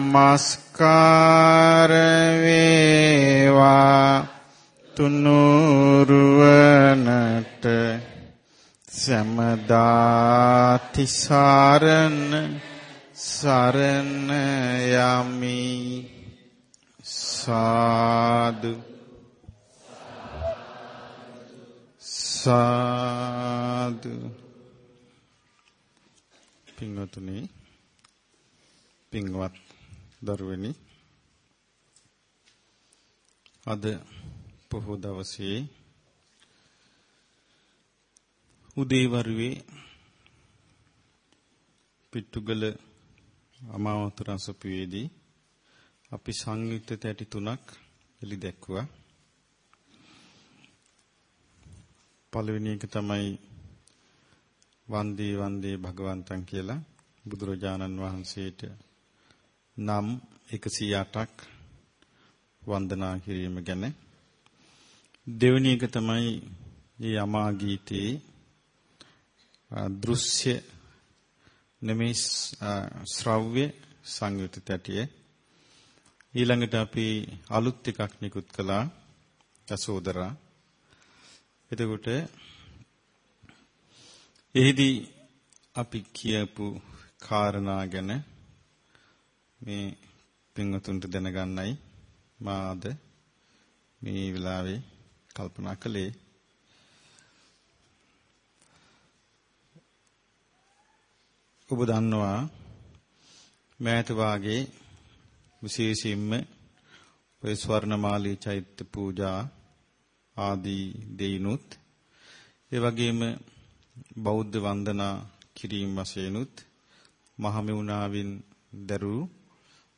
නමස්කාර වේවා. තුනුරුවනට සමදාති සරණ සරණ යමි. සාදු. සාදු. පින්වතුනි පින්වත් දරුවනි. අද පොහොය දවසේ උදේවරුේ පිට්ටුගල අමාවතුර අසපුවේදී අපි සංයුක්ත තැටි තුනක් එලි දැක්වුවා පළවෙනි එක තමයි වන්දේ වන්දේ භගවන්තං කියලා බුදුරජාණන් වහන්සේට නම් 108ක් වන්දනා කිරීම ගැන. දෙවෙනි එක තමයි මේ යමා ගීතේ දෘශ්‍ය නෙමෙයි ශ්‍රව්‍ය සංයුත තැටිය ඊළඟට අපි අලුත් එකක් නිකුත් කළා යසෝදරා. එතකොට එහිදී අපි කියපු කාරණා ගැන මේ පින්වතුන්ට දැනගන්නයි මා අද මේ වෙලාවේ කල්පනා කළේ. ඔබ දන්නවා මෑත වාගේ විශේෂයෙන්ම ඔය ස්වර්ණමාලී චෛත්‍ය පූජා ආදී දෙයිනුත් ඒ වගේම බෞද්ධ වන්දනා කිරීම වශයෙන්ුත් මහමෙවුනාවින් දරූ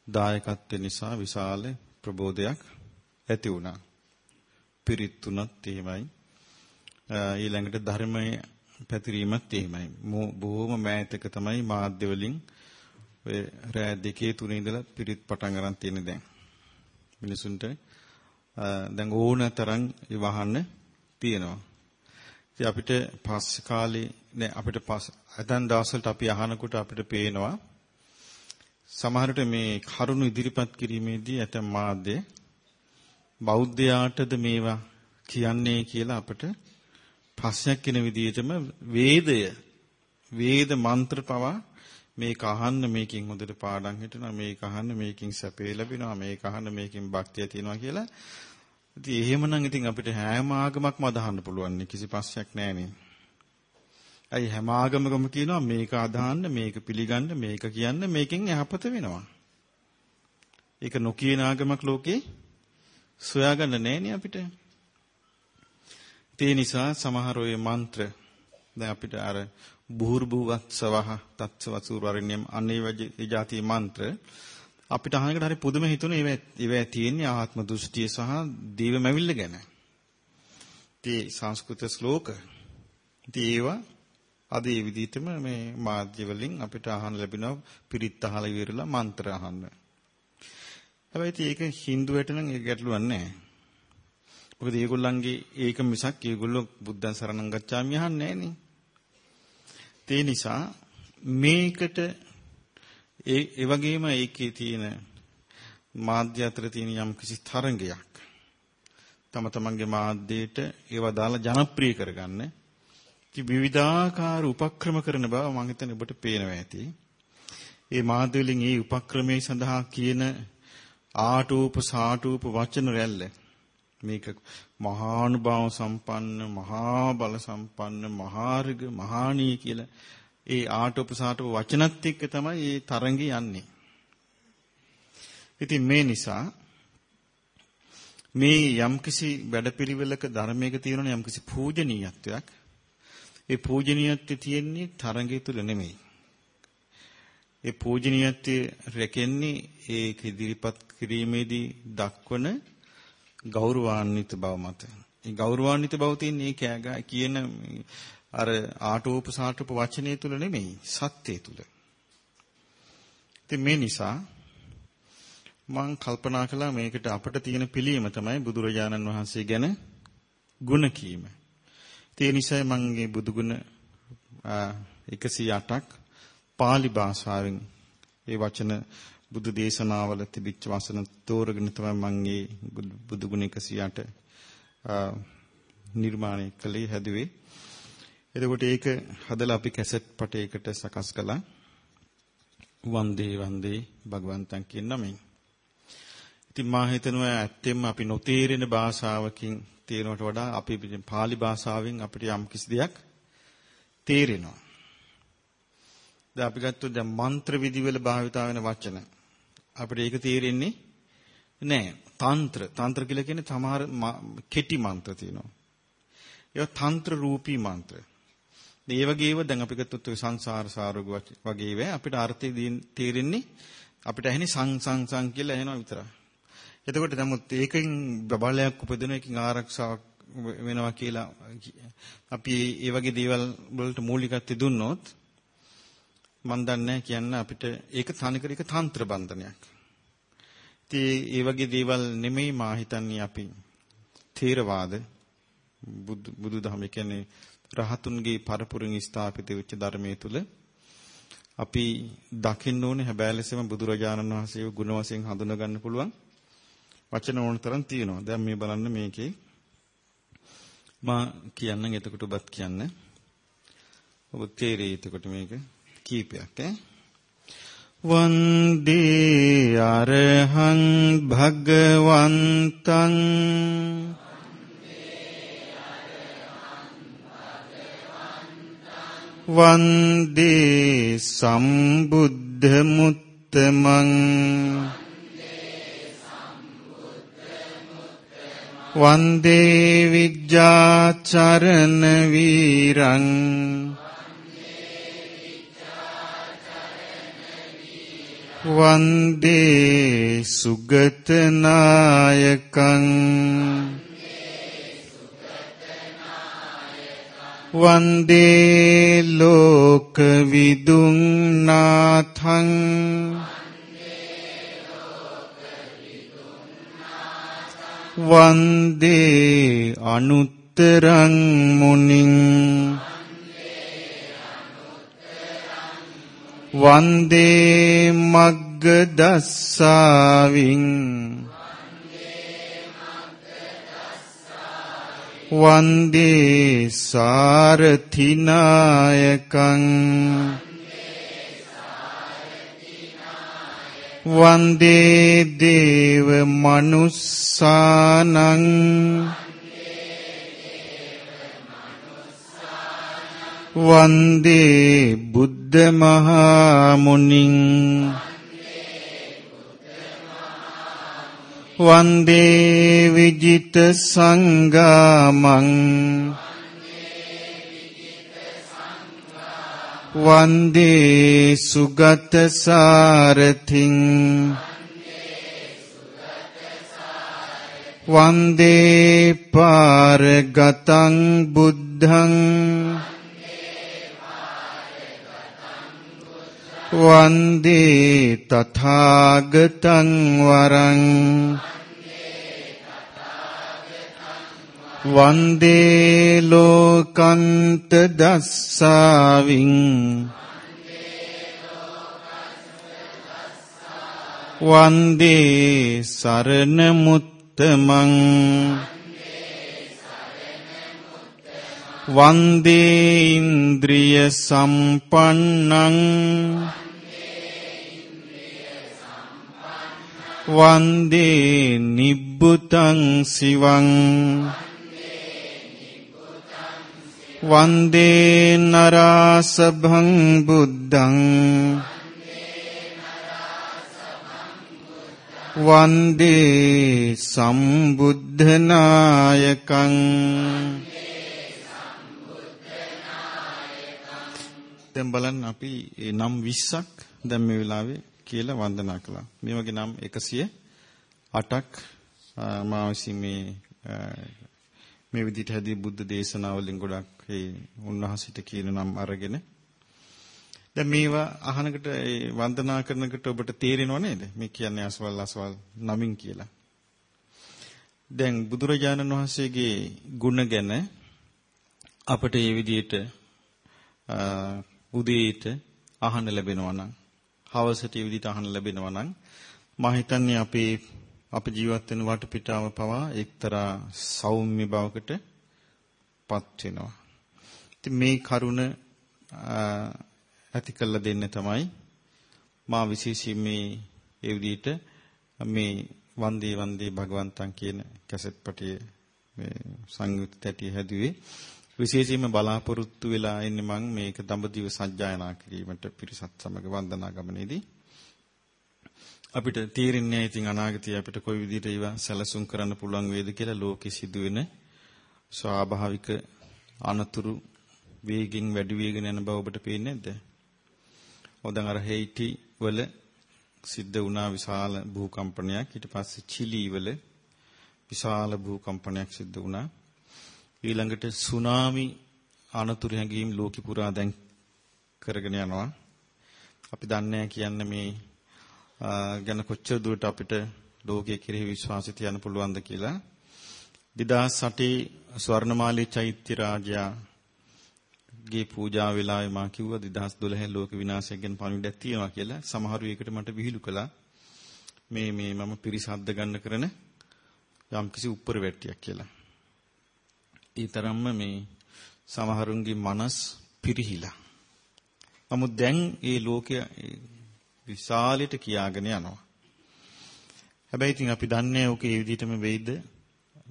දායකත්ව නිසා විශාල ප්‍රබෝධයක් ඇති වුණා. පිරිත් තුනත් එහෙමයි. ඊළඟට ධර්මයේ පැතිරීමත් එහෙමයි. බොහොම මෑතක තමයි මාධ්‍ය වලින් ඔය රෑ දෙකේ තුනේ ඉඳලා පිරිත් පටන් ගන්න තියෙන දැන්. මිනිසුන්ට දැන් ඕන තරම් ඉවහන්න තියෙනවා. ඉතින් අපිට පස්සේ කාලේ නෑ අපිට පස් අදන් දවස්වලට අපි අහනකොට අපිට පේනවා සමහරට මේ කරුණු ඉදිරිපත් කිරීමේදී ඇතම් මාධ්‍ය බෞද්ධයාටද මේවා කියන්නේ කියලා අපිට ප්‍රශ්නයක් වෙන විදිහටම වේදය වේද මන්ත්‍ර පවා මේක අහන්න මේකෙන් හොඳට පාඩම් හිටනවා මේක අහන්න මේකෙන් සැපේ ලැබෙනවා මේක අහන්න මේකෙන් භක්තිය තියෙනවා කියලා. ඉතින් එහෙමනම් ඉතින් අපිට හැම ආගමක්ම අදහන්න පුළුවන් කිසි ප්‍රශ්නයක් නැහැ අයි හැම ආගමකම කියනවා මේක අදහන්න මේක පිළිගන්න මේක කියන්න මේකෙන් යහපත වෙනවා. ඒක නොකියන ආගමක් ලෝකේ සොයාගන්න නැහෙනේ අපිට. ඒ නිසා සමහර ඔය මන්ත්‍ර දැන් අපිට අර බුහුර්බුවත්සවහ තත්සවසුර වරිණ්‍යම් අනේ වගේ જાති මන්ත්‍ර අපිට අහනකට හරි පුදුම හිතුනේ ඒවා ඒවා තියෙන්නේ ආත්ම දෘෂ්ටිය සහ දීවමැවිල්ල ගැන. ඉතින් සංස්කෘත ශ්ලෝක. ඉතින් ඒවා අද මේ විදිහටම මේ මාධ්‍ය වලින් අපිට අහන්න ලැබෙනවා පිරිත් අහලා ඉවරලා මන්ත්‍ර අහන්න. හැබැයි ඒක හින්දුවට නම් ඒක ගැටලුවක් නැහැ. මොකද ඒගොල්ලන්ගේ ඒක මිසක් ඒගොල්ලෝ බුද්ධං සරණං ගච්ඡාමි අහන්නේ නැහනේ. ඒ නිසා මේකට ඒ ඒ වගේම ඒකේ තියෙන මාධ්‍ය අතර තියෙන යම් කිසි තරංගයක් තම තමන්ගේ මාධ්‍යයට ඒවා දාලා ජනප්‍රිය කරගන්න ඉති විවිධාකාර උපක්‍රම කරන බව මම හිතන්නේ ඔබට පේනවා ඇති. ඒ මාධ්‍ය වලින් ඒ උපක්‍රමයේ සඳහා කියන ආටූප සාටූප වචන රැල්ල මේක මහානුභාව සම්පන්න මහා බල සම්පන්න මහාර්ග මහානී කියලා ඒ ආටෝප සාටෝප වචනත් එක්ක තමයි මේ තරංගේ යන්නේ. ඉතින් මේ නිසා මේ යම්කිසි වැඩපිළිවෙලක ධර්මයක තියෙන යම්කිසි පූජනීයත්වයක් ඒ පූජනීයත්වය තියෙන්නේ තරංගය තුල නෙමෙයි. ඒ පූජනීයත්වය රැකෙන්නේ ඒ ඉදිරිපත් කිරීමේදී දක්වන ගෞරවාන්විත බව මත. ඒ ගෞරවාන්විත බව තියෙන්නේ කෑගා කියන අර ආටෝප සාටෝප වචනේ තුල නෙමෙයි සත්‍යය තුල. ඉතින් මේ නිසා මම කල්පනා කළා මේකට අපිට තියෙන පිළියම තමයි බුදුරජාණන් වහන්සේ ගැන ಗುಣ කීම. ඒ නිසා මම මේ බුදු ගුණ 108ක් pāli භාෂාවෙන් ඒ වචන බුදු දේශනාවල තිබිච්ච වචන තෝරගෙන තමයි මම මේ බුදු ගුණ 108 නිර්මාණය කළේ හැදුවේ. එතකොට ඒක හදලා අපි කැසට් පටයකට සකස් කළා. වන්දේ වන්දේ භගවන්තන් කියන නමෙන්. ඉතින් මා හිතනවා ඇත්තෙන්ම අපි නොතේරෙන භාෂාවකින් තේරෙනවට වඩා අපි පාලි භාෂාවෙන් අපිට යම් කිසි දෙයක් තේරෙනවා. දැන් අපි ගත්තොත් දැන් මන්ත්‍ර විදිවල භාවිතා වෙන වචන අපිට ඒක තේරෙන්නේ නැහැ. තන්ත්‍ර තන්ත්‍ර කියලා කියන්නේ සමහර කෙටි මන්ත්‍ර තියෙනවා. ඒවා තන්ත්‍ර රූපී මන්ත්‍ර. ඒ වගේව දැන් අපි ගත්තොත් සංසාර සාරෝග වගේ වේ අපිට අර්ථය තේරෙන්නේ අපිට ඇහෙන්නේ සං සං සං කියලා ඇහෙනවා විතරයි. එතකොට නමුත් ඒකෙන් බලයක් උපදින එකකින් ආරක්ෂාවක් වෙනවා කියලා අපි ඒ වගේ දේවල් වලට මූලිකත්වය දුන්නොත් මන් දන්නේ කියන්න අපිට ඒක තනිකර එක තන්ත්‍ර බන්ධනයක්. ඉතින් ඒ වගේ දේවල් නෙමෙයි මා හිතන්නේ අපි තේරවාද බුදු බුදුදහම කියන්නේ රහතුන්ගේ පරපුරින් ස්ථාපිත වෙච්ච ධර්මයේ තුල අපි දකින්න ඕනේ හැබැයි ලෙසම බුදුරජාණන් වහන්සේව ගුණ වශයෙන් හඳුනා ගන්න පුළුවන් වචන ඕන තරම් තියෙනවා. දැන් මේ බලන්න මේකේ මා කියන්නම් එතකොට ඔබත් කියන්න. ඔබ තේරෙයි එතකොට මේක කීපයක් ඈ. වන්දේ අරහං භගවන්තං වන්දේ සම්බුද්ධ මුත්තමං වන්දේ විජ්ජාචරණ වීරං වන්දේ සුගතනායකං වන්දේ ලෝකවිදුං නාථං වන්දේ අනුත්තරං මුනිං වන්දේ මග්ගදස්සාවින් වන්දේ සාරථිනායකං වන්දේ දේව මනුස්සානං වන්දේ බුද්ධ මහා මුනිං වන්දේ විජිත සංගාමං වන්දේ සුගත සාරතින් වන්දේ පාරගතං බුද්ධං වන්දේ තථාගතං වරං වන්දේ ලෝකන්ත දස්සාවින් වන්දේ සරණ මුත්තමං වන්දේ ඉන්ද්‍රිය සම්පන්නං වන්දේ නිබ්බුතං සිවං වන්දේ නරාසභං බුද්ධං වන්දේ සම්බුද්ධනායකං දැන් බලන්න අපි නම් 20ක් දැන් මේ වෙලාවේ කියලා වන්දනා කළා. මේ වගේ නම් 108ක් මා විසින් මේ මේ විදිහට හැදී බුද්ධ දේශනාවලින් ගොඩක් ඒ උන්වහන්සේට කියන නම් අරගෙන දැන් මේවා අහනකට ඒ වන්දනා කරනකොට ඔබට තේරෙනව නේද? මේ කියන්නේ අසවල් අසවල් නමින් කියලා. දැන් බුදුරජාණන් වහන්සේගේ ගුණ ගැන අපට මේ විදිහට උදේට අහන්න ලැබෙනවා නම් හවසට මේ විදිහට අහන්න ලැබෙනවා නම් මම හිතන්නේ අපේ අප ජීවත් වෙන වටපිටාව පවා එක්තරා සෞම්‍ය බවකට පත් වෙනවා. ඉතින් මේ කරුණ ඇති කළ දෙන්න තමයි මා විශේෂයෙන් මේ ඒ විදිහට මේ වන්දේ වන්දේ භගවන්තං කියන කැසට් පටිය මේ සංයුක්ත ඇටි හැදුවේ විශේෂයෙන්ම බලාපොරොත්තු වෙලා ඉන්නේ මම මේක දඹදිව සජ්ජායනා කිරීමට පිරිසත් සමග වන්දනා ගමනේදී අපිට තීරන්නේ ඉතින් අනාගතයේ අපිට කොයි විදිහට ඒවා සැලසුම් කරන්න පුළුවන් වේද කියලා ලෝකෙ සිදුවෙන ස්වාභාවික අනතුරු වේගින් වැඩි වේගෙන යන බව ඔබට පේන්නේ නැද්ද? ඔදන් අර හේටි වල සිද්ධ වුණා විශාල භූකම්පනයක්. ඊට පස්සේ චිලි වල විශාල භූකම්පනයක් සිද්ධ වුණා. ඊළඟට සුනාමි අනතුරු හැඟීම් ලෝකෙ පුරා දැන් කරගෙන යනවා. අපි දන්නේ කියන්නේ මේ ගැන කොච්චර දුරට අපිට ලෝකයේ කෙරෙහි විශ්වාසය තියන්න පුළුවන්ද කියලා 2008 ස්වර්ණමාලී චෛත්‍ය රාජයා ගේ පූජා වෙලාවේ මා කිව්වා 2012 ලෝක විනාශයක් ගැන පණිවිඩයක් තියෙනවා කියලා. සමහරු ඒකට මට විහිළු කළා. මේ මේ මම පිරිසද්ද ගන්න කරන යම්කිසි උප්පර වැට්ටියක් කියලා. ඒ තරම්ම මේ සමහරුන්ගේ මනස් පිරිහිලා. නමුත් දැන් ඒ ලෝකය විශාලයට කියාගෙන යනවා. හැබැයි ඉතින් අපි දන්නේ ඕක ඒ විදිහටම වෙයිද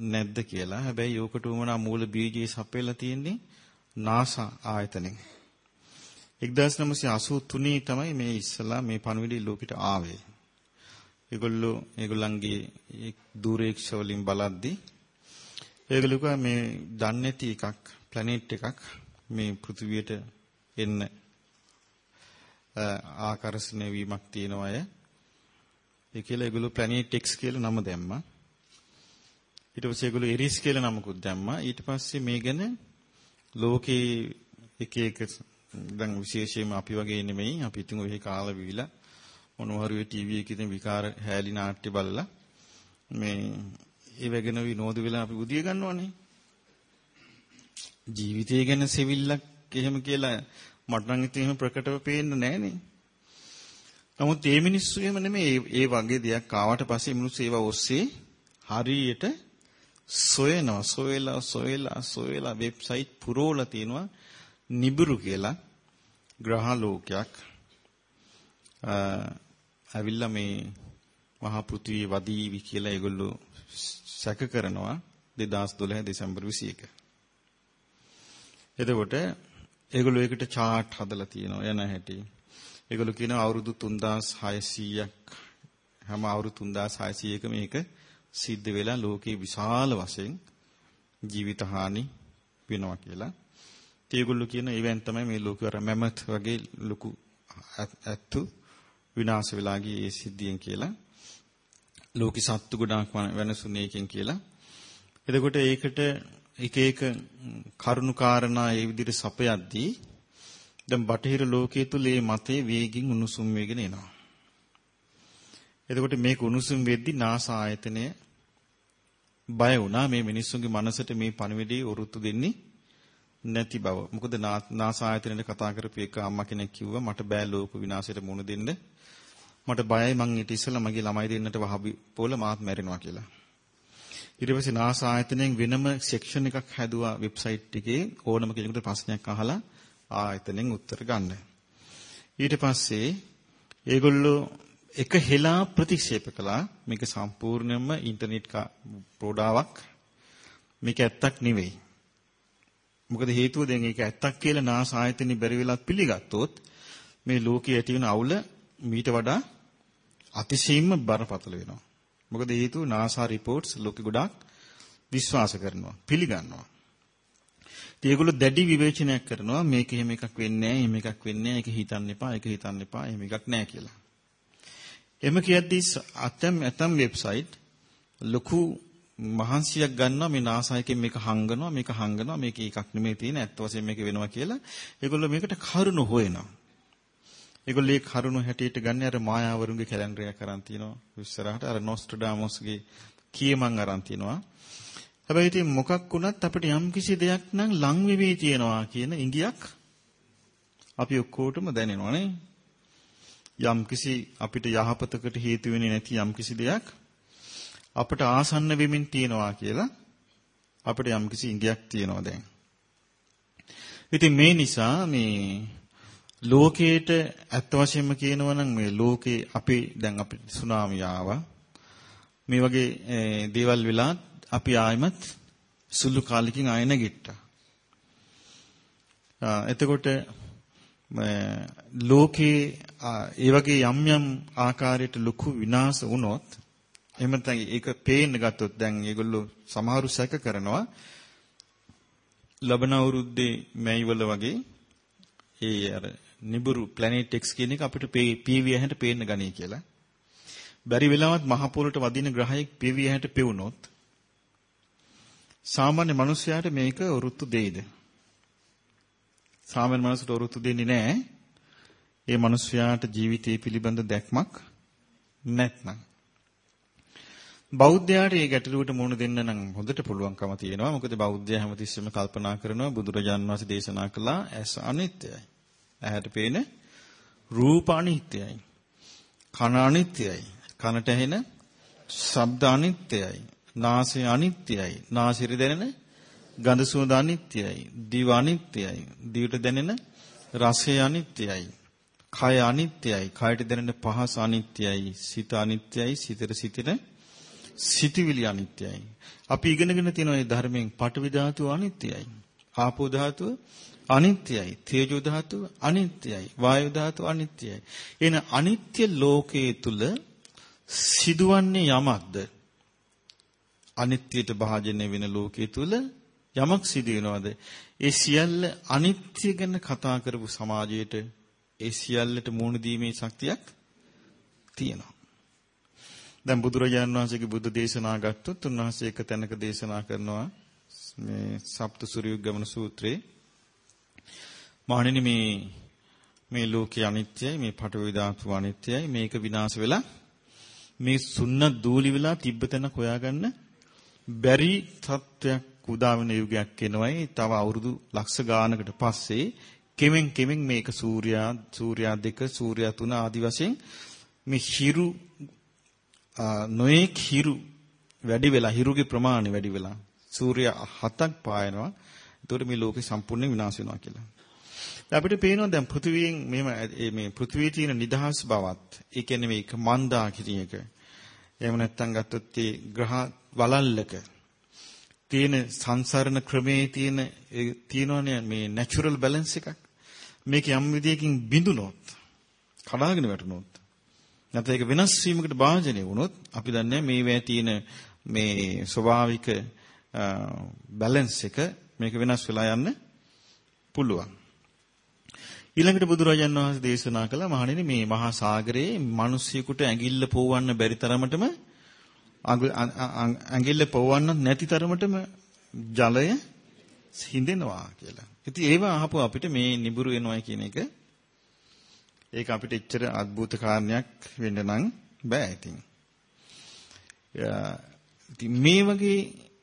නැද්ද කියලා. හැබැයි ඕකට උමනා මූල බීජේ සපෙලා තියෙන්නේ නාසා ආයතනෙන් 1983 තමයි මේ ඉස්සලා මේ පණවිඩි ලෝකෙට ආවේ. ඒගොල්ලෝ ඒගොල්ලන්ගේ දූරේක්ෂ වලින් බලද්දී ඒගොල්ලෝ මේ දන්නේ නැති එකක් ප්ලැනට් එකක් මේ පෘථිවියට එන්න ආකර්ෂණය වීමක් තියෙනවා අය. ඒ කියලා ඒගොල්ලෝ ප්ලැනට් X කියලා නම දැම්මා. ඊට පස්සේ ඒගොල්ලෝ එරිස් කියලා නමකුත් දැම්මා. ඊට පස්සේ මේ ගැන ලෝකේ එක එක දැන් විශේෂයෙන්ම අපි වගේ නෙමෙයි අපි ඉතින් ඔය කාලා විවිලා මොනවා හරි ටීවී එකේ තියෙන විකාර හැලී නාට්‍ය බලලා මේ ඒ වැගෙන විනෝද වෙලා අපි බුදිය ගන්නවනේ ජීවිතය ගැන සෙවිල්ලක් එහෙම කියලා මට නම් ඉතින් එහෙම ප්‍රකටව පේන්නේ නැහනේ. නමුත් මේ මිනිස්සු එහෙම නෙමෙයි. ඒ වගේ දෙයක් ආවට පස්සේ මිනිස්සු ඒව ඔස්සේ හරියට සොයනවා. සොයලා සොයලා සොයලා වෙබ්සයිට් පුරවලා තිනවා නිබුරු කියලා ග්‍රහ ලෝකයක් අවිල්ලා මේ මහා පෘථිවිය වදීවි කියලා ඒගොල්ලෝ සැක කරනවා 2012 දෙසැම්බර් 21. එතකොට ඒගොල්ලෝ ඒකට chart හදලා තියෙනවා යන හැටි. ඒගොල්ලෝ කියනවා අවුරුදු 3600ක් හැම අවුරුදු 3600ක මේක සිද්ධ වෙලා ලෝකේ විශාල වශයෙන් ජීවිත හානි වෙනවා කියලා. ඒගොල්ලෝ කියන ඉවෙන් තමයි මේ ලෝකේ අර මැමත් වගේ ලොකු ඇත්තු විනාශ වෙලා ගියේ ඒ සිද්ධියෙන් කියලා. ලෝකෙ සත්තු ගොඩාක් වෙනසුනේ එකෙන් කියලා. එතකොට ඒකට එක එක කරුණු කාරණා ඒ විදිහට සපයද්දී දැන් බටහිර ලෝකයේ තුල මේ මතේ වේගින් උණුසුම් වේගෙන එනවා. එතකොට මේක උණුසුම් වෙද්දි නාසා ආයතනය බය වුණා මේ මිනිස්සුන්ගේ මනසට මේ පණිවිඩය උරුත්තු දෙන්නේ නැති බව. මොකද නාසා ආයතනයේ කතා කරපු එක අම්මා කෙනෙක් කිව්වා මට බෑ ලෝක විනාශයට මුහුණ දෙන්න. මට බයයි මං ඊට ඉස්සෙල්ලා මගේ ළමයි දෙන්නට වහබි පොල මාත් මැරෙනවා කියලා. ඊට පස්සේ නාසා ආයතනයෙන් වෙනම සෙක්ෂන් එකක් හැදුවා වෙබ්සයිට් එකේ ඕනම කෙනෙකුට ප්‍රශ්නයක් අහලා ආයතනයෙන් උත්තර ගන්න. ඊට පස්සේ ඒගොල්ලෝ එක හෙලා ප්‍රතික්ෂේප කළා මේක සම්පූර්ණයෙන්ම ඉන්ටර්නෙට් ප්‍රෝඩාවක් මේක ඇත්තක් නෙවෙයි. මොකද හේතුව දැන් ඒක ඇත්තක් කියලා නාස ආයතනෙ බැරි වෙලත් පිළිගත්තොත් මේ ලෝකයේ ඇති වෙන අවුල මීට වඩා අතිශයින්ම බරපතල වෙනවා. මොකද හේතුව නාසා රිපෝට්ස් ලෝකෙ ගොඩාක් විශ්වාස කරනවා, පිළිගන්නවා. ඉතින් ඒගොල්ලෝ දැඩි විවේචනයක් කරනවා මේක එහෙම එකක් වෙන්නේ නැහැ, එහෙම එකක් වෙන්නේ නැහැ, ඒක හිතන්න එපා, ඒක හිතන්න එපා, එහෙම එකක් නැහැ කියලා. එම කියද්දී අතම් ඇතම් වෙබ්සයිට් ලොකු මහන්සියක් ගන්නවා මේ නාසායකෙන් මේක හංගනවා මේක හංගනවා මේක එකක් නෙමෙයි තියෙන ඇත්ත වශයෙන් මේක වෙනවා කියලා ඒගොල්ලෝ මේකට කරුණු හොයනවා ඒගොල්ලෝ ඒ කරුණු හැටියට ගන්න අර මායාවරුන්ගේ කැලෙන්ඩර් එකක් අරන් තිනවා ඉස්සරහට අර නොස්ට්‍රඩාමොස්ගේ කියමන් අරන් තිනවා. හැබැයි ඉතින් මොකක් වුණත් අපිට යම් කිසි දෙයක් නම් ලං වෙවි තියනවා කියන ඉඟියක් අපි ඔක්කොටම දැනෙනවා නේ. යම් කිසි අපිට යහපතකට හේතු වෙන්නේ නැති යම් කිසි දෙයක් අපිට ආසන්න වෙමින් තියනවා කියලා අපිට යම් කිසි ඉඟියක් තියෙනවා දැන්. ඉතින් මේ නිසා මේ ලෝකේට ඇත්ත වශයෙන්ම කියනවා නම් මේ ලෝකේ අපි දැන් අපිට සුනාමි ආවා. මේ වගේ දේවල් වෙලා අපි ආයමත් සුළු කාලෙකින් ආය නැගිට්ටා. එතකොට ලෝකේ ඒ වගේ යම් යම් ආකාරයට ලොකු විනාශ වුණොත් එහෙම නැත්නම් ඒක පේන්න ගත්තොත් දැන් ඒගොල්ලෝ සමහරු සැක කරනවා ලබන අවුරුද්දේ මැයිවල වගේ ඒ අර නිබුරු ප්ලැනට් X කියන එක අපිට PV හැට පේන්න ගනී කියලා. බැරි වෙලාවත් මහ පොළොට වදින ග්‍රහයෙක් PV හැට පෙවුනොත් සාමාන්‍ය මිනිසයාට මේක වරුත්තු දෙයිද? සාමාන්‍ය මිනිසුන්ට වරුත්තු දෙන්නේ නැහැ. ඒ මිනිසයාට ජීවිතය පිළිබඳ දැක්මක් නැත්නම්. බෞද්ධයාට මේ ගැටලුවට මුහුණ දෙන්න නම් හොඳට පුළුවන්කම තියෙනවා. මොකද බෞද්ධයා හැමතිස්සෙම කල්පනා කරනවා බුදුරජාන් වහන්සේ දේශනා කළා ඇස අනිත්‍යයි. ඇහැට පේන රූප අනිත්‍යයි. කන අනිත්‍යයි. කනට ඇහෙන ශබ්ද අනිත්‍යයි. නාසය අනිත්‍යයි. නාසයට දැනෙන ගඳ සුවඳ අනිත්‍යයි. දිව අනිත්‍යයි. දිවට දැනෙන රසය අනිත්‍යයි. කය අනිත්‍යයි. කයට දැනෙන පහස අනිත්‍යයි. සිත අනිත්‍යයි. සිතට සිතෙන සිතවිලි අනිත්‍යයි. අපි ඉගෙනගෙන තියෙන මේ ධර්මයෙන් පඨවි ධාතුව අනිත්‍යයි. ආපෝ ධාතුව අනිත්‍යයි. තේජෝ ධාතුව අනිත්‍යයි. වායු ධාතුව අනිත්‍යයි. එන අනිත්‍ය ලෝකයේ තුල සිදුවන්නේ යමක්ද? අනිත්‍යයට භාජනය වෙන ලෝකයේ තුල යමක් සිදු වෙනවද? ඒ සියල්ල අනිත්‍ය ගැන කතා කරපු සමාජයේට ඒ සියල්ලට මුහුණ දීමේ ශක්තියක් තියෙනවා. දැන් බුදුරජාණන් වහන්සේගේ බුද්ධ දේශනා ගත්තොත් උන්වහන්සේ එක තැනක දේශනා කරනවා මේ සප්තසූරියුග්ගමන සූත්‍රයේ මහණෙනි මේ මේ ලෝකේ අනිත්‍යයි මේ පඨවි ධාතු අනිත්‍යයි මේක විනාශ වෙලා මේ සුන්න දූලි වෙලා තිබ්බතන හොයාගන්න බැරි තත්වයක් උදා වෙන යුගයක් එනවයි තව අවුරුදු ලක්ෂ ගානකට පස්සේ කෙමෙන් කෙමෙන් මේක සූර්යා සූර්යා දෙක සූර්යා තුන ආදි වශයෙන් මේ හිරු නොඑක් හිරු වැඩි වෙලා හිරුගේ ප්‍රමාණය වැඩි වෙලා සූර්ය හතක් පායනවා. ඒතකොට මේ ලෝකේ සම්පූර්ණයෙන් විනාශ වෙනවා කියලා. අපිට පේනවා දැන් පෘථිවියෙන් මෙහෙම මේ පෘථිවියේ තියෙන නිදහස් බවත් ඒ කියන්නේ මේක මන්දා කියන එක. එහෙම නැත්නම් ගත්තොත් ඒ ග්‍රහ වලල්ලක තියෙන සංසරණ ක්‍රමේ තියෙන තියෙනවනේ මේ නැචරල් බැලන්ස් එකක්. මේක යම් විදියකින් බිඳුනොත් කඩාගෙන වැටුනොත් නැත්නම් ඒක වෙනස් වීමකට භාජනය වුණොත් අපි දන්නේ මේ වේ තියෙන මේ ස්වභාවික බැලන්ස් එක මේක වෙනස් වෙලා යන්න පුළුවන්. ඊළඟට බුදුරජාන් වහන්සේ දේශනා කළා මහණෙනි මේ මහා සාගරයේ මිනිස්සුෙකුට ඇඟිල්ල පොවන්න බැරි තරමටම ඇඟිල්ල පොවන්න නැති තරමටම ජලය හිඳෙනවා කියලා. ඉතින් ඒව අහපුව අපිට මේ නිබුරු වෙනවා කියන එක ඒක අපිට එච්චර අద్భుත කාරණයක් වෙන්න නම් බෑ ඉතින්. ඉතින් මේ වගේ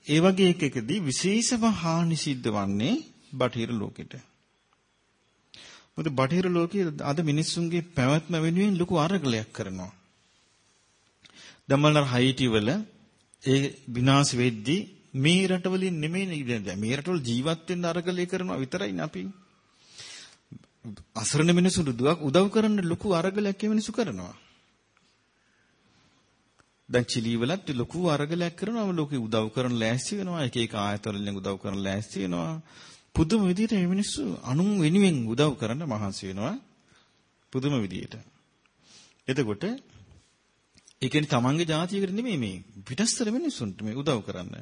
ඒ වගේ එකකදී විශේෂම හානි සිද්ධ වන්නේ බටහිර ලෝකෙට. මොකද බටහිර ලෝකයේ අද මිනිස්සුන්ගේ පැවැත්ම වෙනුවෙන් ලොකු අරගලයක් කරනවා. දමලර හයිටි වල ඒ විනාශ වෙද්දී මේ රටවලින් නෙමෙයි මේ රටවල ජීවත් වෙන්න අරගලය කරනවා විතරයි අපි. අසරණ මිනිසුන්ට දුවක් උදව් කරන්න ලොකු අරගලයක් මිනිසු කරනවා. දැන් චිලි වලත් ලොකු අරගලයක් කරනවා ලෝකෙ උදව් කරන ලෑස්ති වෙනවා එක එක ආයතනවලින් උදව් කරන ලෑස්ති වෙනවා පුදුම විදිහට මේ මිනිස්සු අනුන් වෙනුවෙන් උදව් කරන්න මහන්සි වෙනවා. පුදුම විදිහට එතකොට ඒ කියන්නේ තමන්ගේ ජාතියකට නෙමෙයි මේ පිටස්තර මිනිස්සුන්ට මේ උදව් කරන්න.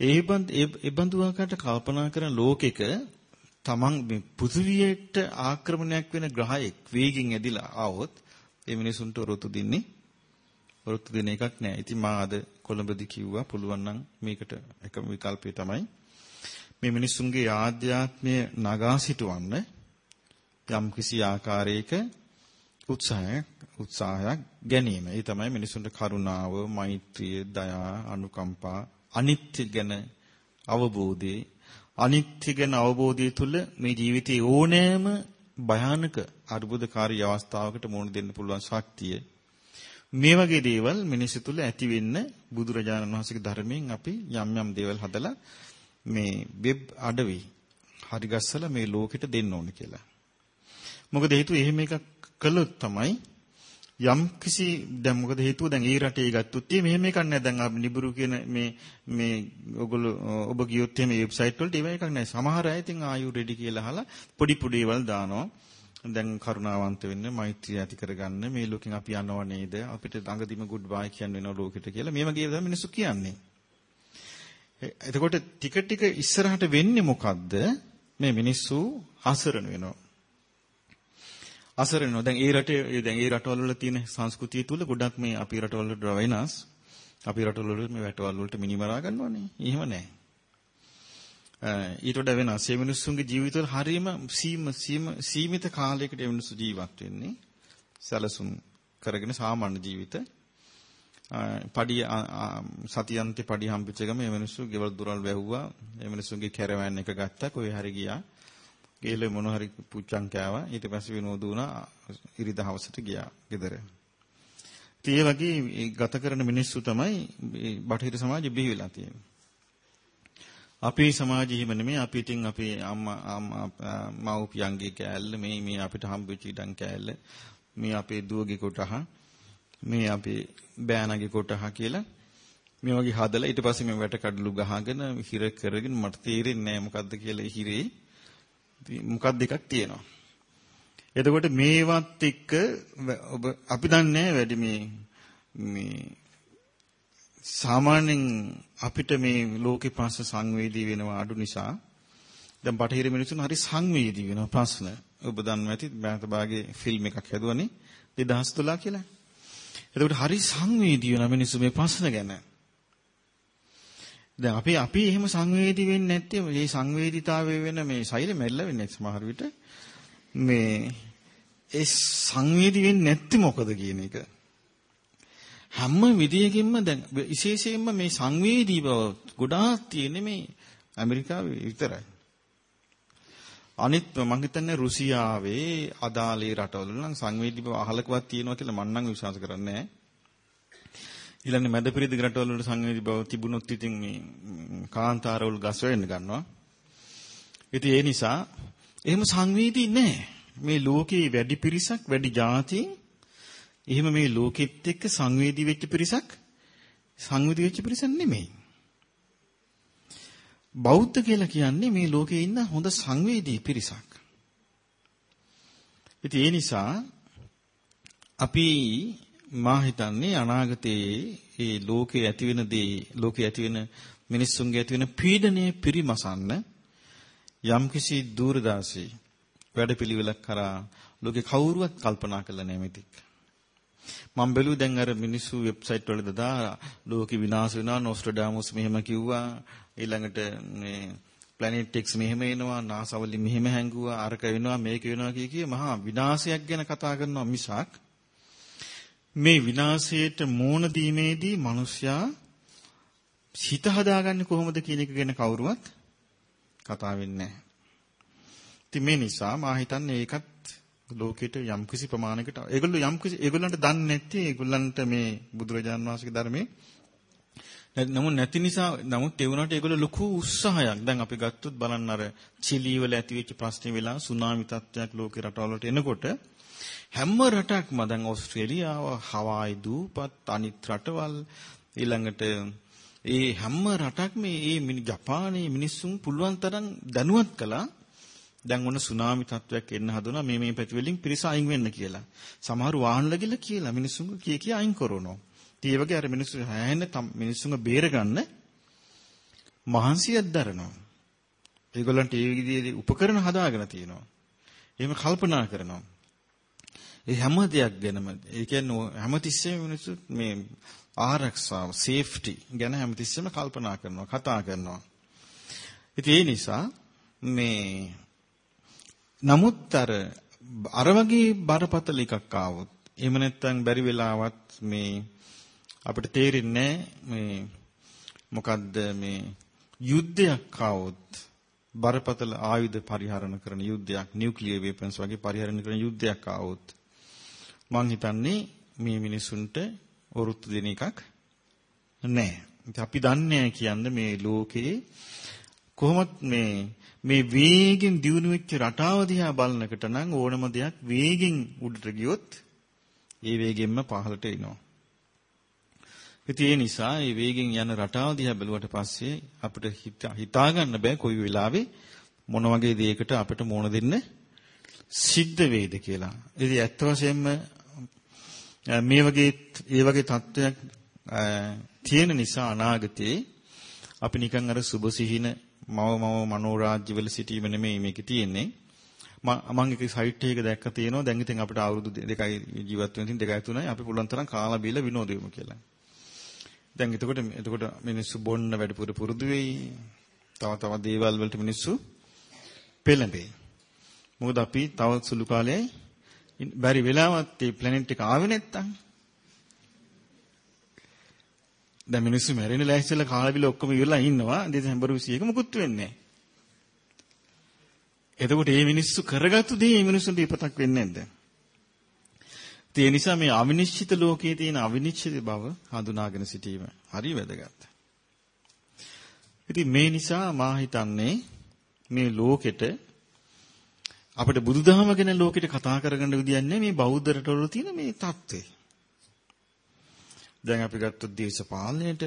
ඒ බඳ ඒ බඳු ආකාරයට කල්පනා කරන ලෝකෙක තමන් මේ පෘථිවියට ආක්‍රමණයක් වෙන ග්‍රහයෙක් වේගින් ඇදිලා ආවොත් ඒ මිනිසුන්ට ඔරොත්තු දෙන්නේ ඔරොත්තු දෙන එකක් නෑ. ඉතින් මා අද කොළඹදී කිව්වා පුළුවන් නම් මේකට එකම විකල්පය තමයි මේ මිනිසුන්ගේ ආධ්‍යාත්මය නගා සිටවන්න යම් කිසි ආකාරයක උත්සාහයක් උත්සාහයක් ගැනීම. ඒ තමයි මිනිසුන්ට කරුණාව, මෛත්‍රිය, දයා, අනුකම්පා, අනිත්‍ය ගැන අවබෝධය අනිත්‍ය ගැන අවබෝධය තුළ මේ ජීවිතයේ ඕනෑම භයානක අර්බුදකාරී අවස්ථාවකට මුහුණ දෙන්න පුළුවන් ශක්තිය මේ වගේ දේවල් මිනිස්සු තුළ ඇති වෙන්න බුදුරජාණන් වහන්සේගේ ධර්මයෙන් අපි යම් යම් දේවල් හදලා මේ වෙබ් අඩවි හරි ගස්සලා මේ ලෝකෙට දෙන්න ඕන කියලා. මොකද හේතුව එහෙම එකක් කළොත් තමයි යම් කිසි දැන් මොකද හේතුව දැන් ඒ රටේ ගත්තොත් මෙහෙම එකක් නැහැ දැන් අපි නිබුරු කියන මේ මේ ඔයගොල්ලෝ ඔබ ගියොත් එහෙම වෙබ්සයිට් වලට ඒව එකක් නැහැ සමහර අය ඉතින් ආයු රෙඩි කියලා අහලා පොඩි පොඩි ඒවල් දානවා. දැන් කරුණාවන්ත වෙන්න මෛත්‍රිය ඇති කරගන්න මේ ලෝකෙන් අපි යනව නේද? අපිට ළඟදිම ගුඩ් බයි කියන්න වෙනවා ලෝකෙට කියලා. මේ වගේ තමයි මිනිස්සු කියන්නේ. එතකොට ටික ටික ඉස්සරහට වෙන්නේ මොකද්ද මේ මිනිස්සු අසරණ වෙනවා අසරණව දැන් ඒ රටේ දැන් ඒ රටවල වල තියෙන සංස්කෘතිය තුල ගොඩක් මේ අපි රටවල වල වෙනස් අපි රටවල වල මේ රටවල් වලට මිනිමරා ගන්නවනේ. එහෙම නැහැ. ඊට වඩා වෙනස්. මේ මිනිස්සුන්ගේ ජීවිතවල හරීම සීම සීම සීමිත කාලයකට මිනිස්සු ජීවත් වෙන්නේ. සැලසුම් කරගෙන සාමාන්‍ය ජීවිත. පඩි සතියන්තේ පඩි හම්බෙච්ච ගම මේ මිනිස්සු ගෙවල් දොරල් වැහුවා. මේ මිනිස්සුන්ගේ කැරවෑන් එක ගත්තා. කොහේ හරි ගියා. ගිහලා මොන හරි පුච්චන් කෑවා. ඊට පස්සේ විනෝද වුණා. ඉරිදා හවසට ගියා ගෙදර. ඉතින් ඒ වගේ ගත කරන මිනිස්සු තමයි බටහිර සමාජෙ බිහි වෙලා තියෙන්නේ. අපේ සමාජෙ හිම නෙමෙයි අපි ඉතින් අපේ අම්මා අම්මා මව්පියන්ගේ කෑල්ල මේ මේ අපිට හම්බෙච්ච ඉඩම් කෑල්ල මේ අපේ දුවගේ කොටහ මේ අපේ බෑනගේ කොටහ කියලා මේ වගේ හදලා ඊට පස්සේ මේ වැට කඩලු ගහගෙන හිර කරගෙන මට තේරෙන්නේ නැහැ මොකද්ද කියලා හිරේ මොකක්ද එකක් තියෙනවා. එතකොට මේවත් එක්ක ඔබ අපි දන්නේ වැඩි මේ මේ සාමාන්‍යයෙන් අපිට මේ ලෝකේ ප්‍රශ්න සංවේදී වෙනවා අඩු නිසා දැන් බටහිර මිනිස්සුන් හරි සංවේදී වෙනවා ප්‍රශ්න. ඔබ දන්නවා ඇති බෑත භාගේ ෆිල්ම් එකක් හැදුවනේ 2012 කියලා. එතකොට හරි සංවේදී වෙන මිනිස්සු මේ ප්‍රශ්න ගැන. දැන් අපි අපි එහෙම සංවේදී වෙන්නේ නැත්තේ මේ සංවේදීතාවය වෙන මේ සෛල මැල්ල වෙන්නේ සමහර විට. මේ ඒ සංවේදී වෙන්නේ නැත්තේ මොකද කියන එක. හැම විදියකින්ම දැන් විශේෂයෙන්ම මේ සංවේදී බව ගොඩාක් තියෙන්නේ මේ ඇමරිකාවේ විතරයි. අනිත් මම හිතන්නේ රුසියාවේ අදාළේ රටවල නම් සංවේදී බව අහලකවත් තියෙනවා කියලා මම නම් විශ්වාස කරන්නේ නැහැ ඊළඟ මැද පිරිදි රටවල වල සංවේදී බව තිබුණොත් ඉතින් මේ කාන්තාරවල ගස් වෙන්න ගන්නවා. ඉතින් ඒ නිසා එහෙම සංවේදී නැහැ. මේ ලෝකේ වැඩි පිරිසක් වැඩි જાති එහෙම මේ ලෝකෙත් එක්ක සංවේදී වෙච්ච පිරිසක් සංවේදී වෙච්ච පිරිසක් නෙමෙයි. බෞද්ධ කියලා කියන්නේ මේ ලෝකේ ඉන්න හොඳ සංවේදී පිරිසක්. ඉතින් ඒ නිසා අපි මා හිතන්නේ අනාගතයේ මේ ලෝකේ ඇති වෙන දේ ලෝකේ ඇති වෙන මිනිස්සුන්ගේ ඇති වෙන පීඩනය පිරිමසන්න යම්කිසි දූරදාසී වැඩපිළිවෙලක් කරා ලෝකේ කවුරුවත් කල්පනා කළා නැහැ මෙතික්. මම බැලුවා දැන් අර මිනිස්සු වෙබ්සයිට් වල දාලා ලෝකෙ විනාශ වෙනවා නොස්ට්‍රඩාමස් මෙහෙම කිව්වා ඊළඟට මේ ප්ලැනට් X මෙහෙම එනවා NASA වලින් මෙහෙම හැංගුවා අරක වෙනවා මේක වෙනවා කිය කී මහා විනාශයක් ගැන කතා කරනවා මිසක් මේ විනාශයට මෝන දීමේදී මිනිසයා හිත හදාගන්නේ කොහොමද කියන එක ගැන කවුරුවත් කතා වෙන්නේ නැහැ. ඉතින් මේ නිසා මා හිතන්නේ ඒකත් ලෝකෙට යම්කිසි ප්‍රමාණයකට ඒගොල්ලෝ යම්කිසි ඒගොල්ලන්ට දන්නේ නැති ඒගොල්ලන්ට මේ බුදුරජාන් වහන්සේගේ ධර්මයේ නමුත් නැති නිසා නමුත් ඒ වුණාට ඒගොල්ලෝ ලොකු උත්සාහයක් දැන් අපි ගත්තොත් බලන්න අර චිලි වල ඇති වෙච්ච ප්‍රශ්නේ වෙලා සුනාමි තත්ත්වයක් ලෝකේ රටවල් වලට එනකොට හැම රටක්ම දැන් ඕස්ට්‍රේලියාව, හවායි දූපත්, අනිත් රටවල් ඊළඟට ඒ හැම රටක්ම මේ ජපානයේ මිනිස්සුන් පුළුවන් තරම් දැනුවත් කළා. දැන් ඔන්න සුනාමි තත්වයක් එන්න හදනවා මේ මේ පැති වලින් පිරිස අයින් වෙන්න කියලා. සමහර වාහනල ගිල කියලා මිනිස්සුන්ව කිය කිය අයින් කරනවා. ඒ වගේ අර මිනිස්සු හැහෙන්න මිනිස්සුන්ව බේරගන්න මහන්සියක් දරනවා. ඒගොල්ලන්ට ඒ විදිහේ උපකරණ හදාගෙන තියෙනවා. එහෙම කල්පනා කරනවා. ඒ හැම දෙයක් ගැනම ඒ කියන්නේ හැමතිස්සෙම මිනිස්සු මේ ආරක්ෂාව සේෆ්ටි ගැන හැමතිස්සෙම කල්පනා කරනවා කතා කරනවා. ඉතින් ඒ නිසා මේ නමුත් අර අර වගේ බරපතල එකක් ආවොත් එහෙම නැත්නම් බැරි වෙලාවත් මේ අපිට තේරෙන්නේ මේ මොකද්ද මේ යුද්ධයක් ආවොත් බරපතල ආයුධ පරිහරණය කරන යුද්ධයක් නියුක්ලියර් වෙපන්ස් වගේ පරිහරණය කරන යුද්ධයක් ආවොත් මං හිතන්නේ මේ මිනිසුන්ට වරුත්තු දෙන එකක් නැහැ. අපි දන්නේ කියන්නේ මේ ලෝකේ කොහොමත් මේ මේ වේගෙන් දියුණු වෙච්ච රටාව දිහා බලනකට නම් ඕනම දෙයක් වේගෙන් උඩට ගියොත් ඒ වේගෙන්ම පහළට එනවා. ඉතින් ඒ නිසා මේ වේගෙන් යන රටාව දිහා බැලුවට පස්සේ අපිට හිතා ගන්න බෑ කොයි වෙලාවෙ මොන වගේ දෙයකට අපිට මුණ දෙන්න සිද්ධ වෙයිද කියලා. ඉතින් ඇත්ත වශයෙන්ම මේ වගේ ඒ වගේ තත්ත්වයක් තියෙන නිසා අනාගතේ අපි නිකන් අර සුබ සිහින මව මව මනෝරාජ්‍යවල සිටීම නෙමෙයි මේකේ තියෙන්නේ. මම එක සයිට් එකක දැක්ක තියෙනවා දැන් ඉතින් අපිට අවුරුදු දෙකයි ජීවත් වෙන ඉතින් දෙකයි තුනයි අපි පුළුවන් තරම් කාලා බීලා විනෝද වෙමු කියලා. දැන් එතකොට එතකොට මිනිස්සු බොන්න වැඩිපුර පුරුදු වෙයි. තව තව දේවල් වලට මිනිස්සු පෙළඹෙයි. මොකද අපි තව සුළු කාලයයි බැරි වෙලාවත් මේ ප්ලැනට් එක ආවේ නැත්තම් දැන් මිනිස්සු මැරෙන්න ලෑස්තිලා කාලා බිල ඔක්කොම ඉවරලා ඉන්නවා දෙසැම්බර් 21 මුකුත් වෙන්නේ නැහැ. එතකොට මේ මිනිස්සු කරගත්තු දේ මේ මිනිස්සුන්ට ඉපතක් වෙන්නේ නැද්ද? ඒ නිසා මේ අවිනිශ්චිත ලෝකයේ තියෙන අවිනිශ්චිත බව හඳුනාගෙන සිටීම හරි වැදගත්. ඉතින් මේ නිසා මා හිතන්නේ මේ ලෝකෙට අපිට බුදුදහම ගැන ලෝකෙට කතා කරගන්න විදියක් නැහැ මේ බෞද්ධ රටවල තියෙන මේ தත්ත්වය. දැන් අපි ගත්තොත් දේශපාලනයට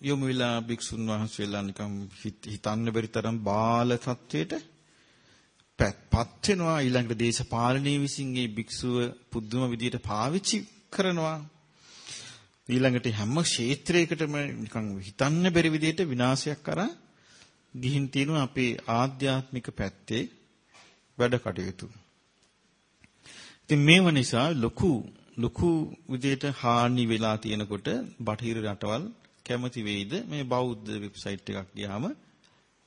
යොමු වෙලා භික්ෂුන් වහන්සේලා නිකම් හිතන්න බැරි තරම් බාල තත්වයට පත් වෙනවා. ඊළඟට දේශපාලනයේ විසින් මේ භික්ෂුව පුදුම විදියට පාවිච්චි කරනවා. ඊළඟට හැම ක්ෂේත්‍රයකටම නිකන් හිතන්න බැරි විදියට විනාශයක් කරා ගිහින් තියෙනවා අපේ ආධ්‍යාත්මික පැත්තේ වැඩ කටයුතු. ඉතින් මේව නිසා ලොකු ලොකු විදියට හානි වෙලා තියෙනකොට බටහිර රටවල් කැමති වෙයිද? මේ බෞද්ධ වෙබ්සයිට් එකක් ගියාම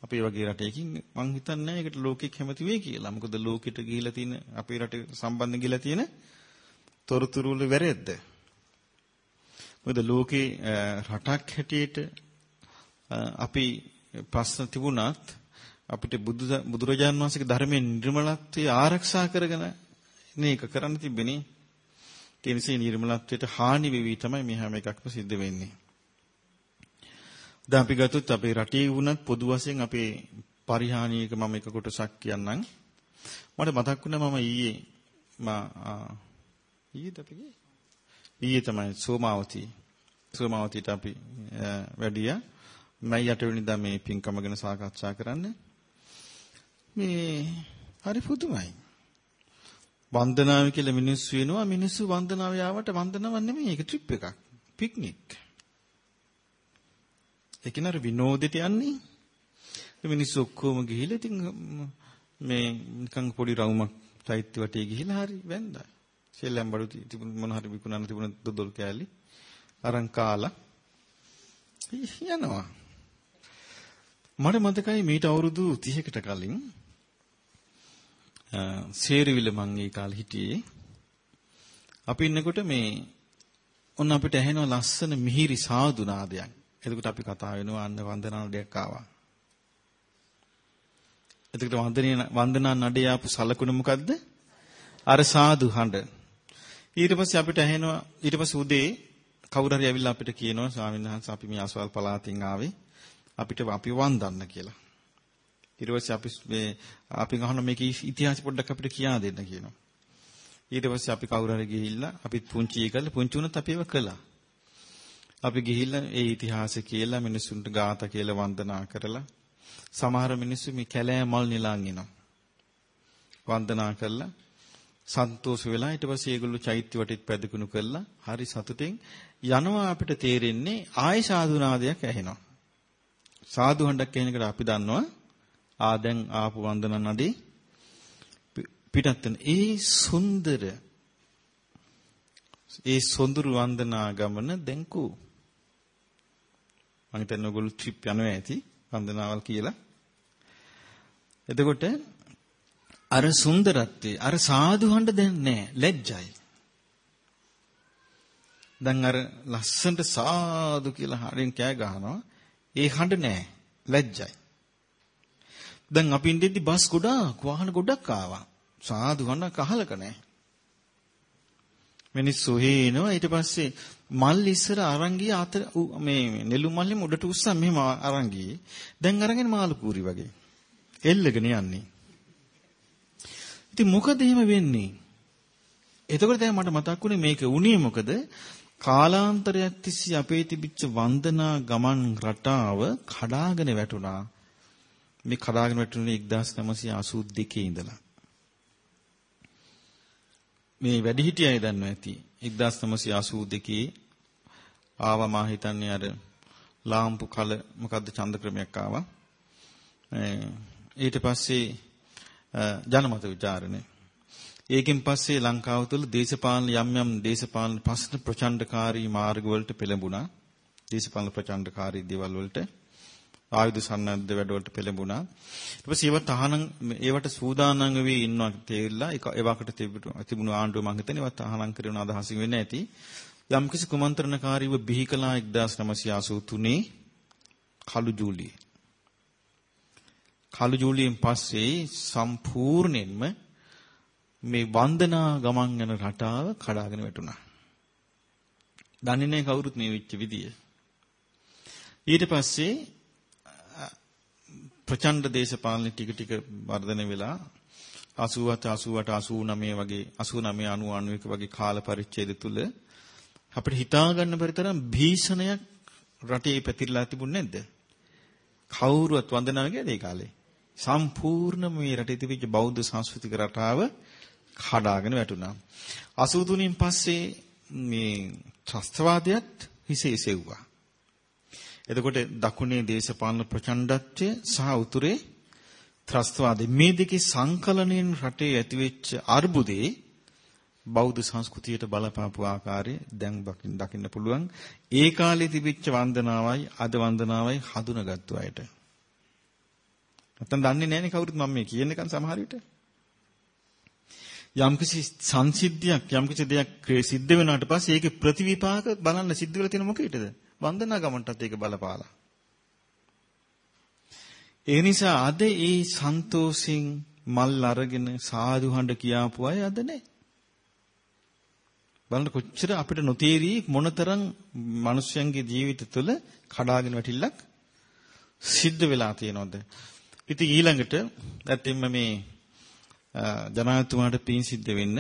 අපේ වගේ රටයකින් මං හිතන්නේ ඒකට ලෝකෙ කැමති වෙයි කියලා. මොකද ලෝකෙට ගිහිලා තියෙන අපේ රට සම්බන්ධ ගිහිලා තියෙන තොරතුරු වල වැරද්ද. මොකද ලෝකේ රටක් හැටියට අපි ප්‍රශ්න තිබුණත් අපිට බුදු බුදුරජාන් වහන්සේගේ ධර්මයේ නිර්මලත්වය ආරක්ෂා කරගෙන මේක කරන්න තිබෙනේ. ඒ නිසා නිර්මලත්වයට හානි වෙවි තමයි මේ හැම එකක්ම සිද්ධ වෙන්නේ. දැන් අපි ගත්තොත් අපේ රටේ වුණත් පොදු වශයෙන් අපේ පරිහානියක මම එක කොටසක් කියන්නම්. මට මතක් වුණා මම ඊයේ මා ඊයේද අපි ඊයේ තමයි සෝමාවති. සෝමාවතිට අපි වැඩියා. මයි 8 වෙනිදා මේ පින්කම ගැන සාකච්ඡා කරන්න. මේ හරි පුදුමයි. වන්දනාව කියලා මිනිස්සු වෙනවා මිනිස්සු වන්දනාව යාවට වන්දනාවක් නෙමෙයි. ඒක ට්‍රිප් එකක්. පික්නික් ඒක නර විනෝදෙට යන්නේ මිනිස්සු ඔක්කොම ගිහිල්ලා ඉතින් මේ නිකන් පොඩි රවුමක් චෛත්‍ය වටේ ගිහිල්ලා හරි වැන්දා සෙල්ලම් බඩු තිබුණ මොන හරි විකුණන්න තිබුණ දොඩොල් කෑලි අරන් කාලා යනවා මට මතකයි මීට අවුරුදු 30කට කලින් සේරවිල මං ඒ කාලේ හිටියේ. අපි ඉන්නකොට මේ ඔන්න අපිට ඇහෙනවා ලස්සන මිහිරි සාදු නාදයක්. එතකොට අපි කතා වෙනවා අන්න වන්දනා නඩයක් ආවා. එතකොට වන්දනේ වන්දනා නඩේ ආපු සලකුණ මොකද්ද? අර සාදු හඬ. ඊට පස්සේ අපිට ඇහෙනවා ඊට පස්සේ උදේ කවුරු හරි ඇවිල්ලා අපිට කියනවා ස්වාමීන් වහන්සේ අපි මේ අසවල් පළාතින් ආවේ අපිට අපි වන්දන්න කියලා. ඊට පස්සේ අපි මේ අපි අහන මේකේ ඉතිහාස පොඩ්ඩක් අපිට කියා දෙන්න කියනවා. ඊට පස්සේ අපි කවුරු හරි ගිහිල්ලා අපිත් පුංචි එකල පුංචි උනත් අපි ඒව කළා. අපි ගිහිල්ලා ඒ ඉතිහාසය කියලා මිනිසුන්ට ගාථා කියලා වන්දනා කරලා සමහර මිනිස්සු මේ කැලෑ මල් නිලාන් එනවා. වන්දනා කරලා සන්තෝෂ වෙලා ඊට පස්සේ ඒගොල්ලෝ චෛත්‍ය වටේත් පැදකුණු කරලා හරි සතුටින් යනවා අපිට තේරෙන්නේ ආය සාදුනාදයක් ඇහෙනවා. සාදු හඬක් ඇහෙනකොට අපි දන්නවා ආ දැන් ආපු වන්දන නදී පිටත් වෙන ඒ සුන්දර ඒ සොඳුරු වන්දනා ගමන දැන් කෝ මම හිතන්නේ ඔයගොල්ලෝ ට්‍රිප් යනවා ඇති වන්දනාවල් කියලා. එතකොට අර සුන්දරත්වයේ අර සාදුහඬ දැන් නැහැ ලැජ්ජයි. දැන් අර ලස්සනට සාදු කියලා හරින් කෑ ගහනවා. ඒ හඬ නැහැ ලැජ්ජයි. දැන් අපි ඉඳිද්දි බස් ගොඩාක් වාහන ගොඩක් ආවා. සාදු හඬක් අහලක නැහැ මිනිස්සු හේනවා. ඊට පස්සේ මල් ඉස්සර අරන් ගිය අතර මේ නෙළුම් මල්ලෙම උඩට උස්සන් මෙහෙම අරන් ගියේ දැන් අරගෙන මාළු කූරි වගේ. එල්ලගෙන යන්නේ. ඉතින් මොකද එහෙම වෙන්නේ? එතකොට දැන් මට මතක් වුණේ මේක උනේ මොකද? කාලාන්තරයක් තිස්සේ අපේ තිබිච්ච වන්දනා ගමන් රටාව කඩාගෙන වැටුණා. මේ කඩාගෙන වැටුනේ 1982 ඉඳලා. මේ වැඩිහිටිය අය දන්නවා ඇති. 1982 ආවා මා හිතන්නේ අර ලාම්පු කල මොකද්ද ඡන්ද ක්‍රමයක් ආවා. ඊට පස්සේ ජනමත ਵਿਚාරණය ඒකෙන් පස්සේ ලංකාව තුළ දේශපාලන යම් යම් දේශපාලන ප්‍රශ්න ප්‍රචණ්ඩකාරී මාර්ග වලට පෙළඹුණා. දේශපාලන ප්‍රචණ්ඩකාරී දේවල් වලට ආයුධ සන්නද්ධ වැඩවලට පෙළඹුණා. ඊට පස්සේ ඒව තහනම් ඒවට සූදානම් වෙවි ඉන්නවා තේරිලා ඒවකට තිබුණු ආණ්ඩුව මං හිතන්නේ ඒවත් තහනම් කරන අදහසින් වෙන්නේ නැති. යම්කිසි කුමන්ත්‍රණකාරීව බිහි කළා 1983 කළු ජූලියේ. කළු ජූලියෙන් පස්සේ සම්පූර්ණයෙන්ම මේ වන්දනා ගමන් යන රටාව කඩාගෙන වැටුණා. දන්නේ නැහැ කවුරුත් මේ වෙච්ච විදිය. ඊට පස්සේ ප්‍රචණ්ඩ දේශපාලන ටික ටික වර්ධනය වෙලා 87 88 89 වගේ 89 90 91 වගේ කාල පරිච්ඡේද තුල අපිට හිතා ගන්න බැරි තරම් භීෂණයක් රටේ පැතිරලා තිබුණේ නැද්ද? කවුරුවත් වන්දනා ගියද ඒ කාලේ? සම්පූර්ණ මේ රටේ තිබිච්ච බෞද්ධ සංස්කෘතික රටාව කඩාගෙන වැටුණා. 83න් පස්සේ මේ ත්‍රස්තවාදයත් හිසේ සෙව්වා. එතකොට දකුණේ දේශපාලන ප්‍රචණ්ඩත්වය සහ උතුරේ ත්‍රස්තවාදය. මේ දෙකේ සංකලනයෙන් රටේ ඇතිවෙච්ච අර්බුදේ බෞද්ධ සංස්කෘතියට බලපාපු ආකාරය දැන් දකින්න පුළුවන්. ඒ කාලේ තිබිච්ච වන්දනාවයි අද වන්දනාවයි හඳුනාගත්තු අයට. නැත්තම් දන්නේ නැහැනේ කවුරුත් මම මේ කියන එකන් සමහර විට. යම්කිසි සංසිද්ධියක් යම්කිසි දෙයක් සිද්ධ වෙනාට පස්සේ ඒකේ ප්‍රතිවිපාක බලන්න සිද්ධ වෙලා තියෙන මොකේද? වන්දනා ගමන්ටත් ඒක බලපාලා. ඒ නිසා අද ඒ සන්තෝෂින් මල් අරගෙන සාදු හඬ කියාපු අය අද නැහැ. බලන්න කොච්චර අපිට නොතේරි මොනතරම් මිනිස්යන්ගේ ජීවිත තුළ කඩාගෙන වැටිල්ලක් සිද්ධ වෙලා තියෙනවද? ඉතින් ඊළඟට ඇත්තෙන්ම මේ ජනාධිපතිතුමාට පින් සිද්ධ වෙන්න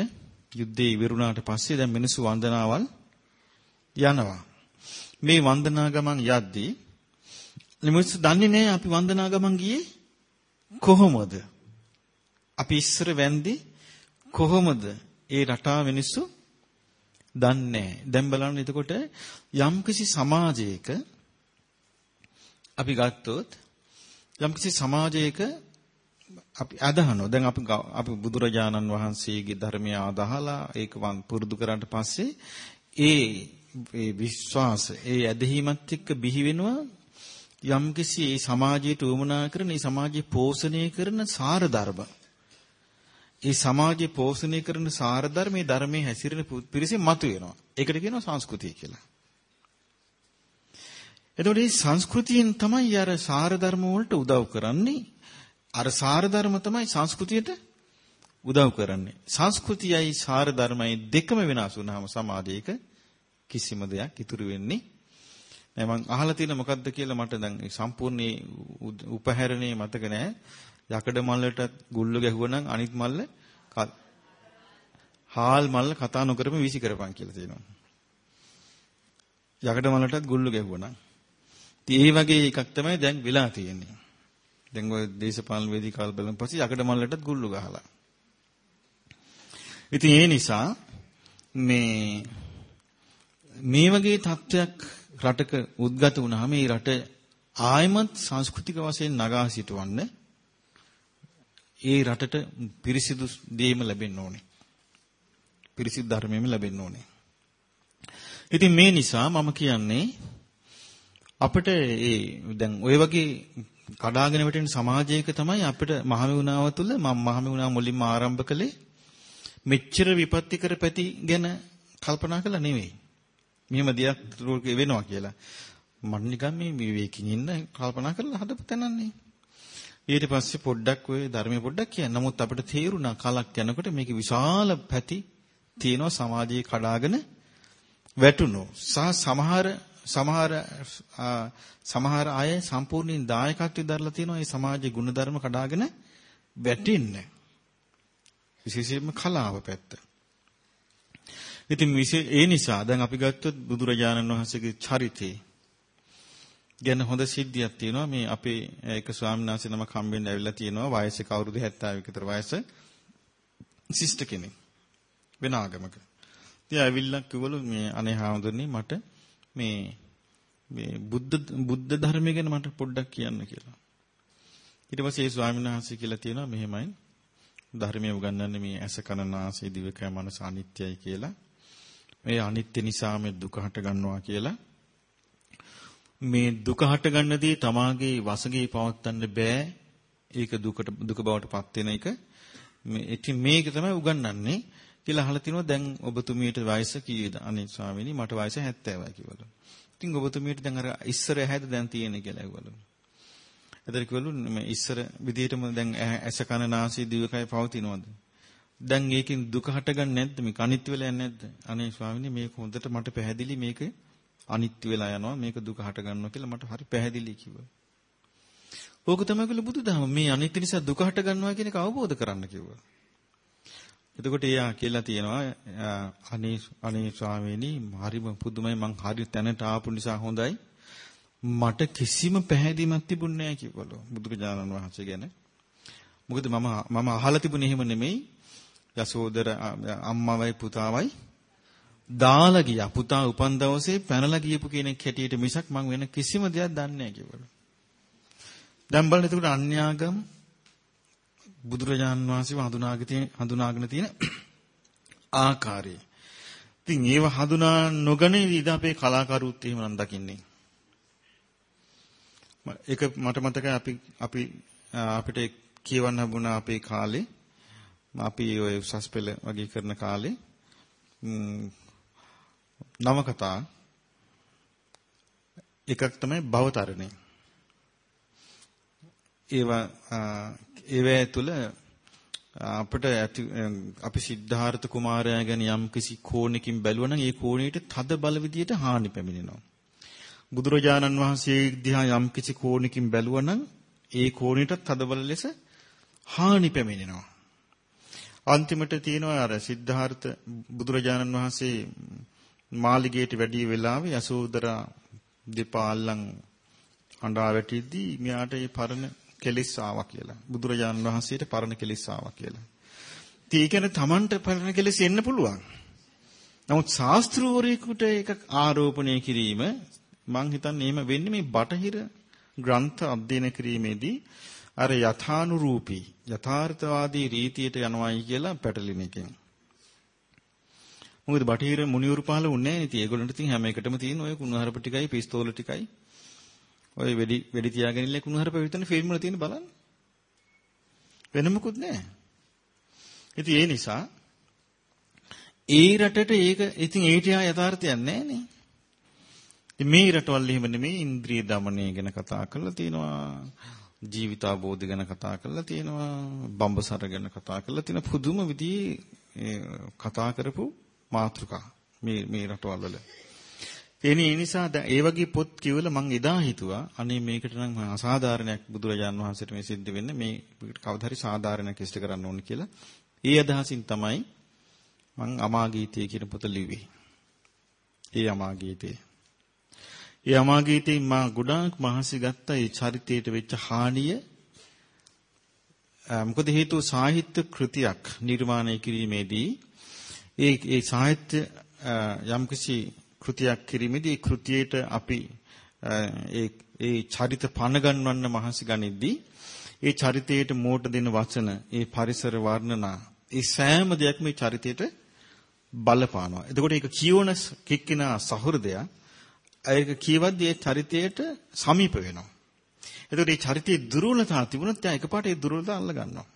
යුද්ධේ ඉවරුණාට පස්සේ දැන් මිනිස්සු වන්දනාවල් යනවා. මේ වන්දනා ගමන් යද්දී මිනිස්සු දන්නේ නැහැ අපි වන්දනා ගමන් ගියේ කොහොමද? අපි ඉස්සර වැන්දි කොහොමද? ඒ රටා මිනිස්සු දන්නේ දැන් බලන්න එතකොට යම්කිසි සමාජයක අපි ගත්තොත් යම්කිසි සමාජයක අපි අදහනවා දැන් අපි අපි බුදුරජාණන් වහන්සේගේ ධර්මය අදහලා ඒක පුරුදු කරාට පස්සේ ඒ ඒ විශ්වාස ඒ ඇදහිමත් එක්ක බිහි වෙනවා යම්කිසි ඒ සමාජයට උවමනා කරන ඒ සමාජය පෝෂණය කරන සාර ධර්ම. ඒ සමාජය පෝෂණය කරන සාර ධර්මයේ ධර්මයේ හැසිරෙන පිරිසෙන් මතුවෙනවා. ඒකට කියනවා සංස්කෘතිය කියලා. එතකොට මේ සංස්කෘතියෙන් තමයි අර සාර ධර්ම වලට උදව් කරන්නේ. අර සාර ධර්ම තමයි සංස්කෘතියට උදව් කරන්නේ. සංස්කෘතියයි සාර ධර්මයි දෙකම වෙනස් වුනහම සමාජයක කිසිම දෙයක් ඉතුරු වෙන්නේ නෑ මං අහලා තියෙන මොකද්ද කියලා මට දැන් සම්පූර්ණ උපහැරණේ මතක නෑ යකඩ මල්ලට ගුල්ල ගැහුවනම් අනිත් මල්ල හාල් මල්ල කතා නොකරම වීසි කරපන් කියලා තියෙනවා. යකඩ මල්ලටත් ගුල්ල ගැහුවා ඒ වගේ එකක් තමයි දැන් වෙලා තියෙන්නේ. දැන් ඔය දේශපාලන වේදිකාවල් බලන පස්සේ යකඩ මල්ලටත් ගුල්ල ගහලා. ඉතින් ඒ නිසා මේ මේ වගේ තත්ත්වයක් රටක උද්ගත වුණාම මේ රට ආයමත් සංස්කෘතික වශයෙන් නගා සිටවන්න ඒ රටට පිරිසිදු දේම ලැබෙන්න ඕනේ. පිරිසිදු ධර්මයෙන්ම ලැබෙන්න ඕනේ. ඉතින් මේ නිසා මම කියන්නේ අපිට ඒ දැන් ওই වගේ කඩාගෙන වැටෙන සමාජයක තමයි අපිට මහමෙවුනාව තුළ මම මහමෙවුනාව මුලින්ම ආරම්භ කළේ මෙච්චර විපත්ති කර පැති ගැන කල්පනා කළා නෙවෙයි. මෙහෙම දෙයක් වෙනවා කියලා. මම නිකන් මේ විවේකයෙන් ඉන්න කල්පනා කරලා හදපු තැනන්නේ. ඊට පස්සේ පොඩ්ඩක් ওই ධර්මයේ පොඩ්ඩක් කියන්න. නමුත් අපිට තේරුණා කලක් යනකොට මේක විශාල පැති තියෙනවා සමාජයේ කඩාගෙන වැටුණු. සහ සමහර සමහර සමහර අය සම්පූර්ණයෙන් දායකත්වයෙන් දරලා තියෙනවා මේ සමාජයේ ගුණධර්ම කඩාගෙන වැටෙන්නේ. විශේෂයෙන්ම කලාව පැත්ත. ඉතින් ඒ නිසා දැන් අපි ගත්තොත් බුදුරජාණන් වහන්සේගේ චරිතේ ගැන හොඳ සිද්ධියක් තියෙනවා මේ අපේ එක ස්වාමීන් වහන්සේ නමක් හම්බෙන්න ඇවිල්ලා තියෙනවා වයසක අවුරුදු 70 විතර වයස සිස්ට කෙනෙක් වෙන ආගමක. ඉතින් ඇවිල්ලා කිව්වලු මේ අනේ හාමුදුරනේ මට මේ මේ බුද්ධ බුද්ධ ධර්මය ගැන මට පොඩ්ඩක් කියන්න කියලා. ඊට පස්සේ ඒ ස්වාමීන් වහන්සේ කියලා තියෙනවා මෙහෙමයි ධර්මයේ උගන්වන්නේ මේ ඇස කන නාසය දිවකය මනස අනිත්‍යයි කියලා. මේ අනිත්‍ය නිසා මේ දුක හට ගන්නවා කියලා. මේ දුක හට ගන්නදී තමාගේ වසඟේ පවත්වන්න බෑ. ඒක දුකට දුක බවට පත් වෙන එක. මේ ඉතින් මේක තමයි උගන්වන්නේ කියලා අහලා තිනවා දැන් ඔබතුමියට වයස කීයද? අනේ ස්වාමීනි මට වයස 70යි කිව්වලු. ඉතින් ඔබතුමියට දැන් අර ඉස්සර ඇහැද දැන් තියෙන්නේ කියලා ඇහුවලු. එතන කිව්වලු මේ ඉස්සර විදිහටම දැන් ඇස කන නාසය දිවකය පවතිනවද? දැන් ඒකෙන් දුක හටගන්නේ නැද්ද? මේක අනිත්‍ය වෙලා යන්නේ නැද්ද? අනේ ස්වාමීනි මේක හොඳට මට පැහැදිලි මේක අනිත්‍ය වෙලා යනවා මේක දුක හට ගන්නවා කියලා මට හරි පැහැදිලි කිව්වා. ඕක තමයි කිව්ල බුදුදහම මේ අනිත්‍ය නිසා දුක හට ගන්නවා කියන එක අවබෝධ කරන්න කිව්වා. එතකොට එයා කියලා තියෙනවා අනේ අනේ ස්වාමීනි හරිම පුදුමයි මං හරි තැනට ආපු නිසා හොඳයි. මට කිසිම පැහැදීමක් තිබුණේ නැහැ කිව්වලු බුදුරජාණන් වහන්සේ ගැන. මොකද මම මම අහලා තිබුණේ එහෙම නෙමෙයි. යසෝදර අම්මවයි පුතාවයි දාලා ගියා. පුතා උපන් දවසේ පැනලා ගියපු කෙනෙක් හැටියට මිසක් මං වෙන කිසිම දෙයක් දන්නේ නැහැ කිව්වලු. දැන් බලන්න එතකොට අන්‍යාගම් බුදුරජාන් වහන්සේව හඳුනාගෙන තියෙන හඳුනාගෙන තියෙන ආකාරය. ඉතින් ඒව හඳුනා නොගනේ ඉඳ අපේ කලාකරුත් එහෙම නම් දකින්නේ. ඒක මට මතකයි අපි අපි අපිට කියවන්න හම්බුණා අපේ කාලේ අපි ඔය උසස් පෙළ වගේ කරන කාලේ නවකතා එකක් තමයි භවතරණය. ඒවා ඒවැ තුල අපිට අපි සිද්ධාර්ථ කුමාරයා ගැන යම් කිසි කෝණකින් බැලුවා නම් ඒ කෝණයට තද බල විදියට හානි පැමිණෙනවා. බුදුරජාණන් වහන්සේ දිහා යම් කිසි කෝණකින් බැලුවා නම් ඒ කෝණයට තද බල ලෙස හානි පැමිණෙනවා. අන්තිමට තියෙනවා අර සිද්ධාර්ථ බුදුරජාණන් වහන්සේ මාලිගයට වැඩි වෙලාවේ යසෝදරා දෙපා අල්ලන් හඬා වැටිද්දී මෙයාට ඒ පරණ කෙලිස් ආවා කියලා. බුදුරජාණන් වහන්සේට පරණ කෙලිස් ආවා කියලා. ඉතින් ඒ කියන්නේ Tamanට පරණ කෙලිස් එන්න පුළුවන්. නමුත් ශාස්ත්‍රූවරයෙකුට ඒක ආරෝපණය කිරීම මං හිතන්නේ එහෙම වෙන්නේ මේ බටහිර ග්‍රන්ථ අධ්‍යයනය කිරීමේදී අර යථානුරූපී යථාර්ථවාදී රීතියට යනවායි කියලා පැටලෙන එකෙන්. මොකද බටහිර මුනිවරු පහල උන්නේ නැහැ නේද? ඒගොල්ලන්ට ඉතින් හැම එකටම තියෙන ඔය කුණුහරුප ටිකයි පිස්තෝල ටිකයි ඔය වෙඩි වෙඩි තියාගෙන ඉන්න කුණුහරුප විතරනේ ෆිල්ම් වල තියෙන බලන්න. වෙන මොකුත් නැහැ. ඉතින් ඒ නිසා ඒ රටට ඒක ඉතින් ඒ තියා යථාර්ථයක් නැහැ නේ. ඉතින් මේ රටවල් එහෙම නෙමෙයි ඉන්ද්‍රිය দমনය ගැන කතා කරලා තියෙනවා. ජීවිත අවබෝධ ගැන කතා කරලා තියෙනවා. බම්බසර ගැන කතා කරලා තියෙන පුදුම විදිහේ කතා කරපු මාතෘකා මේ මේ රටවල් වල. ඒ නිසා දැන් ඒ වගේ පොත් කියවලා මම එදා හිතුවා අනේ මේකට නම් අසාධාරණයක් බුදුරජාන් වහන්සේට මේ සිද්ධ වෙන්නේ මේ කවදා හරි සාධාරණයක් ඉෂ්ට කරන්න ඕන කියලා. ඒ අදහසින් තමයි මං අමාගීතය කියන පොත ලිව්වේ. ඒ අමාගීතය. ඒ අමාගීතයෙන් මා ගොඩාක් මහන්සි ගත්තා. ඒ චරිතයට වෙච්ච හානිය. මොකද හේතුව සාහිත්‍ය කෘතියක් නිර්මාණය කිරීමේදී. ඒ ඒ සාහිත්‍ය යම්කිසි කෘතියක් කිරීමේදී ඒ කෘතියට අපි ඒ ඒ චරිත පණ ගන්වන්න මහන්සි ගනිද්දී ඒ චරිතයට මෝට දෙන වචන, ඒ පරිසර වර්ණනා, ඒ සෑම දෙයක්ම මේ චරිතයට බලපානවා. එතකොට ඒක කියවන කික්කිනා සහෘදයා ඒක කියවද්දී ඒ චරිතයට සමීප වෙනවා. එතකොට මේ චරිතයේ දුර්වලතා තිබුණොත් එයා එකපාරට ඒ දුර්වලතා අල්ල ගන්නවා.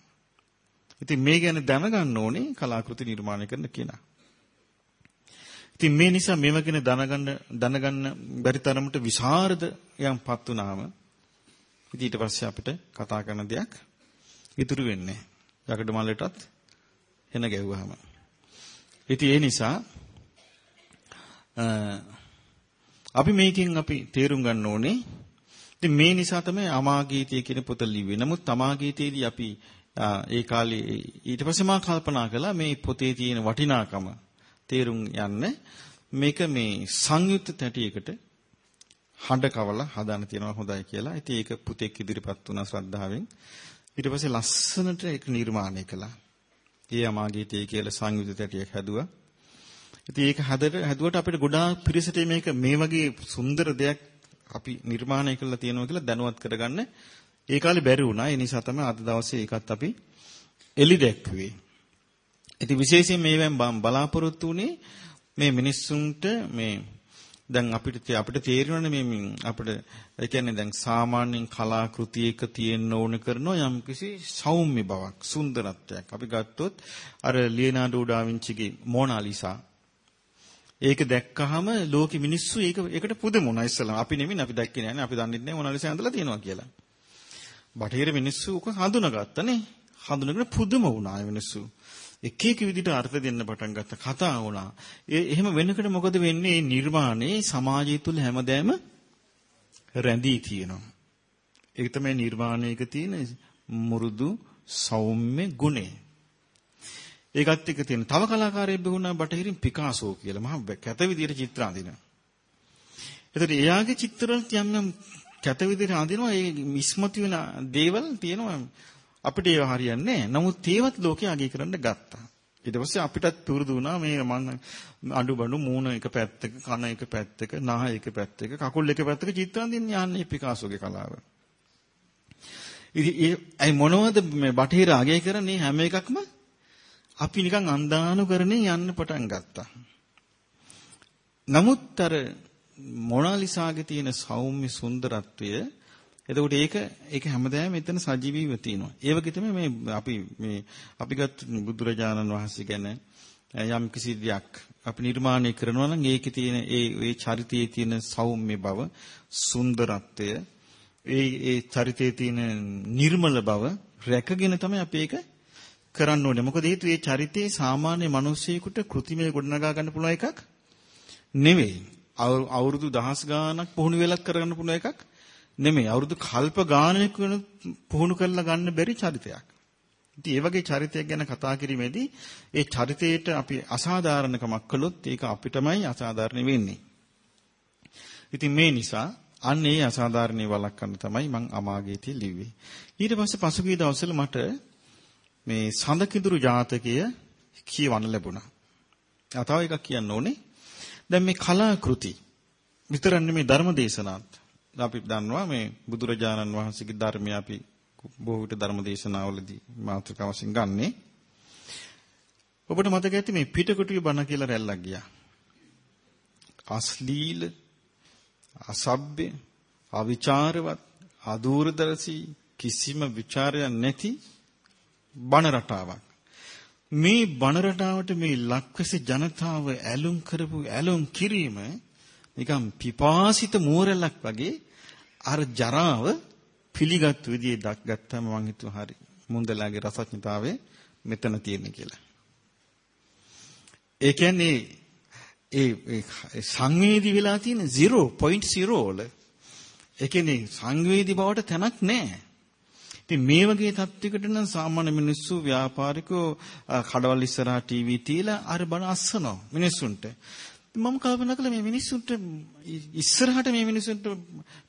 ඉතින් මේ ගැන දැනගන්න ඕනේ කලාකෘති නිර්මාණය කරන කෙනා. ඉතින් මේ නිසා මේව ගැන දැනගන්න දැනගන්න බැරි තරමට විසරද යම්පත් වුණාම ඉතින් ඊට පස්සේ අපිට කතා කරන දෙයක් ඉතුරු වෙන්නේ යකඩ මල්ලටත් එන ගැව්වහම. ඉතින් ඒ නිසා අපි මේකෙන් අපි තේරුම් ගන්න ඕනේ ඉතින් මේ නිසා තමයි අමාගීතය කියන පොත ලිව්වේ. නමුත් අමාගීතයේදී අපි ඒ කාලේ ඊට පස්සේ මා කල්පනා කළා මේ පොතේ තියෙන වටිනාකම තේරුම් යන්න මේක මේ සංයුක්ත තැටියකට හඬ කවලා හදාන්න තියනවා හොඳයි කියලා. ඉතින් ඒක පුතෙක් ඉදිරිපත් වුණා ශ්‍රද්ධාවෙන්. ඊට පස්සේ ලස්සනට ඒක නිර්මාණය කළා. ඒ අමාගීතය කියලා සංයුක්ත තැටියක් හැදුවා. ඉතින් ඒක හදට හැදුවට අපිට ගොඩාක් පිරිසට මේක මේ වගේ සුන්දර දෙයක් අපි නිර්මාණය කරලා තියෙනවා කියලා දැනුවත් කරගන්න ඒ කාලේ බැරි වුණා. ඒ නිසා තමයි අද දවසේ ඒකත් අපි එලි දැක්ුවේ. ඉතින් විශේෂයෙන් මේවෙන් බලාපොරොත්තු උනේ මේ මිනිස්සුන්ට මේ දැන් අපිට අපිට තේරෙනවනේ මේ අපිට ඒ කියන්නේ දැන් සාමාන්‍යයෙන් කලාකෘතියක තියෙන්න ඕන කරන යම්කිසි සෞම්‍ය බවක් සුන්දරත්වයක් අපි ගත්තොත් අර ලියනාඩෝ ඩා වින්චිගේ මොනාලිසා ඒක දැක්කහම ලෝකෙ මිනිස්සු ඒක ඒකට පුදුමුණා ඉස්සලා අපි නෙමෙයි අපි දැක්කේ නෑනේ අපි දන්නේ නැහැ මොනාලිසා ඇඳලා තියෙනවා කියලා බටහිර මිනිස්සු උක හඳුනාගත්තනේ හඳුනගෙන පුදුම වුණා මිනිස්සු එක එක විදිහට අර්ථ දෙන්න පටන් ගත්ත කතා වුණා. ඒ එහෙම වෙනකොට මොකද වෙන්නේ? මේ නිර්මාණේ සමාජය තුල හැමදේම රැඳී තියෙනවා. ඒක තමයි නිර්මාණයක තියෙන මුරුදු සෞම්‍ය ගුණය. ඒකත් එක්ක තියෙන තව කලාකාරයෙක් බහුණා බටහිරින් පිකාසෝ කියලා මහා කැත විදියට චිත්‍ර අඳිනවා. එතකොට එයාගේ චිත්‍රවල යම් යම් කැත විදියට අඳිනවා ඒ මිස්මතු වෙන දේවල් තියෙනවා අපිට ඒව හරියන්නේ නැහැ. නමුත් ඒවත් ලෝකේ අගය කරන්න ගත්තා. ඊට පස්සේ අපිටත් පුරුදු වුණා මේ මම අඬු බඬු මූණ එක පැත්තක කන එක පැත්තක නහ එක පැත්තක කකුල් එක පැත්තක චිත්‍ර අඳින්න යන්නේ පිකාසෝගේ කලාව. ඉතින් ඒ අයි මොනවද මේ බටහිර අගය කරන්නේ හැම එකක්ම අපි නිකන් අන්දානුකරණේ යන්න පටන් ගත්තා. නමුත් අර මොනාලිසාගේ තියෙන සෞම්‍ය සුන්දරත්වය එතකොට ඒක ඒක හැමදාම එතන සජීවීව තියෙනවා. ඒ වගේ තමයි මේ අපි මේ අපි ගත් බුදුරජාණන් වහන්සේ ගැන යම් කිසි දෙයක් අපි නිර්මාණය කරනවා නම් ඒකේ තියෙන ඒ ඒ චරිතයේ තියෙන සෞම්‍ය බව, සුන්දරත්වය, ඒ ඒ චරිතයේ තියෙන නිර්මල බව රැකගෙන තමයි අපි ඒක කරන්න ඕනේ. මොකද හේතුව ඒ චරිතේ සාමාන්‍ය මිනිස්සෙකුට කෘතිමය ගොඩනගා ගන්න පුළුවන් එකක් නෙවෙයි. අවුරුදු දහස් ගාණක් පුහුණු වෙලක් කරගන්න පුළුවන් එකක් නෙමෙයි අවුරුදු කල්ප ගානක වෙන පුහුණු කරලා ගන්න බැරි චරිතයක්. ඉතින් ඒ වගේ චරිතයක් ගැන කතා කිරීමේදී ඒ චරිතයට අපි අසාධාරණකමක් කළොත් ඒක අපිටමයි අසාධාරණ වෙන්නේ. ඉතින් මේ නිසා අන්න ඒ අසාධාරණේ වළක්වන්න තමයි මම අමාගේතිය ලිව්වේ. ඊට පස්සේ පසුගිය දවස්වල මට මේ සඳකිඳුරු ජාතකය කියවන්න ලැබුණා. තව එකක් කියන්න ඕනේ. දැන් මේ කලාකෘති විතරක් නෙමෙයි ධර්ම දේශනාත් අපි දන්නවා මේ බුදුරජාණන් වහන්සේගේ ධර්මය අපි බොහෝ විට ධර්ම දේශනාවලදී මාතෘකාව වශයෙන් ගන්නෙ. ඔබට මතක ඇති මේ පිටකොටුවේ බණ කියලා රැල්ලක් ගියා. අශ්ලීල, අසභ්‍ය, අවිචාරවත්, අදූරදර්ශී කිසිම ਵਿਚාරයක් නැති බණ රටාවක්. මේ බණ රටාවට මේ ලක්වැසි ජනතාව ඇලුම් කරපු ඇලුම් කිරීම නිකම් පිපාසිත මෝරලක් වගේ අර ජරාව පිළිගත් විදිහේ දක් ගත්තම මං හිතුවා හරි මුන්දලාගේ රසඥතාවය මෙතන තියෙන කියලා. ඒ කියන්නේ ඒ සංවේදී වෙලා තියෙන 0.0 වල ඒ කියන්නේ සංවේදී බවට තැනක් නැහැ. ඉතින් මේ වගේ තත්යකට නම් සාමාන්‍ය මිනිස්සු ව්‍යාපාරිකෝ කඩවල් ඉස්සරහා ටීවී තියලා අර බණ අස්සනවා මිනිස්සුන්ට. මම කල්පනා කළා මේ මිනිස්සුන්ට ඉස්සරහට මේ මිනිස්සුන්ට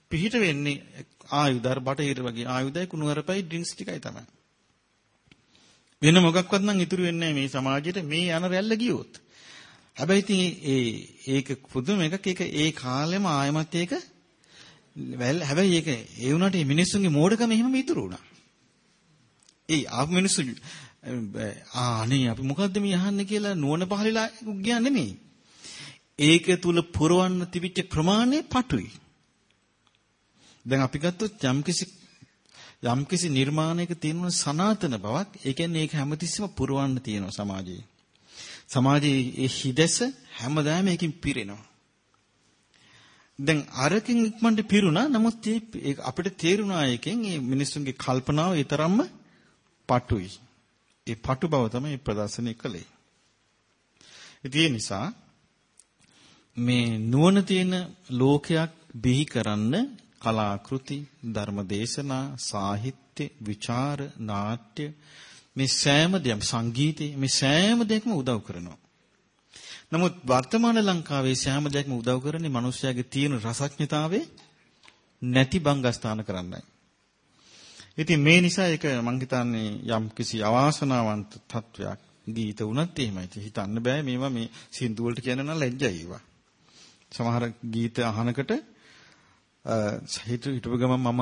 පිහිට වෙන්නේ ආයුධ අර බටහිර වගේ ආයුධයි කුණුවරපයි ඩ්‍රින්ක්ස් ටිකයි තමයි. වෙන මොකක්වත් නම් ඉතුරු වෙන්නේ මේ සමාජයට මේ යන රැල්ල ගියොත්. හැබැයි ඉතින් ඒ ඒක පුදුම එකක් ඒක ඒ කාලෙම ආයමත් ඒක හැබැයි ඒක ඒ වුණාට මේ මිනිස්සුන්ගේ මෝඩකම එහෙමම ඉතුරු වුණා. ඒ ආපු මිනිස්සු ආනේ අපි මොකද්ද මේ අහන්නේ කියලා නුවණ පහලලා ගියා නෙමෙයි. ඒක තුල පුරවන්න තිබිච්ච ප්‍රමාණය පටුයි. දැන් අපි ගත්තොත් යම්කිසි යම්කිසි නිර්මාණයක තියෙන සනාතන බවක් ඒ කියන්නේ ඒක හැමතිස්සෙම පුරවන්න තියෙනවා සමාජයේ. සමාජයේ ඒ හිදැස හැමදාම ඒකින් පිරෙනවා. දැන් අරකින් ඉක්මනට පිරුණා නමුත් ඒ අපිට තේරුණා එකෙන් මේ මිනිස්සුන්ගේ කල්පනාව ඒ තරම්ම පටුයි. ඒ පටු බව තමයි ප්‍රදර්ශනය කළේ. ඒ නිසා මේ නුවණ තියෙන ලෝකයක් බිහි කරන්න කලාකෘති, ධර්මදේශනා, සාහිත්‍ය, විචාර, නාට්‍ය මේ සෑම දෙයක්ම සංගීතය මේ සෑම දෙයක්ම උදව් කරනවා. නමුත් වර්තමාන ලංකාවේ සෑම දෙයක්ම උදව් කරන්නේ මිනිස්යාගේ තියෙන රසඥතාවේ නැති බංගස්ථාන කරන්නයි. ඉතින් මේ නිසා ඒක මං හිතන්නේ යම් කිසි අවාසනාවන්ත තත්වයක් ගීත වුණත් එහෙමයි. හිතන්න බෑ මේවා මේ සින්දු වලට කියන නම් ලැජ්ජයි ඒවා. සමහර ගීත අහනකට හිත හිටපු ගමන් මම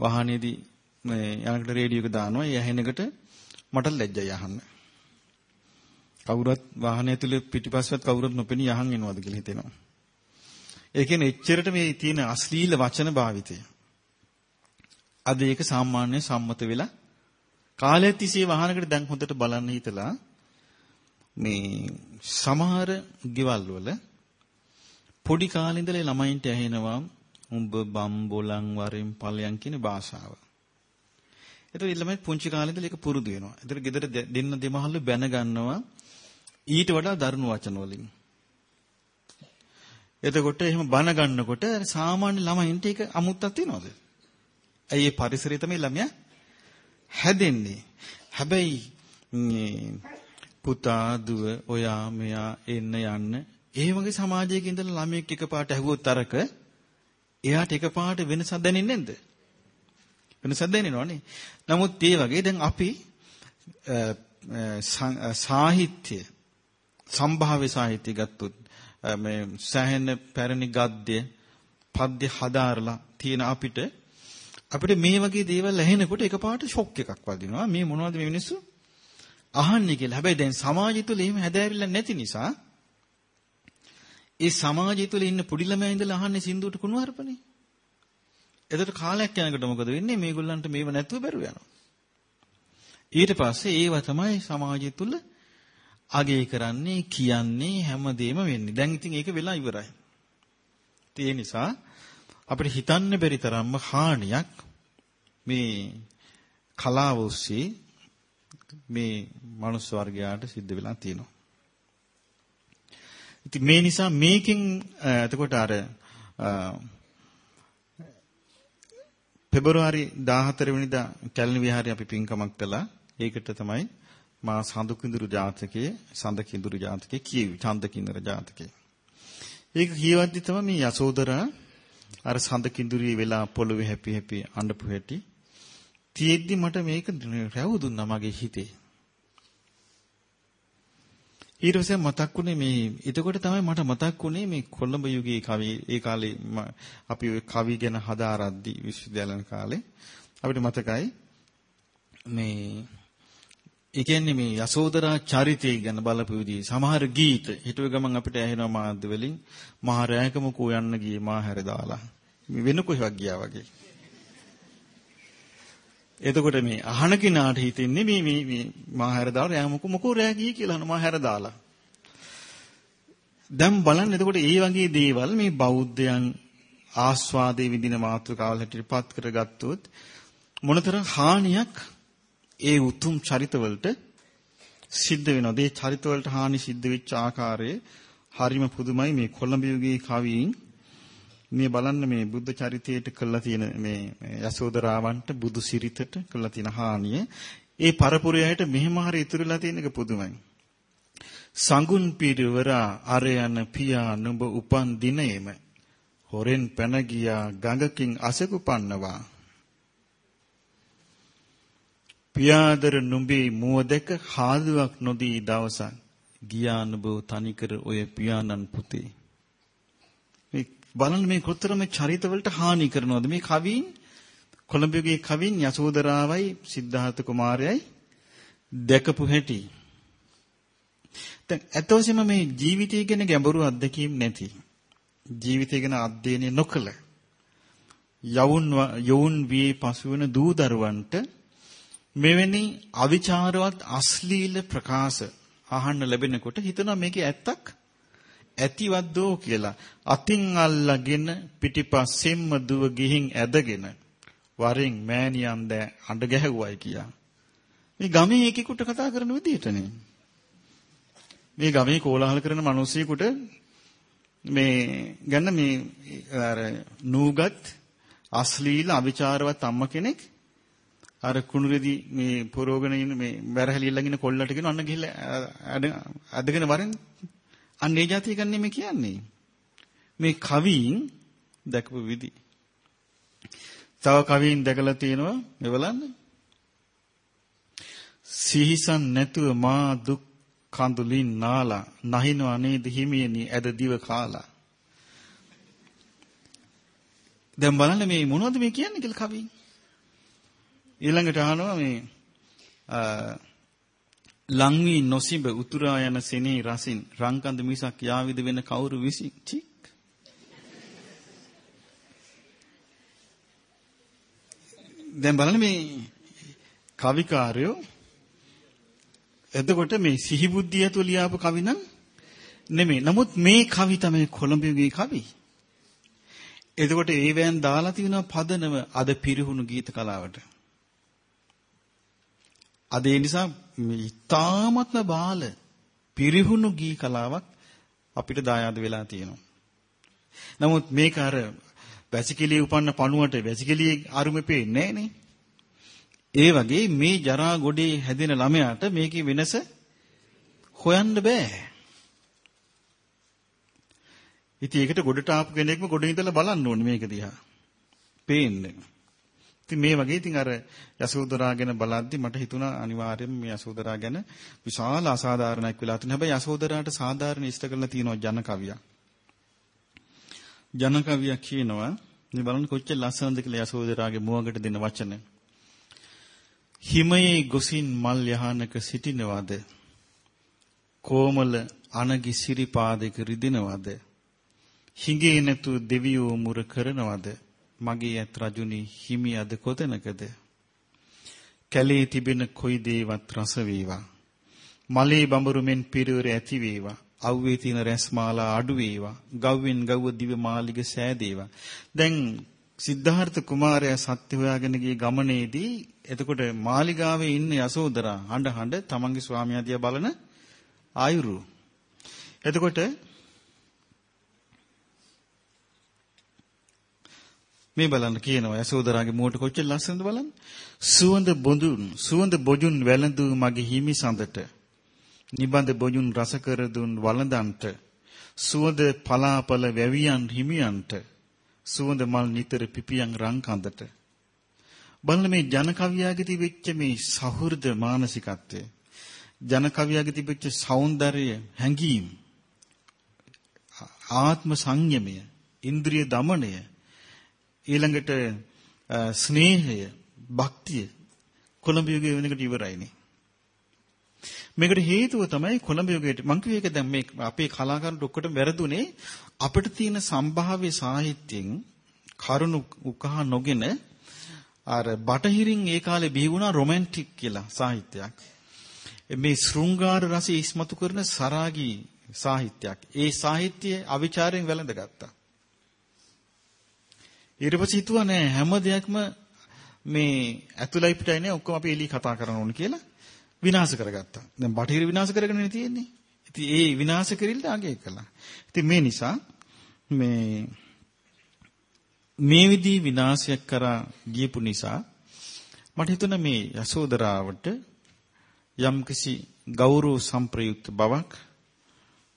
වාහනේදී මේ යනකට රේඩියෝ එක දානවා. ඒ ඇහෙනකට මට ලැජ්ජයි අහන්න. කවුරුත් වාහනය තුල පිටිපස්සෙත් කවුරුත් නොපෙනී යහන් එනවද කියලා හිතෙනවා. ඒ කියන්නේ එච්චරට මේ තියෙන අශ්ලීල වචන භාවිතය. අද ඒක සාමාන්‍ය සම්මත වෙලා කාලය තිස්සේ වාහනකට දැන් හොඳට බලන්න හිතලා මේ සමහර ගෙවල් වල පොඩි කාලේ ඉඳලා ළමයින්ට ඇහෙනවා උඹ බම්බොලන් වරින් ඵලයන් කියන භාෂාව. ඒතර ළමයි පුංචි කාලේ ඉඳලා ඒක පුරුදු වෙනවා. ඒතර ගෙදර දෙන්න දෙමහල්ලු බැන ගන්නවා ඊට වඩා දරුණු වචන වලින්. එතකොට එහෙම බන ගන්නකොට සාමාන්‍ය ළමයින්ට ඒක අමුත්තක් තියනවද? ඇයි ඒ පරිසරය තමයි ළමයා හැදෙන්නේ. හැබැයි පුතා දුව ඔයා මෙයා එන්න යන්න ඒ වගේ සමාජයක ඉඳලා ළමයෙක් එකපාරට ඇහුවොත් අරක එයාට එකපාරට වෙනසක් දැනෙන්නේ නැද්ද? වෙනසක් දැනෙනවනේ. නමුත් ඒ වගේ දැන් අපි සාහිත්‍ය සම්භාව්‍ය සාහිත්‍ය ගත්තොත් මේ සෑහෙන පැරණි ගද්‍ය පද්‍ය හදාරලා තියෙන අපිට අපිට මේ වගේ දේවල් ඇහෙනකොට එකපාරට ෂොක් එකක් වදිනවා. මේ මොනවද මේ මිනිස්සු අහන්නේ කියලා. හැබැයි දැන් සමාජය තුළ එහෙම හැදෑරිලා නැති නිසා ඒ සමාජය තුළ ඉන්න පොඩි ළමයා ඉඳලා අහන්නේ සින්දුවට කුණුහරුපනේ. එතකොට කාලයක් යනකොට මොකද වෙන්නේ? මේගොල්ලන්ට මේව නැතුව බැරුව යනවා. ඊට පස්සේ ඒව තමයි සමාජය තුළ අගේ කරන්නේ කියන්නේ හැමදේම වෙන්නේ. දැන් ඉතින් ඒක වෙලා ඉවරයි. ඒ නිසා අපිට හිතන්න බැරි තරම්ම හානියක් මේ කලාව ඔස්සේ මේ මනුස්ස වර්ගයාට සිද්ධ වෙලා තියෙනවා. ඉතින් මේ නිසා මේකෙන් එතකොට අර පෙබරවාරි 14 වෙනිදා කැලණි විහාරයේ අපි පින්කමක් කළා. ඒකට තමයි මා සඳ කිඳුරු ජාතකයේ සඳ කිඳුරු ජාතකයේ කියවි. ඡන්ද කිඳුරු ජාතකයේ. ඒක කියවද්දි තමයි මේ යසෝදරා අර සඳ කිඳුරියේ වෙලා පොළවේ හැපි හැපි අඬපු හැටි. තියෙද්දි මට මේක රැව් දුන්නා මගේ හිතේ. ඊට පස්සේ මතක් වුණේ මේ එතකොට තමයි මට මතක් වුණේ මේ කොළඹ යුගයේ කවි ඒ කාලේ අපි ওই කවි ගැන හදාරද්දි විශ්වවිද්‍යාලන කාලේ අපිට මතකයි මේ ඒ කියන්නේ මේ යසෝදරා චරිතය ගැන බලපු විදිහ සමහර ගීත හිතුවේ ගමන් අපිට ඇහෙනවා මාධ්‍ය වලින්. මහා රෑකම කෝ යන්න ගියේ මා හැර දාලා. මේ වෙන කොහෙවත් ගියා වගේ. එතකොට මේ අහන කෙනාට හිතෙන්නේ මේ මේ මේ මා හැර දාලා රෑ මොකෝ මොකෝ රෑ ගියේ කියලා අහන මා හැර දාලා. දැන් බලන්න එතකොට ඒ වගේ දේවල් මේ බෞද්ධයන් ආස්වාදයේ විඳින මාතෘකාවල් හැටියට පත් කරගත්තොත් මොනතරම් හානියක් ඒ උතුම් චරිතවලට සිද්ධ වෙනවා. ඒ චරිතවලට හානි සිද්ධ වෙච්ච ආකාරය හරිම පුදුමයි මේ කොළඹ යුගයේ කවීන් මේ බලන්න මේ බුද්ධ චරිතයට කළා තියෙන මේ යසෝදරාවන්ට බුදු සිරිතට කළා තියෙන හානිය ඒ පරපුරයට මෙහෙම හරි ඉතුරුලා තියෙන එක පුදුමයි. සංගුන් පිරිවරා අරයන් පියා නුඹ උපන් දිනේම හොරෙන් පැන ගියා ගඟකින් අසකු පන්නවා. පියාදර නුඹේ මුව දැක හාදුවක් නොදී දවසක් ගියා නුඹ තනිකර ඔය පියාණන් පුතේ. මේ බලන්න මේ කොතර මේ චරිතවලට හානි කරනවද මේ කවීන් කොළඹගේ කවින් යසෝදරාවයි සිද්ධාර්ථ කුමාරයයි දැකපු හැටි. දැන් අතෝසෙම මේ ජීවිතය ගැන ගැඹුරු අත්දැකීම් නැති. ජීවිතය ගැන අධ්‍යයනය නොකළ යවුන් යවුන් වී පසුවන දූ දරුවන්ට මෙවැනි අවිචාරවත් අශ්ලීල ප්‍රකාශ අහන්න ලැබෙනකොට හිතනවා මේකේ ඇත්තක් ඇතිවද්දෝ කියලා අතින් අල්ලගෙන පිටිපස්සෙන්ම දුව ගිහින් ඇදගෙන වරෙන් මෑණියන් දැ අඬ ගැහුවයි කියා. මේ ගමේ එකෙකුට කතා කරන විදිහටනේ. මේ ගමේ කෝලාහල කරන මිනිස්සෙකුට මේ ගන්න මේ අර නූගත් අශ්ලීල අවිචාරවත් අම්ම කෙනෙක් අර කුණුරේදී මේ පොරෝගෙන ඉන්න මේ වැරහැලි ළඟින කොල්ලට කියන අන්න ගිහලා අදගෙන වරෙන් අන්න ඒ જાතිය ගන්නේ මේ කියන්නේ. මේ කවීන් දැකපු විදි. තව කවීන් දැකලා තියෙනවා මේ බලන්න. සිහිසන් නැතුව මා දුක් කඳුලින් නාලා නහින අනේද හිමියනි ඇද දිව කාලා. දැන් බලන්න මේ මොනවද මේ කියන්නේ කියලා කවීන්. ඊළඟට අහනවා මේ ලංවි නොසිබ උතුරා යන සෙනේ රසින් රංකඳ මිසක් යාවිද වෙන කවුරු විසින් චික් දැන් බලන්න මේ කවිකාරයෝ එතකොට මේ සිහි බුද්ධිය ඇතුව ලියාපු කවි නම් නෙමෙයි. නමුත් මේ කවි තමයි කොළඹගේ කවි. එතකොට ඒවෙන් දාලා තියෙනවා පදනම අද පිරිහුණු ගීත කලාවට. අද ඒ නිසා ඉතාමත්ම බාල පිරිහුණු ගී කලාවක් අපිට දායාද වෙලා තියෙනවා. නමුත් මේක අර වැසිකිළිය උපන්න පණුවට වැසිකිළියේ අරුමේ පේන්නේ නෑනේ. ඒ වගේ මේ ජරා ගොඩේ හැදෙන ළමයාට මේකේ වෙනස හොයන්න බෑ. ඉතින් ඒකට ගොඩට ආපු කෙනෙක්ම ගොඩ ඉඳලා බලන්න ඕනේ මේක දිහා. පේන්නේ. ඉතින් මේ වගේ ඉතින් අර යසෝදරා ගැන බලද්දි මට හිතුණා අනිවාර්යයෙන්ම මේ යසෝදරා ගැන විශාල අසාධාරණයක් වෙලා තියෙනවා. හැබැයි යසෝදරාට සාධාරණ ඉෂ්ට කරලා තියෙනවා ජන කවියක්. ජන කවියක් කියනවා මේ බලන්න කොච්චර ලස්සනද කියලා යසෝදරාගේ මුවගට දෙන වචන. හිමයේ ගොසින් මල් යහනක සිටිනවද? කොමල අනගි සිරිපාදයක රිදිනවද? හිඟේ නැතු දෙවියෝ මුර කරනවද? මගේ ඇත් රජුනි හිමි අද කොතැනකද? කැලේ තිබෙන කොයි දේවත් රස වේවා. මලේ බඹරු මෙන් පිරවර ඇති වේවා. අව්වේ තියෙන රැස්මාලා අඩු වේවා. ගව්වෙන් ගව්ව දිව මාලිග සෑදේවා දැන් සිද්ධාර්ථ කුමාරයා සත්‍ය හොයාගෙන ගිය ගමනේදී එතකොට මාලිගාවේ ඉන්න යසෝදරා. හඬ හඬ තමන්ගේ ස්වාමියා දිහා බලන ආයුරු. එතකොට මේ බලන්න කියනවා යසෝදරාගේ මුවට කොච්චර ලස්සනද බලන්න. සුවඳ බොඳුන් සුවඳ බොජුන් වැළඳූ මගේ හිමි සඳට. නිබඳ බොජුන් රස කර දුන් වළඳන්ට. සුවඳ පලාපල වැවියන් හිමියන්ට. සුවඳ මල් නිතර පිපියන් රන් කඳට. බලන්න මේ ජන කවියාගේ තිබෙච්ච මේ සහෘද මානසිකත්වය. ජන කවියාගේ තිබෙච්ච సౌందර්ය හැඟීම් ආත්ම සංයමය ඉන්ද්‍රිය দমনය ඊළඟට ස්නේහය, භක්තිය කොළඹ යුගයේ වෙනකොට ඉවරයිනේ. මේකට හේතුව තමයි කොළඹ යුගයට මං කිව්ව එක දැන් මේ අපේ කලාකාරට ඔක්කොටම වැරදුනේ අපිට තියෙන සම්භාව්‍ය සාහිත්‍යයෙන් කරුණු උකහා නොගෙන අර බටහිරින් ඒ කාලේ බිහි වුණා රොමැන්ටික් කියලා සාහිත්‍යයක්. මේ ශෘංගාර රසය ඉස්මතු කරන සරාගී සාහිත්‍යයක්. ඒ සාහිත්‍යය අවිචාරයෙන් වැළඳගත්තා. ඊට පස්සේ හිතුවා නෑ හැම දෙයක්ම මේ ඇතුළයි පිටයි නේ ඔක්කොම අපි එලි කතා කරන්න ඕන කියලා විනාශ කරගත්තා. දැන් බටහිර විනාශ කරගෙන තියෙන්නේ. ඉතින් ඒ විනාශ කිරිල්ල අගය කළා. ඉතින් මේ නිසා මේ මේ විදිහේ විනාශයක් කරා ගියපු නිසා මට හිතුණා මේ යසෝදරාවට යම්කිසි ගෞරව සම්ප්‍රයුක්ත බවක්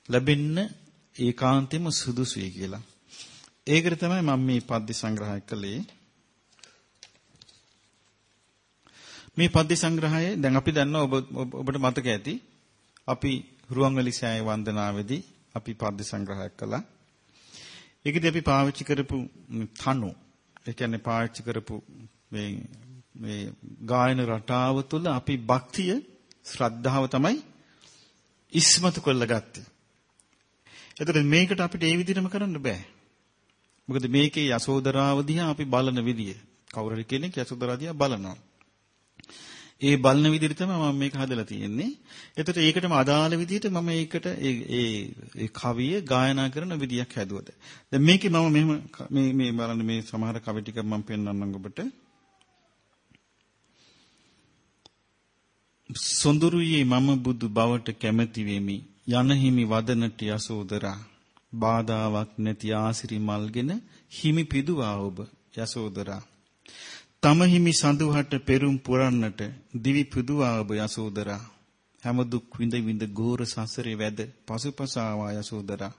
ලැබෙන්න ඒකාන්තෙම සුදුසුයි කියලා. ඒකට තමයි මම මේ පද්‍ය සංග්‍රහය කළේ. මේ පද්‍ය සංග්‍රහය දැන් අපි දන්නවා ඔබ ඔබට මතක ඇති අපි රුවන්වැලි සෑය වන්දනාවේදී අපි පද්‍ය සංග්‍රහයක් කළා. ඒකදී අපි පාවිච්චි කරපු තනු ඒ කියන්නේ පාවිච්චි කරපු මේ මේ ගායන රටාව තුළ අපි භක්තිය ශ්‍රද්ධාව තමයි ඉස්මතු කරලා ගත්තේ. එතකොට මේකට අපිට ඒ විදිහටම කරන්න බෑ. මොකද මේකේ යසෝදරාව දිහා අපි බලන විදිය. කවුරු හරි කෙනෙක් යසෝදරාව දිහා බලනවා. ඒ බලන විදිහට තමයි මම මේක හදලා තියෙන්නේ. එතකොට ඒකටම අදාළ විදිහට මම ඒකට ඒ ඒ ඒ කවිය ගායනා කරන විදියක් හැදුවද. දැන් මේකේ මම මෙහෙම මේ මේ බලන්න මේ සමහර කවි ටික මම පෙන්වන්නම් ඔබට. සොඳුරුයේ මම බුදු බවට කැමැති වෙමි. යන හිමි වදනට යසෝදරා. බාධාවක් නැති ආසිරි මල්ගෙන හිමි පිදුවා ඔබ යසෝදරා. තම හිමි සඳුහට පෙරුම් පුරන්නට දිවි පුදුවා ඔබ යසෝදරා. හැම දුක් විඳ විඳ ගෝර සසරේ වැද පසුපස ආවා යසෝදරා.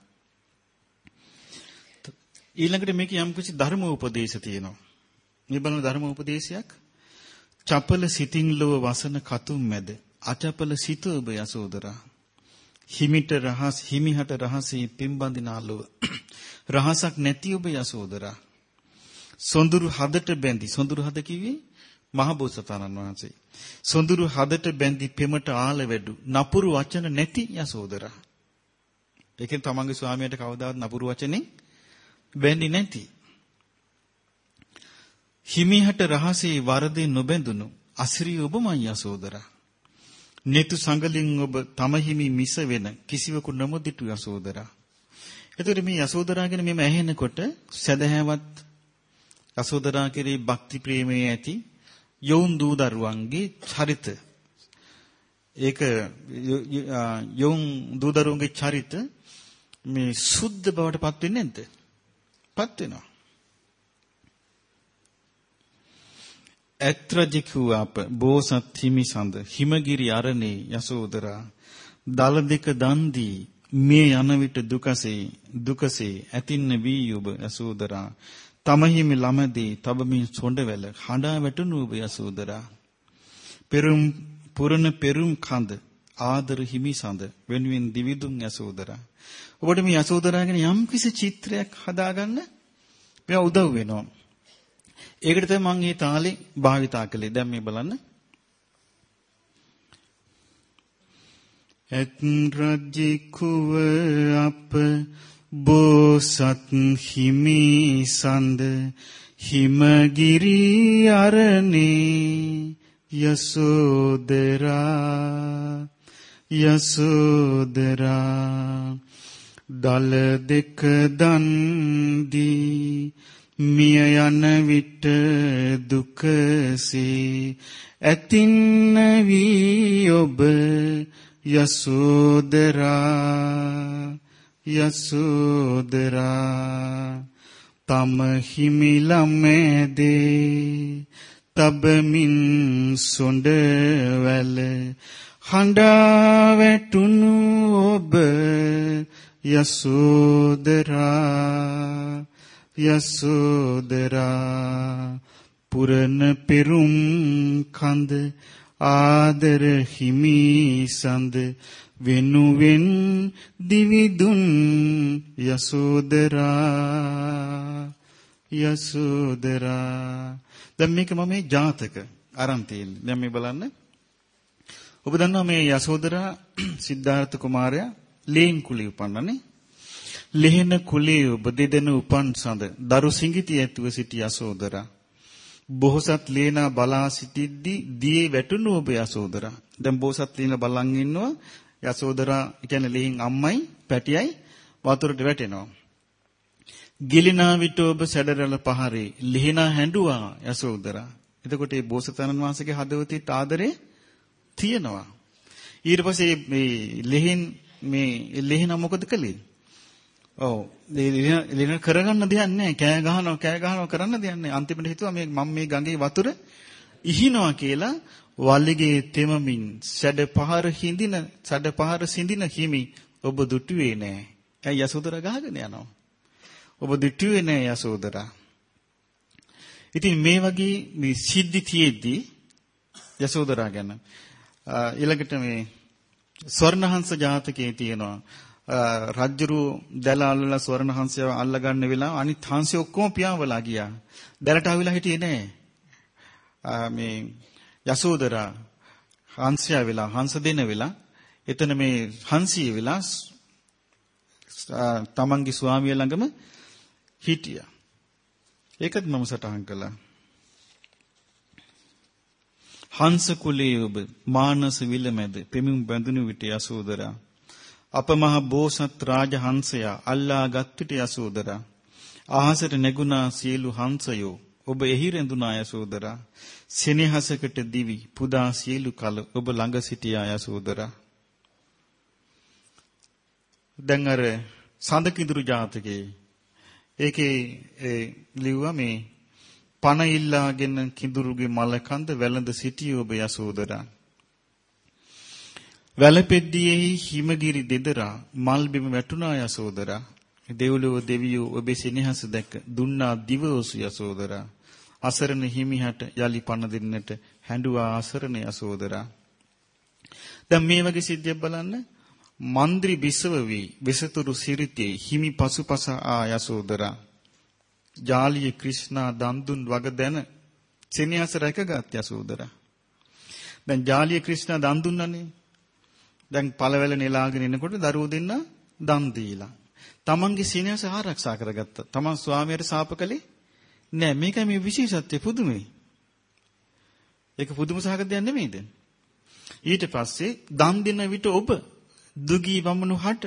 ඊළඟට මේක යම් කිසි ධර්ම උපදේශ තියෙනවා. මේ බලන ධර්ම උපදේශයක් චපල සිතින් ලොව වසන කතුම් මැද අචපල සිත ඔබ යසෝදරා. හිමිට රහස් හිමිහට රහසේ පිම්බඳිනාලුව රහසක් නැති ඔබ යසෝදරා සොඳුරු හදට බැඳි සොඳුරු හද කිව්වේ මහබෝසතාණන් වහන්සේ. සොඳුරු හදට බැඳි පෙමට ආල වැඩු නපුරු වචන නැති යසෝදරා. ඒකෙන් තමන්ගේ ස්වාමියාට කවදාවත් නපුරු වචනේ බැඳි නැති. හිමිහට රහසේ වරදේ නොබැඳුණු අසිරිය ඔබමයි යසෝදරා. Netu සංගලින් ඔබ තම හිමි මිස වෙන කිසිවෙකු නොමුදිටු යසෝදරා. එතකොට මේ යසෝදරා ගැන මෙම ඇහෙනකොට සදහැවත් යසෝදරා කෙරෙහි භක්ති ප්‍රේමයේ ඇති යෝන් දූ දරුවන්ගේ චරිත ඒක යෝන් දූ දරුවන්ගේ චරිත මේ සුද්ධ බවට පත් වෙන්නේ නැද්ද? පත් වෙනවා. ඇත්‍රජිකු අප බෝසත් හිමි සඳ හිමගිරි අරණේ යසෝදරා දල දෙක දන් දී මේ යන විට දුකසේ දුකසේ ඇතින්න වී ඔබ යසෝදරා. තමහිමි ළමදී තබමින් සොඬවැල හඬා වැටුණු ඔබ යසෝදරා. පෙරුම් පුරණ පෙරුම් කඳ ආදර හිමි සඳ වෙනුවෙන් දිවිදුන් යසෝදරා. ඔබට මේ යසෝදරා ගැන යම් කිසි චිත්‍රයක් හදාගන්න? මෙයා උදව් වෙනවා. ඒකට තමයි මම මේ තාලේ භාවිතා කළේ. දැන් මේ බලන්න. ඇත් රජ්ජිකුව අප බෝසත් හිමි සඳ හිමගිරි අරණේ යසෝදරා යසෝදරා. දල දෙක දන් දී මිය යන විට දුකසේ ඇතින්න වී ඔබ යසෝදරා යසෝදරා. තම හිමි ළමේදේ තබමින් සොඬ වැල හඬා වැටුණු ඔබ යසෝදරා. යසෝදරා පුරණ පෙරුම් කඳ ආදර හිමි සඳ වෙනුවෙන් දිවිදුන් යසෝදරා යසෝදරා. දැන් මේක මම මේ ජාතක අරන් තියෙන්නේ. දැන් මේ බලන්න. ඔබ දන්නවා මේ යසෝදරා සිද්ධාර්ථ කුමාරයා ලේන් කුලේ උපන්නනේ. ලෙහෙන කුලේ ඔබ දෙදෙන උපන් සඳ දරු සිඟිති ඇතුව සිටි යසෝදරා බොහෝසත් ලේනා බලා සිටිද්දී දියේ වැටුණු ඔබ යසෝදරා දැන් බොහෝසත් ලේනා බලන් ඉන්නවා යසෝදරා කියන්නේ ලිහින් අම්මයි පැටියයි වතුරට වැටෙනවා. ගිලිනා විට ඔබ සැඩරල පහරේ ලිහිනා හැඬුවා යසෝදරා. එතකොට මේ බෝසතාණන් වහන්සේගේ හදවතේ ආදරේ තියෙනවා. ඊට පස්සේ මේ ලිහින් මේ ලිහිනා මොකද කළේ? ඔව් ලින කරගන්න දෙයක් නැහැ. කෑ ගහනවා කෑ ගහනවා කරන්න දෙයක් නැහැ. අන්තිමට හිතුවා මේ මම මේ ගඟේ වතුර ඉහිනවා කියලා වල්ලිගේ තෙමමින් සැඩ පහර හිඳින සැඩ පහර සිඳින හිමි ඔබ දුටුවේ නෑ. ඇයි යසෝදරා ගහගෙන යනවා. ඔබ දුටුවේ නෑ යසෝදරා. ඉතින් මේ වගේ මේ සිද්ධි තියෙද්දි යසෝදරා ගැන ඊළඟට මේ ස්වර්ණහංස ජාතකයේ තියෙනවා රජ්ජුරු දැල අල්ලලා ස්වර්ණහංසයව අල්ලගන්න වෙලාව අනිත් හංසය ඔක්කොම පියාඹලා ගියා. දැලට ආවිලා හිටියේ නෑ. මේ යසෝදරා හංසයා වෙලා හංස දෙන වෙලා එතන මේ හංසිය වෙලා තමන්ගේ ස්වාමිය ළඟම හිටියා. ඒකත් මම සටහන් කළා. හංස කුලයේ ඔබ මානස විල මැද පෙමුම් බඳුනු විට යසෝදරා අප මහ බෝසත් රාජ හංසයා අල්ලා ගත් විට යසෝදරා. අහසට නැගුණා සියලු හංසයෝ. ඔබ එහි රැඳුණා යසෝදරා. සෙනෙහසකට දිවි පුදා සියලු කල ඔබ ළඟ සිටියා යසෝදරා. දැන් අර සඳකිඳුරු ජාතකයේ ඒකේ ඒ ලිව්වා මේ පණ ඉල්ලාගෙන කිඳුරුගේ මල කඳ වැළඳ සිටිය ඔබ යසෝදරා. වැලපෙද්දියෙහි හිමගිරි දෙදරා මල් බිම වැටුණා යසෝදරා. දෙව්ලොව දෙවියෝ ඔබේ සෙනෙහස දැක දුන්නා දිවෝසු යසෝදරා. අසරණ හිමිහට යලි පණ දෙන්නට හැඬුවා අසරණ යසෝදරා. දැන් මේ වගේ සිද්ධියක් බලන්න මන්ද්‍රි බිසව වී විසතුරු සිරිතේ හිමි පසුපස ආ යසෝදරා. ජාලිය ක්‍රිෂ්ණා දන් දුන් වග දැන සෙනෙහස රැකගත් යසෝදරා. දැන් ජාලිය ක්‍රිෂ්ණා දන් දුන්නනේ? දැන් පළවැල නෙලාගෙන එනකොට දරුවෝ දෙන්න දන් දීලා තමන්ගේ සීනස ආරක්ෂා කරගත්තා. තමන් ස්වාමියාට සාප කළේ නෑ. මේකයි මේ විශේෂත්වය පුදුමයි. ඒක පුදුම සහගත දෙයක් නෙමෙයිද? ඊට පස්සේ දන් දෙන විට ඔබ දුගී බමුණු හට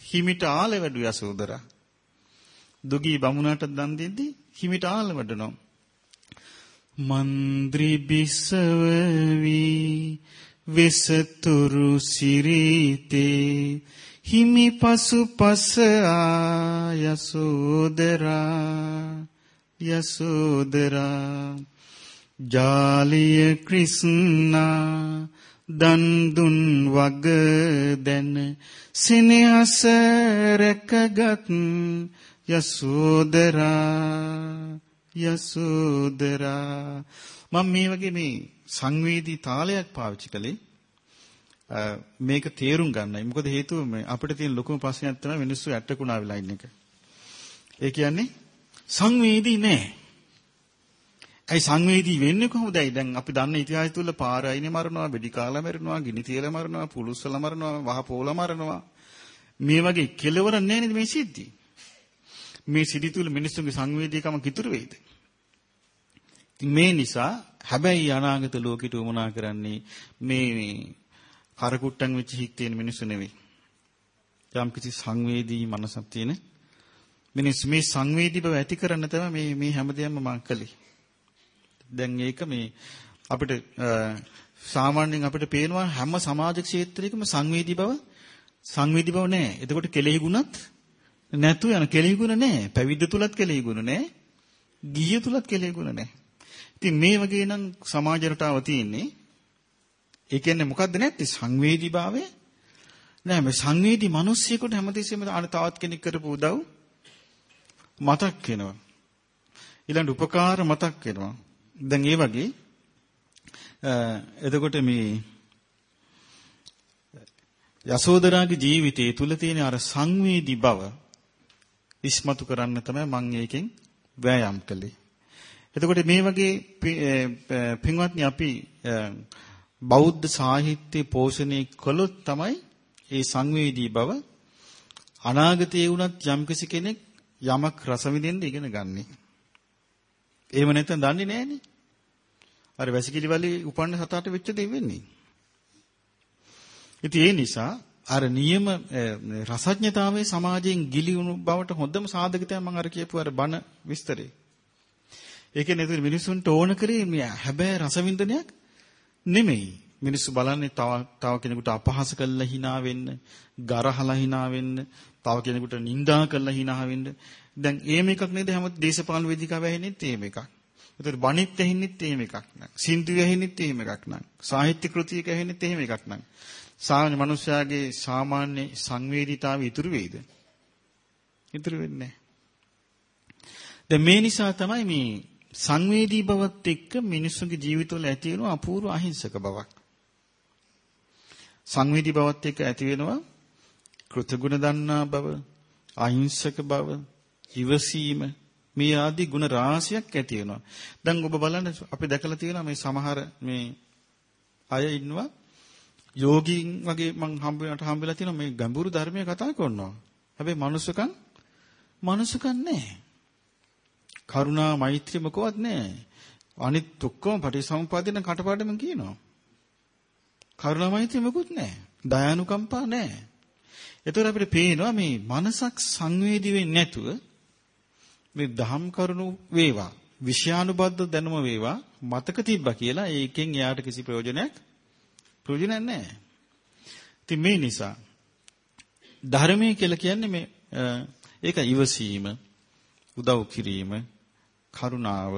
හිමිට ආල වැඩු යසෝදරා. දුගී බමුණට දන් දෙද්දී හිමිට ආල වැඩනවා. මන්ද්‍රි බිසවවි වෙසතුරු සිරිතේ හිමි පසු පස යසෝදරා යසෝදරා. ජාලිය ක්‍රිස්නා දන් දුන් වග දැන සිනහස රැකගත් යසෝදරා යසෝදරා. මම මේ වගේ මේ සංවේදී තාලයක් පාවිච්චි කළේ මේක තේරුම් ගන්නයි. මොකද හේතුව මේ අපිට තියෙන ලොකුම ප්‍රශ්නයක් තමයි මිනිස්සු ඇටකුණා වෙලා ඉන්න එක. ඒ කියන්නේ සංවේදී නෑ. ඇයි සංවේදී වෙන්නේ කොහොමදයි? දැන් අපි දන්න ඉතිහාසය තුල පාර අයිනේ මරනවා, වෙඩි කාලා මරනවා, ගිනි තියලා මරනවා, පුලුස්සලා මරනවා, වහ පෝලා මරනවා. මේ වගේ කෙලවර නැහැ නේද මේ සිද්ධි? මේ සිද්ධි තුල මිනිස්සුන්ගේ සංවේදීකම කිතුරු වෙයිද? මේ නිසා හැබැයි අනාගත ලෝකෙට උමනා කරන්නේ මේ කරකුට්ටන් වෙච්ච හිත් තියෙන මිනිස්සු නෙවෙයි. යම් කිසි සංවේදී මනසක් තියෙන මිනිස් මේ සංවේදී බව ඇති කරන්න තමයි මේ මේ හැමදේම මම කළේ. දැන් ඒක මේ අපිට සාමාන්‍යයෙන් අපිට පේනවා හැම සමාජ ක්ෂේත්‍රයකම සංවේදී බව සංවේදී බව නැහැ. එතකොට කෙලෙහි ගුණත් නැතු යන කෙලෙහි ගුණ නැහැ. පැවිද්ද තුලත් කෙලෙහි ගුණ නැහැ. ගිහිය තුලත් කෙලෙහි ගුණ නැහැ. ඉතින් මේ වගේ නම් සමාජ රටාව තියෙන්නේ. ඒ කියන්නේ මොකද්ද නැත්තේ? සංවේදී භාවය? නෑ මේ සංවේදී මිනිස්සෙකුට හැමතිස්සෙම අර තවත් කෙනෙක් කරපු උදව් මතක් වෙනවා. ඊළඟ උපකාර මතක් වෙනවා. දැන් ඒ වගේ එතකොට මේ යසෝදරාගේ ජීවිතයේ තුල තියෙන අර සංවේදී බව ඉස්මතු කරන්න තමයි මම ඒකෙන් වෑයම් කළේ. එතකොට මේ වගේ පින්වත්නි අපි බෞද්ධ සාහිත්‍ය පෝෂණය කළොත් තමයි ඒ සංවේදී බව අනාගතයේ වුණත් යම්කිසි කෙනෙක් යමක් රස විඳින්න ඉගෙන ගන්නෙ. එහෙම නැත්නම් දන්නේ නැහනේ. අර වැසිකිලි වලේ උපන්න සතාට වෙච්ච දේ වෙන්නේ. ඉතින් ඒ නිසා අර නියම රසඥතාවයේ සමාජයෙන් ගිලිහුණු බවට හොඳම සාධක තමයි මම අර කියපු අර බණ විස්තරේ. ඒ කියන්නේ මිනිසුන්ට ඕන කරේ මේ හැබෑ රසවින්දනයක් නෙමෙයි. මිනිස්සු බලන්නේ තව තව කෙනෙකුට අපහාස කළා hina වෙන්න, ගරහලා hina වෙන්න, තව කෙනෙකුට නිඳා කළා hina වෙන්න. දැන් ඒම එකක් නේද හැම දේශපාලන වේදිකාව ඇහෙන්නේත් ඒම එකක්. ඒතර බණිත් ඇහෙන්නේත් එහෙම එකක් නං. සින්දු ඇහෙන්නේත් එහෙම එකක් නං. සාහිත්‍ය කෘතියක ඇහෙන්නේත් එහෙම එකක් නං. සාමාන්‍ය මනුස්සයාගේ සාමාන්‍ය සංවේදීතාවය ඉතුරු වෙයිද? ඉතුරු වෙන්නේ නැහැ. මේ නිසා තමයි මේ සංවේදී බවත් එක්ක මිනිස්සුගේ ජීවිතවල ඇති වෙන අපූර්ව අහිංසක බවක්. සංවේදී බවත් එක්ක ඇති වෙනවා කෘතගුණ දන්නා බව, අහිංසක බව, ඉවසීම මේ ආදී ගුණ රාශියක් ඇති වෙනවා. දැන් ඔබ බලන්න අපි දැකලා තියෙනවා මේ සමහර මේ අය ඉන්නවා යෝගීන් වගේ මං හම්බ වෙනට හම්බෙලා තියෙනවා මේ ගැඹුරු ධර්මයේ කතා කරනවා. හැබැයි මනුස්සකම් මනුස්සකම් නැහැ. කරුණා මෛත්‍රිය මොකවත් නැහැ. අනිත් ඔක්කොම පටිසමුපාදින කටපාඩම කියනවා. කරුණා මෛත්‍රිය මොකුත් නැහැ. දයානුකම්පා නැහැ. ඒතර අපිට පේනවා මේ මනසක් සංවේදී වෙන්නේ නැතුව මේ දහම් කරුණු වේවා විෂයානුබද්ධ දැනුම වේවා මතක තිබ්බා කියලා ඒකෙන් එයාට කිසි ප්‍රයෝජනයක් ප්‍රයෝජනයක් නැහැ. ඉතින් මේ නිසා ධර්මයේ කියලා කියන්නේ මේ ඒක ඉවසීම, උදව් කිරීම, කරුණාව,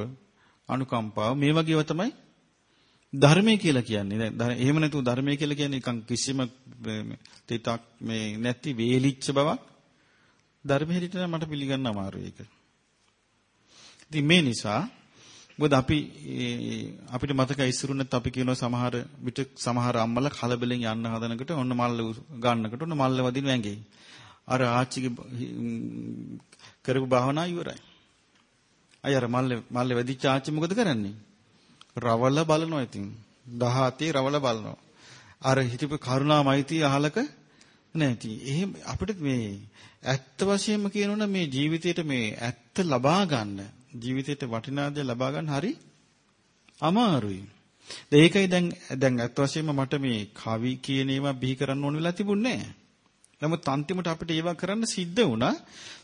අනුකම්පාව මේ වගේව තමයි ධර්මය කියලා කියන්නේ. දැන් එහෙම නැතුව ධර්මය කියලා කියන්නේ නිකන් කිසිම තිතක් මේ නැති වේලිච්ච බවක් ධර්මෙ හිටිට මට පිළිගන්න අමාරුයි ඒක. ඉතින් මේ නිසා මොකද අපි අපිට මතකයි ඉස්සරුණත් අපි කියනවා සමහර විට සමහර අම්මලා කලබලෙන් යන්න හදනකොට ඔන්න මල්ල ගන්නකොට ඔන්න මල්ල වදින වැංගෙයි. අර ආච්චිගේ කරපු භාවනා ඉවරයි. අය අර මල්ල මල්ල වැදිච්ච ආච්චි මොකද කරන්නේ? රවල බලනවා ඉතින්. 17 රවල බලනවා. අර හිතපු කරුණාමයිති අහලක නැති. එහෙම අපිට මේ ඇත්ත වශයෙන්ම කියනොන මේ ජීවිතේට මේ ඇත්ත ලබා ගන්න ජීවිතේට වටිනා දේ ලබා ගන්න හරි අමාරුයි. ඒකයි දැන් දැන් අත් වශයෙන්ම මට මේ කවි කියන ඒවා බිහි කරන්න ඕන වෙලා තිබුණේ නැහැ. නමුත් අන්තිමට අපිට ඒවා කරන්න සිද්ධ වුණා.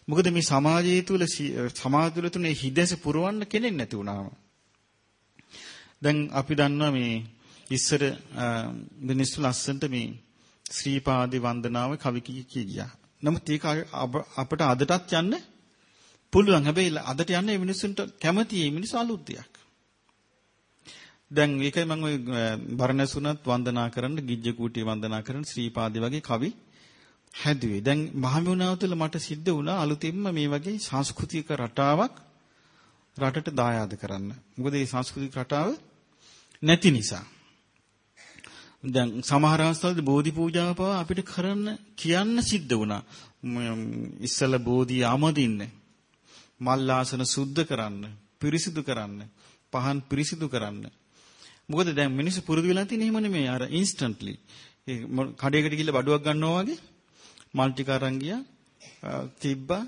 මොකද මේ සමාජය තුළ සමාජ තුළ තුනේ හිදැස පුරවන්න කෙනෙක් නැති වුණාම. දැන් අපි දන්නවා මේ ඉස්සර මිනිස්සු ලස්සන්ට මේ ශ්‍රීපාදි වන්දනාව කවි කී ගියා. නමුත් ඒක අපට අදටත් යන්න පුළුවන්. හැබැයි අදට යන්න මේ මිනිස්සුන්ට කැමති මේ මිනිස්සු අලුත් දෙයක්. දැන් ඒකයි මම ওই බරණැසුණත් වන්දනා කරන්න, ගිජ්ජ කූටිය වන්දනා කරන්න ශ්‍රීපාදි වගේ කවි හැදුවේ. දැන් මහමෙවුනාව තුළ මට සිද්ධ වුණා අලුතින්ම මේ වගේ සංස්කෘතික රටාවක් රටට දායාද කරන්න. මොකද මේ සංස්කෘතික රටාව නැති නිසා. දැන් සමහර අවස්ථාවලදී බෝධි පූජාව පවා අපිට කරන්න කියන්න සිද්ධ වුණා. ඉස්සල බෝධිය අමදින්න. මල් ආසන සුද්ධ කරන්න, පිරිසිදු කරන්න, පහන් පිරිසිදු කරන්න. මොකද දැන් මිනිස්සු පුරුදු වෙලා තියෙන එහෙම නෙමෙයි අර ඉන්ස්ටන්ට්ලි. ඒ කඩේකට ගිහලා බඩුවක් ගන්නවා වගේ මල් ටික අරන් ගියා. තිබ්බා.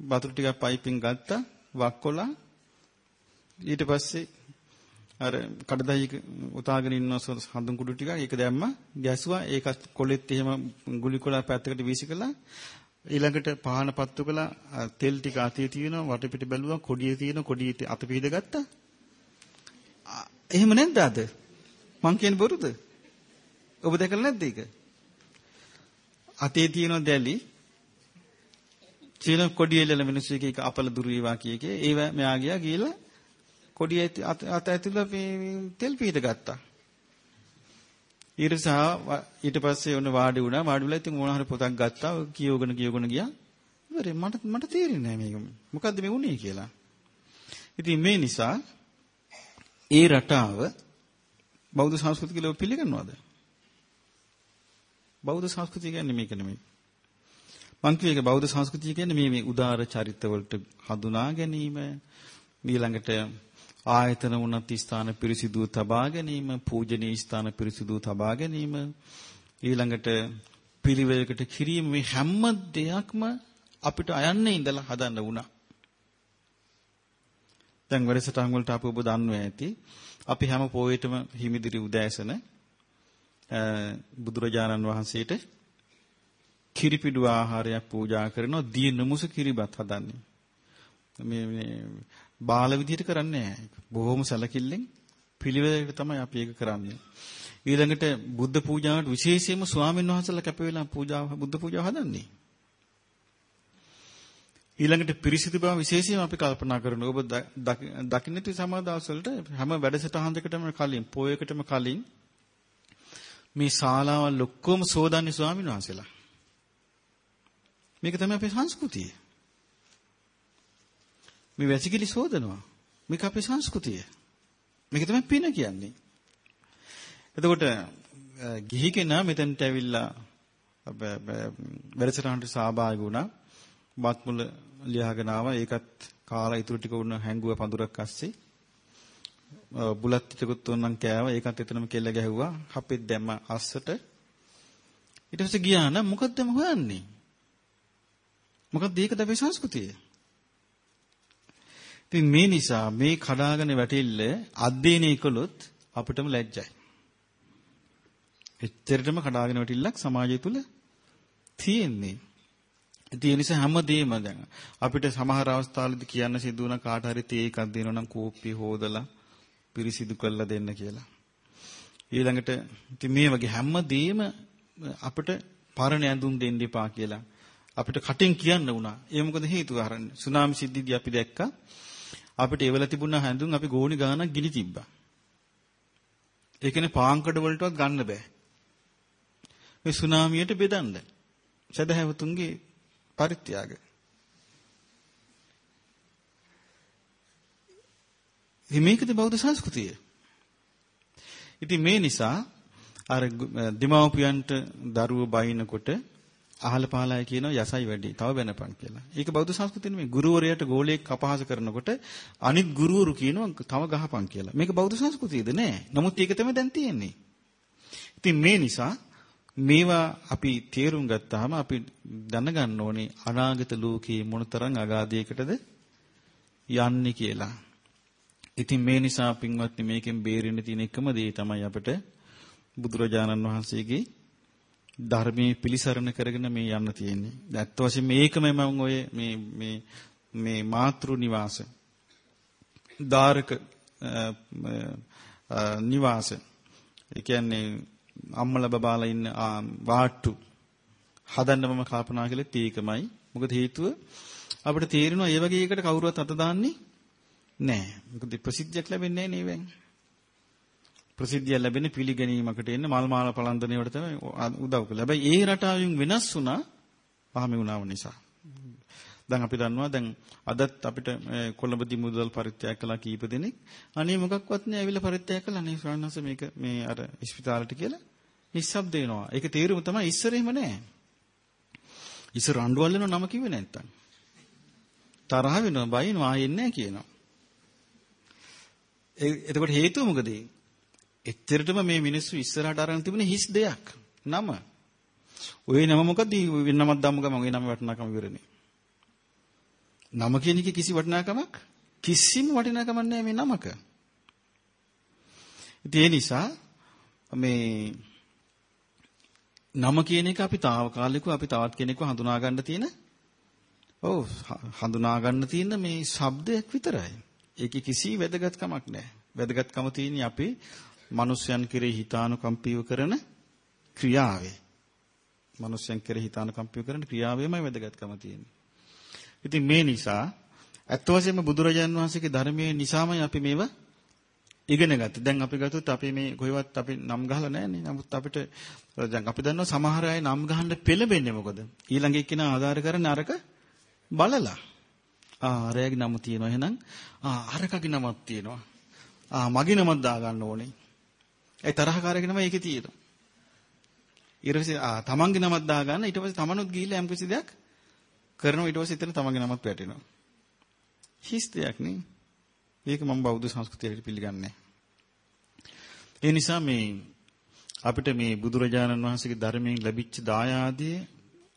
වතුර ටිකක් පයිපින් ගත්තා. වක්කොලා. ඊට පස්සේ අර කඩදායක උතාගෙන ඉන්න හඳුන් කුඩු ටික ඒක දැම්මා. ගැසුවා ඒක කොලෙත් එහෙම ගුලි කොලා පැත්තකට වීසි කළා. ඊළඟට පහන පත්තු කළා. තෙල් ටික අතේ තියෙනවා. වටපිට බැලුවා. කොඩියේ තියෙන කොඩිය අත පිහිද ගත්තා. එහෙම නැද්ද අද? මං කියන්නේ බොරුද? ඔබ දැකලා නැද්ද ඒක? අතේ තියෙන දැලි චීන කොඩිය එල්ලන මිනිස්සු එක එක අපල දුරු වේවා කිය එකේ. ඒව මෙයා ගියා ගිහලා කොඩිය අත ඇතුළේ තෙල් පීට ගත්තා. ඊටසා ඊට පස්සේ ඔන්න වාඩි වුණා. වාඩි වෙලා ඉතින් මොන හරි පොතක් ගත්තා. කියෝගෙන කියෝගෙන ගියා. ඉවරේ මට මට තේරෙන්නේ නැහැ මේක. මොකද්ද මේ වුනේ කියලා. ඉතින් මේ නිසා ඒ රටාව බෞද්ධ සංස්කෘතිය කියලා පිළිගන්නවද? බෞද්ධ සංස්කෘතිය කියන්නේ මේක නෙමෙයි. මං කියේක බෞද්ධ සංස්කෘතිය කියන්නේ මේ මේ උදාර චරිත වලට හඳුනා ගැනීම ඊළඟට ආයතන උනත් ස්ථාන පිරිසිදු තබා ගැනීම පූජනීය ස්ථාන පිරිසිදු තබා ගැනීම ඊළඟට පිළිවෙලකට කිරීම මේ හැම දෙයක්ම අපිට අයන්නේ ඉඳලා හදන්න වුණා. දැන් වැඩසටහන් වලට අප ඔබ දන්නවා ඇති. අපි හැම පොයේටම හිමිදිරි උදෑසන බුදුරජාණන් වහන්සේට කිරිපිඩු ආහාරයක් පූජා කරනවා දිය නමුස කිරිබත් හදන්නේ. මේ මේ බාල විදිහට කරන්නේ නැහැ. බොහොම සැලකිල්ලෙන් පිළිවෙලකට තමයි අපි ඒක කරන්නේ. ඊළඟට බුද්ධ පූජාවට විශේෂයෙන්ම ස්වාමීන් වහන්සේලා කැප වෙලා පූජාව බුද්ධ පූජාව හදන්නේ. ඊළඟට පිරිසිදු බව විශේෂයෙන්ම අපි කල්පනා කරනවා. ඔබ දකින්න ති සමාදාස වලට හැම වැඩසටහන් දෙකටම කලින්, පොයකටම කලින් මේ ශාලාවල් ඔක්කොම සෝදන්නේ ස්වාමීන් වහන්සේලා. මේක තමයි අපේ සංස්කෘතිය. මේ වැසිකිලි සෝදනවා. මේක අපේ සංස්කෘතිය. මේක තමයි පින කියන්නේ. එතකොට ගිහි කෙනා මෙතනට ඇවිල්ලා වැඩසටහනට සහභාගී වුණා. බත් මුල ලියාගෙන ආවා. ඒකත් කාලා ඉතුරු ටික උන්න හැංගුව පඳුරක් අස්සේ. බුලත් ටිකකුත් උන්නම් කෑවා. ඒකත් එතනම කෙල්ල ගැහුවා. හපෙත් දැම්ම අස්සට. ඊට පස්සේ ගියා නම් මොකද්ද මම හොයන්නේ? මොකක්ද ඒකද අපේ සංස්කෘතිය? ඉතින් මේ නිසා මේ කඩාගෙන වැටිල්ල අධ්‍යයනය කළොත් අපිටම ලැජ්ජයි. එච්චරටම කඩාගෙන වැටිල්ලක් සමාජය තුල තියෙන්නේ. ඉතින් ඒ නිසා හැමදේම දැන් අපිට සමහර අවස්ථාවලදී කියන්න සිදු වුණ කාට හරි තේ එකක් දෙනවා නම් කෝප්පිය හොදලා පිරිසිදු කරලා දෙන්න කියලා. ඊළඟට ඉතින් මේ වගේ හැමදේම අපිට පරණ ඇඳුම් දෙන්න එපා කියලා අපිට කටින් කියන්න වුණා. ඒ මොකද හේතුව අරන්නේ. සුනාමි සිද්ධියදී අපි දැක්කා අපිට එවල තිබුණ හැඳුම් අපි ගෝණි ගානක් ගිනි තිබ්බා. ඒ කියන්නේ පාංකඩ වලටවත් ගන්න බෑ. මේ සුනාමියට බෙදන්න. සදහැවතුන්ගේ පරිත්‍යාග. මේකද බෞද්ධ සංස්කෘතිය. ඉතින් මේ නිසා අර දෙමව්පියන්ට දරුවෝ බයිනකොට අහල පහලයි කියනවා යසයි වැඩි. තව වෙනපන් කියලා. ඒක බෞද්ධ සංස්කෘතිය නෙමෙයි. ගුරුවරයාට ගෝලයක් අපහාස කරනකොට අනිත් ගුරුවරු කියනවා තව ගහපන් කියලා. මේක බෞද්ධ සංස්කෘතියද නෑ. නමුත් ඒක තමයි දැන් තියෙන්නේ. ඉතින් මේ නිසා මේවා අපි තේරුම් ගත්තාම අපි දැනගන්න ඕනේ අනාගත ලෝකයේ මොනතරම් අගාධයකටද යන්නේ කියලා. ඉතින් මේ නිසා පින්වත්නි මේකෙන් බේරෙන්න තියෙන එකම දේ තමයි අපිට බුදුරජාණන් වහන්සේගේ ධර්මයේ පිළිසරණ කරගෙන මේ යන්න තියෙන්නේ. ඇත්ත වශයෙන්ම මේකම මම ඔය මේ මේ මේ මාතෘ නිවාස ධාරක නිවාස ඒ කියන්නේ අම්මලා බබාලා ඉන්න වාට්ටු හදන්න මම කල්පනා කළේ ඒකමයි. මොකද හේතුව අපිට තේරෙනවා මේ වගේ එකට කවුරුවත් අත දාන්නේ නැහැ. මොකද ප්‍රසිද්ධියක් ලැබෙන්නේ නැහැ නේවෙන්. ප්‍රසිද්ධිය ලැබෙන්නේ පිළිගැනීමකට එන්න මල් මාල පලන්දනේවට තමයි උදව් කළේ. හැබැයි ඒ රටාවෙන් වෙනස් වුණා පහමි වුණාව නිසා. දැන් අපි දන්නවා දැන් අදත් අපිට කොළඹදී මුදල් පරිත්‍යාග කළා කීප දෙනෙක්. අනේ මොකක්වත් නෑ ඇවිල්ලා පරිත්‍යාග කළා නේ ස්වාමීන් මේක මේ අර ස්පිතාලෙට කියලා නිස්සබ්ද වෙනවා. ඒක තේරුම තමයි ඉස්සර එහෙම නෑ. ඉස්සර අඬවල් වෙනව නම කිව්වේ නැත්තම්. තරහ වෙනවා බයිනවා ආයෙන්නේ නෑ කියනවා. එතකොට හේතුව මොකද? එච්චරටම මේ මිනිස්සු ඉස්සරහට අරන් තිබුණ හිස් දෙයක්. නම. ওই නම මොකද? වෙනමක් දාමු ගමන් ওই නම වටිනාකම ඉවරනේ. නම කියන එක කිසි වටිනාකමක් කිසිම වටිනාකමක් නැහැ මේ නමක. ඒ නිසා මේ නම කියන එක අපි తాවකාලිකව අපි තවත් කෙනෙක්ව හඳුනා ගන්න තියෙන ඔව් හඳුනා ගන්න තියෙන මේ ශබ්දයක් විතරයි. ඒකේ කිසි වැදගත්කමක් නැහැ. වැදගත්කම තියෙන්නේ අපි මිනිස්යන් කෙරෙහි හිතානුකම්පීව කරන ක්‍රියාවේ. මිනිස්යන් කෙරෙහි හිතානුකම්පීව කරන ක්‍රියාවෙමයි වැදගත්කම තියෙන්නේ. ඉතින් මේ නිසා ඇත්ත වශයෙන්ම බුදුරජාන් වහන්සේගේ ධර්මයේ නිසාමයි අපි මේවා ඉගෙන ගත්තේ. දැන් අපි ගත්තොත් අපි මේ කොහෙවත් අපි නම් ගහලා නැහැනේ. නමුත් අපිට දැන් අපි දන්නවා සමහර අය නම් ගහන්න පෙළඹෙන්නේ මොකද? ඊළඟ එක්කෙනා ආධාර කරන්නේ අරක බලලා. ආ අරයාගේ නම තියෙනවා එහෙනම් ආ අරකගේ නමක් තියෙනවා. ආ මගේ නමක් දා ගන්න ඕනේ. ඒ තරහකාරගේ නම ඒකේ තියෙනවා. ඊට පස්සේ ආ තමන්ගේ නමක් දා ගන්න ඊට පස්සේ තමනුත් ගිහිල්ලා යම් කිසි දෙයක් කරනවා ඊට පස්සේ එතන තමන්ගේ නමත් වැටෙනවා. හිස් දෙයක් නේ. මේක මම බෞද්ධ සංස්කෘතියට පිළිගන්නේ ඒ නිසා මේ අපිට මේ බුදුරජාණන් වහන්සේගේ ධර්මයෙන් ලැබිච්ච දායාදයේ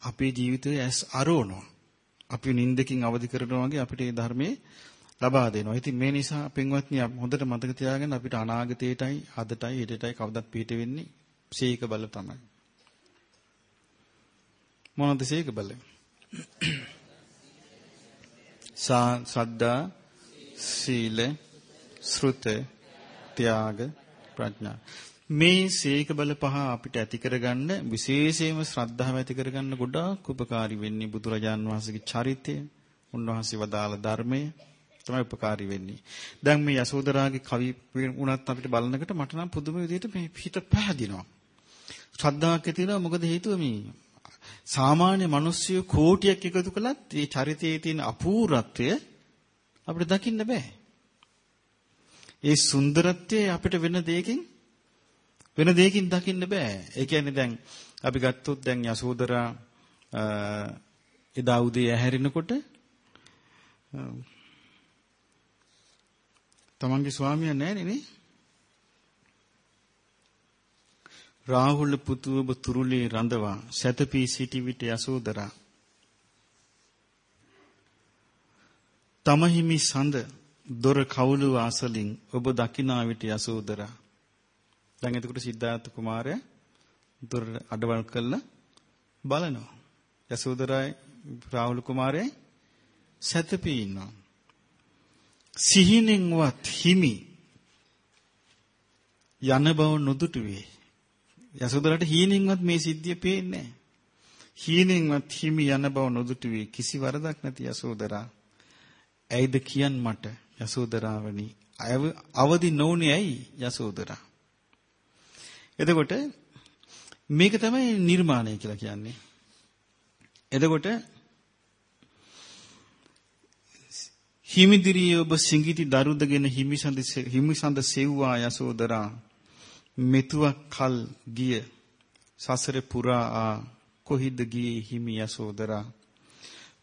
අපේ ජීවිතයේ ඇස් අරවනවා. අපි නින්දකින් අවදි කරනවා වගේ අපිට මේ ධර්මයේ ලබා දෙනවා. ඉතින් මේ නිසා පින්වත්නි හොඳට මතක තියාගන්න අපිට අනාගතයටයි අදටයි හෙටටයි කවදත් පිට වෙන්නේ සීක බල තමයි. මොනවද සීක බල? සද්දා සීල ශ්‍රුත ත්‍යාග ප්‍රඥා මේ සීක බල පහ අපිට ඇති කරගන්න විශේෂයෙන්ම ශ්‍රද්ධාව ඇති කරගන්න ගොඩාක් උපකාරී වෙන්නේ බුදුරජාන් වහන්සේගේ චරිතය, උන්වහන්සේ වදාළ ධර්මය තමයි උපකාරී වෙන්නේ. දැන් මේ යසෝදරාගේ කවි වුණත් අපිට බලනකොට මට නම් පුදුම විදිහට මේ හිත පැහැදිනවා. ශ්‍රද්ධාවක් ඇතිවෙනවා මොකද හේතුව මේ සාමාන්‍ය මිනිස්සු කෝටියක් එකතු කළත් මේ චරිතයේ තියෙන අපූර්වත්වය අපිට දකින්න බෑ. ඒ සුන්දරත්වය අපිට වෙන දෙයකින් වෙන දෙයකින් දකින්න බෑ. ඒ කියන්නේ දැන් අපි ගත්තොත් දැන් යසෝදරා එදා උදේ ඇහැරෙනකොට තමන්ගේ ස්වාමියා නැහැ නේ? රාහුල පුතු ඔබ තුරුලේ රඳවා සැතපී සිටි විට යසෝදරා තමහිමි සඳ දොර කවුළු ආසලින් ඔබ දකිනා විට යසෝදරා දැන් එතකොට සිද්ධාර්ථ කුමාරයා දොර අඩවල් කළා බලනවා යසෝදරායි රාහුල කුමාරයයි සැතපී ඉන්නවා සිහිනෙන්වත් හිමි යන බව නොදුටු වේ යසෝදරට හීනෙන්වත් මේ සිද්ධිය පේන්නේ නැහැ. හීනෙන්වත් හිමි යන බව නොදුටුවේ කිසි වරදක් නැති යසෝදරා. ඇයිද කියන් මට යසෝදරාවනි අවදි නොඋනේ ඇයි යසෝදරා. එතකොට මේක තමයි නිර්මාණය කියලා කියන්නේ. එතකොට හිමිදිරිය ඔබ සිඟිති දරුදගෙන හිමිසඳ හිමිසඳ සෙව්වා යසෝදරා. මෙතුවක් කල් ගිය සසර පුරා ආ කොහිද ගියේ හිමි යසෝදරා.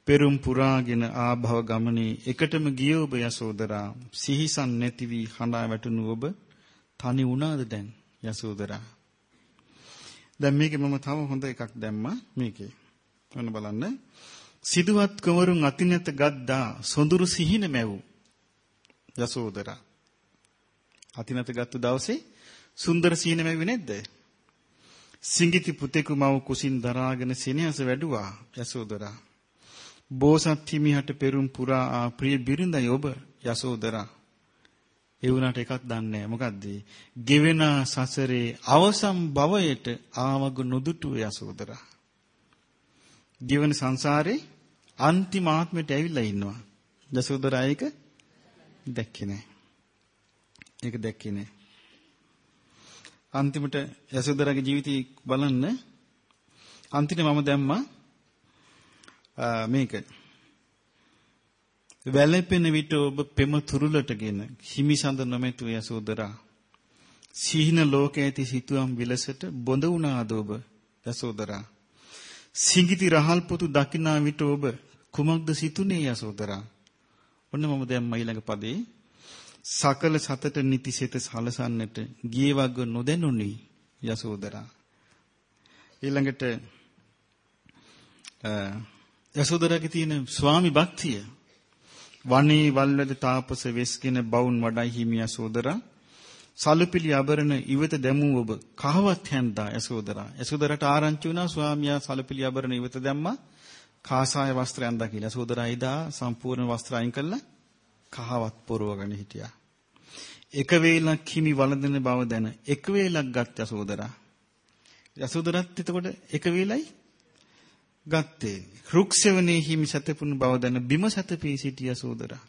පෙරුම් පුරාගෙන ආභව ගමනේ එකටම ගිය ඔබ යසෝදරා. සිහිසන් නැති වී හඬා වැටුණු ඔබ තනි වුණාද දැන්? යසෝදරා දැන් මේකේ මම තව හොඳ එකක් දැම්මා. මේකේ. ඔන්න බලන්න. සිදුවත් කුමරුන් අතිනත ගද්දා සොඳුරු සිහින මැව්. යසෝදරා අතිනත ගත්තු දවසේ සුන්දර සීන මැවි නැද්ද? සිඟිති පුතෙකු මව කුසින් දරාගෙන සෙනෙහස වැඩුවා. යසෝදරා. බෝසත් හිමිහට පෙරුම් පුරා ආ ප්‍රිය බිරිඳයි ඔබ. යසෝදරා. ඒ වුණාට එකක් දන්නේ නැහැ. මොකද්ද? ගෙවෙන සසරේ අවසම් භවයට ආවග නොදුටු යසෝදරා. ජීවන සංසාරේ අන්තිම ආත්මයට ඇවිල්ලා ඉන්නවා. යසෝදරා ඒක දැක්කේ නැහැ. ඒක දැක්කේ නැහැ. අන්තිමට යසෝදරාගේ ජීවිතය බලන්න අන්තිමට මම දැම්මා මේක වැළපෙන විට ඔබ පෙම තුරුලටගෙන හිමිසඳ නොමැතු යසෝදරා සීහින ලෝකයේ ඇති සිතුවම් විලසට බොඳ වුණාද ඔබ යසෝදරා සිඟිති රහල් පොතු දකිනා විට ඔබ කුමක්ද සිතුනේ යසෝදරා ඔන්න මම දැම්මා ඊළඟ පදේ. සකල සතට නිතිසිත සලසන්නට ගියේ වග නොදැනුනි යසෝදරා ඊළඟට යසෝදරාගේ තියෙන ස්වාමි භක්තිය. වනේ වල්වැද තාපස වෙස්ගෙන බවුන් වඩයි හිමි යසෝදරා සලුපිලි අබරණ ඉවත දැමූ ඔබ කහවත් හැන්දා යසෝදරා. යසෝදරට ආරංචි වුණා ස්වාමියා සලුපිලි අබරණ ඉවත දැම්මා. කාසාය වස්ත්‍රය අඳා කියලා. යසෝදරා එදා සම්පූර්ණ වස්ත්‍ර අයින් කළා. කහවත් පොරවගෙන හිටියා. එක වේලක් හිමි වළඳන බව දැන එක වේලක් ගත් යසෝදරා. යසෝදරත් එතකොට එක වේලයි? ගත්තේ. රුක්සෙවනේ හිමි සතපුණු බව දැන බිම සතපී සිටිය යසෝදරා.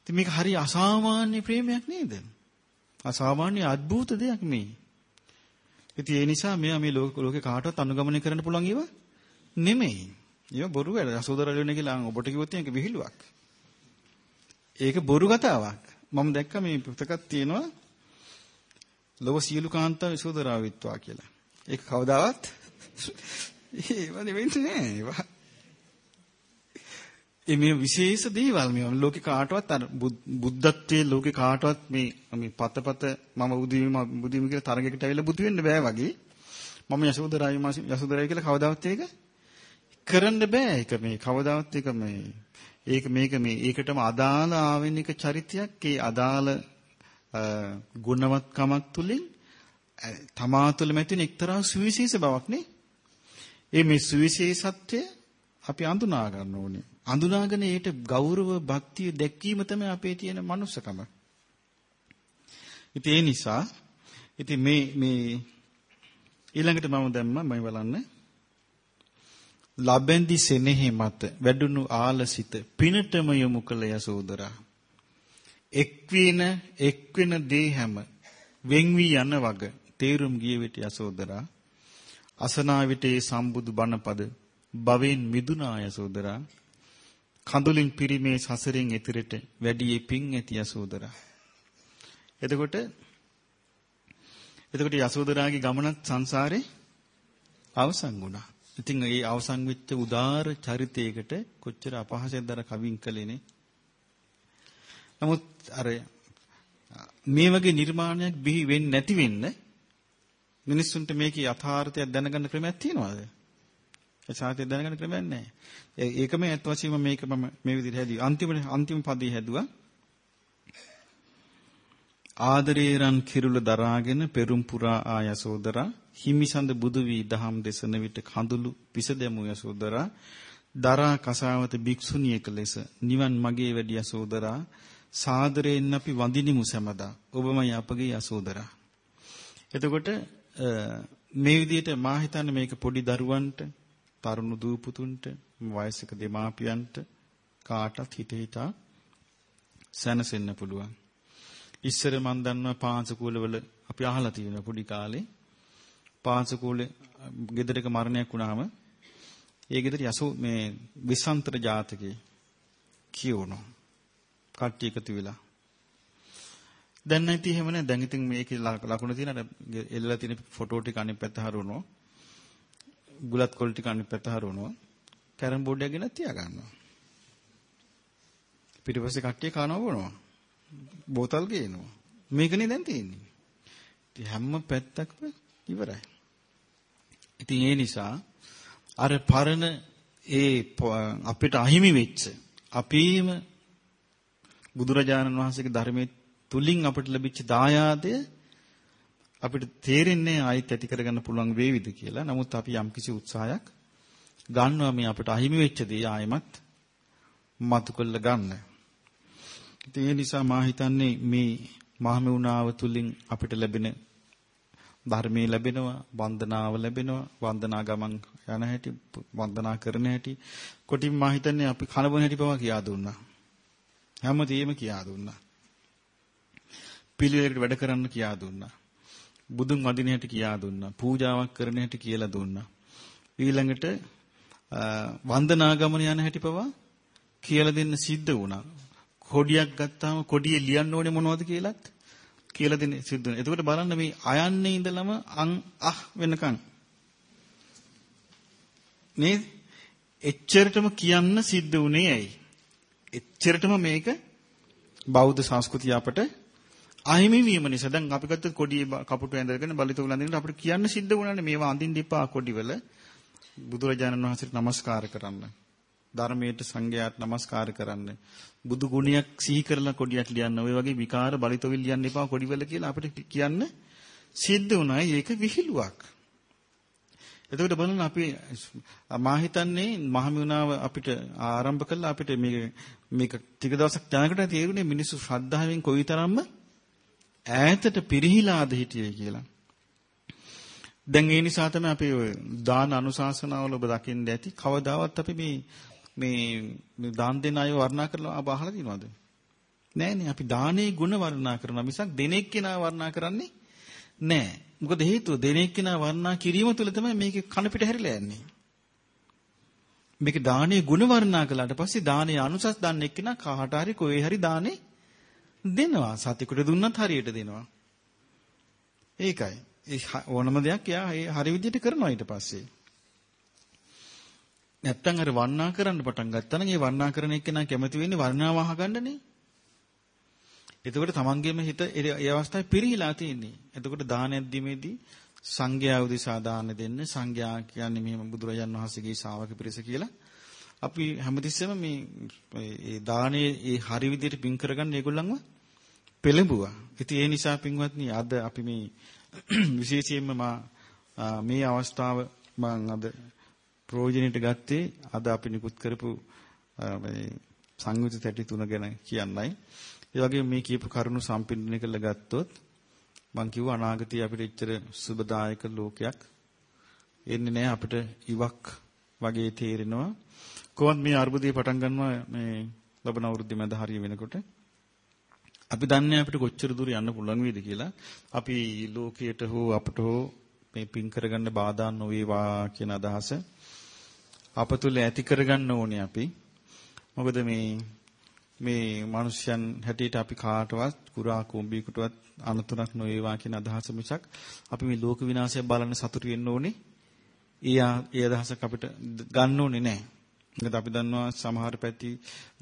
ඉතින් මේක හරි අසාමාන්‍ය ප්‍රේමයක් නේද? අසාමාන්‍ය අద్భుත දෙයක් මේ. ඉතින් ඒ නිසා මෙයා මේ ලෝකේ කාටවත් අනුගමනය කරන්න පුළුවන් ඒවා නෙමෙයි. ඒවා බොරු වැඩ. යසෝදරා ලියන කියලා ඔබට කිව්වොත් ඒක විහිළුවක්. ඒක බොරු කතාවක්. මම දැක්ක මේ පුතකක් තියෙනවා ලොව සියලු කාන්තා විසෝදරා විත්වා කියලා. ඒක කවදාවත් ඒව නෙවෙන්නේ නෑ. ඒවා මේ විශේෂ දේවල් මේ ලෝකේ කාටවත් අර බුද්ධත්වයේ ලෝකේ කාටවත් මේ මේ පතපත මම බුදුවීම බුදුවීම කියලා තරගයකට ඇවිල්ලා බුදු වෙන්න බෑ වගේ මම යසෝදරායි යසෝදරායි කියලා කවදාවත් ඒක කරන්න බෑ ඒක මේ කවදාවත් ඒක මේ ඒක මේක මේ ඒකටම අදාළ ආවෙනික චරිතයක් ඒ අදාළ ගුණවත්කමක් තුලින් තමා තුළ මැතින එක්තරා සුවිශේෂ බවක් නේ. ඒ මේ සුවිශේෂත්වය අපි අඳුනා ගන්න ඕනේ. අඳුනාගෙන ඒට ගෞරව භක්තිය දැක්වීම තමයි අපේ තියෙන මනුස්සකම. ඉතින් ඒ නිසා ඉතින් මේ මේ ඊළඟට මම දැම්මා මම බලන්න. ලබෙන්දි සෙනෙහි මත වැඩුණු ආලසිත පිනටම යොමු කළ යසෝදරා. එක්වින එක්වෙන දේ හැම වෙන් වී යන වග තේරුම් ගිය විට යසෝදරා අසනා විටේ සම්බුදු බණපද භවෙන් මිදුනා යසෝදරා කඳුලින් පිරිමේ සසරෙන් එතරට වැඩි පිං ඇති යසෝදරා එතකොට එතකොට යසෝදරාගේ ගමනත් සංසාරේ අවසන් වුණා. ඉතින් ඒ අවසන් වෙච්ච උදාර චරිතයකට කොච්චර අපහසෙන්ද අර කවින් කළේනේ. නමුත් අර මේ වගේ නිර්මාණයක් බිහි වෙන්නේ නැති වෙන්න මිනිස්සුන්ට මේකේ යථාර්ථය දැනගන්න ක්‍රමයක් තියෙනවද? ඒ සාහිත්‍ය දැනගන්න ක්‍රමයක් නැහැ. ඒකම ඇත්ත වශයෙන්ම මේක මම මේ විදිහට හැදුවා. අන්තිම අන්තිම පදේ හැදුවා. ආදරේරන් කිරුල දරාගෙන පෙරුම් පුරා ආ යසෝදරා හිමිසඳ බුදු වී දහම් දෙසන විට කඳුළු පිස දැමු යසෝදරා දරා කසාවත භික්ෂුණියක ලෙස නිවන් මගේ වැඩි යසෝදරා සාදරයෙන් අපි වඳිනිමු සැමදා ඔබමයි අපගේ යසෝදරා එතකොට මේ විදිහට මා හිතන්නේ මේක පොඩි දරුවන්ට තරුණ දූපුතුන්ට වයසක දෙමාපියන්ට කාටත් හිත හිතා සැනසෙන්න පුළුවන්. ඉස්සර මම දන්නවා පාංශකූලවල අපි අහලා තියෙනවා පොඩි කාලේ. පාංශකූලේ ගෙදරක මරණයක් වුණාම ඒ ගෙදර යසු මේ විසන්තර ජාතකේ කියවනවා. කට්ටිය එකතු වෙලා. දැන් නැති එහෙම නෑ දැන් ඉතින් මේකේ ලකුණ තියෙන අර එල්ලලා තියෙන ෆොටෝ ටික අනිත් පැත්ත හරවනවා ගුලත් කොල් ටික අනිත් පැත්ත හරවනවා කැරම් බෝඩ් එක ගෙන තියා ගන්නවා පිටිපස්සේ කට්ටිය කනවා බොනවා බෝතල් ගේනවා. මේකනේ දැන් තියෙන්නේ. ඉතින් හැම පැත්තක්ම ඉවරයි. ඉතින් ඒ නිසා අර පරණ ඒ අපිට අහිමි වෙච්ච අපේම බුදුරජාණන් වහන්සේගේ ධර්මයේ තුලින් අපිට ලැබිච්ච දායාදය අපිට තේරෙන්නේ ආයිත් ඇති කරගන්න පුළුවන් වේවිද කියලා. නමුත් අපි යම්කිසි උත්සාහයක් ගන්නවා මේ අපිට අහිමි වෙච්ච දේ ආයෙමත් මතු කරලා ගන්න. ඉතින් ඒ නිසා මා හිතන්නේ මේ මහමෙවුනාව තුලින් අපිට ලැබෙන ධර්මයේ ලැබෙනවා වන්දනාව ලැබෙනවා වන්දනා ගමන් යන හැටි වන්දනා කරන හැටි කොටින් මා හිතන්නේ අපි කනබන හැටි පවා කියා දුන්නා හැමදේම කියා දුන්නා පිළිවෙලකට වැඩ කරන්න කියා දුන්නා බුදුන් වදින හැටි කියා දුන්නා පූජාවක් කරන හැටි කියලා දුන්නා ඊළඟට වන්දනා ගමන යන හැටි පවා කියලා දෙන්න සිද්ධ වුණා කොඩියක් ගත්තාම කොඩියේ ලියන්න ඕනේ මොනවද කියලාත් කියලා දෙන්නේ සිද්ධ වෙනවා. එතකොට බලන්න මේ අයන්නේ ඉඳලම අං අහ වෙනකන්. නේද? එච්චරටම කියන්න සිද්ධ වුණේ ඇයි? එච්චරටම මේක බෞද්ධ සංස්කෘතිය අපට අහිමි වීම නිසා. දැන් අපි ගත්තත් කොඩි කපුටු ඇඳගෙන බලිත උලන්දිනට අපිට කියන්න සිද්ධ වුණානේ මේවා අඳින්න එපා කොඩිවල බුදුරජාණන් වහන්සේට নমස්කාර කරන්න. ධර්මයට සංඝයාට নমස්කාර කරන්න. බුදු ගුණයක් සිහි කරලා කොඩියක් ලියන්න. ඔය වගේ විකාර බලිතොවිල් ලියන්න එපා කොඩිවල කියලා අපිට කියන්න සිද්ධ වුණායි ඒක විහිළුවක්. එතකොට බලන්න අපි මා හිතන්නේ මහමිුණාව අපිට ආරම්භ කළා. අපිට මේක මේක ටික දවසක් යනකොට තේරුනේ මිනිස්සු ශ්‍රද්ධාවෙන් කොයිතරම්ම ඈතට පිරිහිලාද හිටියේ කියලා. දැන් ඒ නිසා තමයි අපි දාන අනුශාසනාවල ඔබ දකින්න ඇති කවදාවත් අපි මේ මේ දාන් දෙන අය වර්ණනා කරලා ඔබ අහලා තියෙනවද? නෑනේ අපි දානේ ගුණ වර්ණනා කරනවා මිසක් දෙනෙක් කෙනා වර්ණනා කරන්නේ නෑ. මොකද හේතුව දෙනෙක් කෙනා වර්ණනා කිරීම තුළ තමයි මේක කන පිට හැරිලා යන්නේ. මේක දානේ ගුණ වර්ණනා කළාට පස්සේ දානේ අනුසස් දන්න එක්කෙනා කාට හරි කොහේ හරි දානේ දෙනවා. සතෙකුට දුන්නත් හරියට දෙනවා. ඒකයි. ඒ ඕනම දෙයක් යා හරි විදිහට කරනවා ඊට පස්සේ. නැත්තම් අර වර්ණනා කරන්න පටන් ගත්තා නම් ඒ වර්ණනා කරන එක්කෙනා කැමති වෙන්නේ වර්ණාව අහගන්නනේ. එතකොට තමන්ගේම හිත ඒ අවස්ථාවේ පිරිහිලා තියෙන්නේ. එතකොට දානයක් දීමේදී සංඝයා උදෙසා දාන දෙන්න සංඝයා කියන්නේ මෙහෙම බුදුරජාන් වහන්සේගේ ශ්‍රාවක පිරිස කියලා. අපි හැමතිස්සෙම මේ ඒ දානේ ඒ හරි විදිහට පින් කරගන්න ඒගොල්ලන්ව පෙළඹුවා. ඉතින් ඒ නිසා පින්වත්නි අද අපි මේ විශේෂයෙන්ම මා මේ අවස්ථාව මම අද ප්‍රයෝජනෙට ගත්තේ අද අපි නිකුත් කරපු මේ සංයුත තැටි තුන ගැන කියන්නයි. ඒ වගේම මේ කියපු කරුණු සම්පින්දනය කරලා ගත්තොත් මං කිව්වා අනාගතයේ අපිට එච්චර සුබදායක ලෝකයක් එන්නේ නැහැ අපිට ඉවක් වගේ තේරෙනවා. කොහොමද මේ අර්බුදේ පටන් ගන්නවා මේ ලබන අවුරුද්දේ මැද හරිය වෙනකොට අපි දන්නේ අපිට කොච්චර දුර යන්න පුළුවන් වේද කියලා. අපි ලෝකයට හෝ අපට හෝ මේ පින් කරගන්න බාධා නොවේවා කියන අදහස අප තුල ඇති කරගන්න ඕනේ අපි. මොකද මේ මේ මිනිස්යන් හැටියට අපි කාටවත් කුරා කුඹීකටවත් අනතුරක් නොවේවා කියන අදහස මිසක් අපි මේ ලෝක විනාශය බලන්න සතුටු වෙන්න ඕනේ. ඒ ඒ අදහසක් අපිට ගන්න ඕනේ නැහැ. මොකද අපි දන්නවා සමහර පැති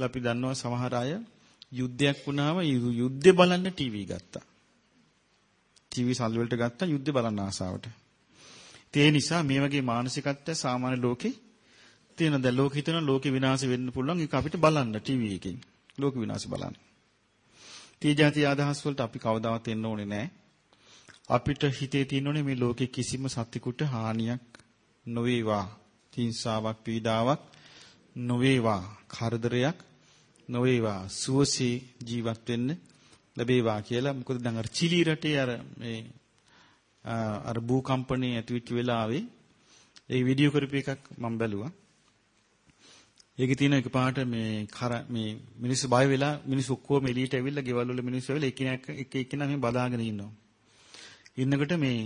අපි දන්නවා සමහර අය යුද්ධයක් වුණාම යුද්ධය බලන්න ටීවී ගත්තා. ටීවී සල්ලි වලට ගත්තා යුද්ධය බලන්න ආසාවට. ඒ නිසා මේ වගේ මානසිකත්වය සාමාන්‍ය ලෝකේ තියෙන දැන් ලෝකෙ හිතන ලෝකෙ විනාශ වෙන්න පුළුවන් ඒක අපිට බලන්න ටීවී එකෙන්. ලෝක විනාශ බලන්න. තී જાති අදහස් වලට අපි කවදාවත් එන්න ඕනේ නැහැ. අපිට හිතේ තියෙන්නේ මේ ලෝකේ කිසිම සත්‍යිකුට හානියක් නොවේවා. හිංසාවක් පීඩාවක් නොවේවා. කරදරයක් නොවේවා. සුවසේ ජීවත් වෙන්න ලැබේවා කියලා. මොකද දැන් අර චිලි රටේ අර මේ අර භූකම්පණය ඇතිවෙච්ච වෙලාවේ ඒ වීඩියෝ කරපු එකක් මම බැලුවා. ඒකේ තියෙන එකපාරට මේ කර මේ මිනිස්සු බය වෙලා මිනිස්සු ඔක්කොම එළියට ඇවිල්ලා ගෙවල් වල මිනිස්සු ඇවිල්ලා එකිනෙක එක එකිනෙක මේ බලාගෙන ඉන්නවා. ඉන්නකොට මේ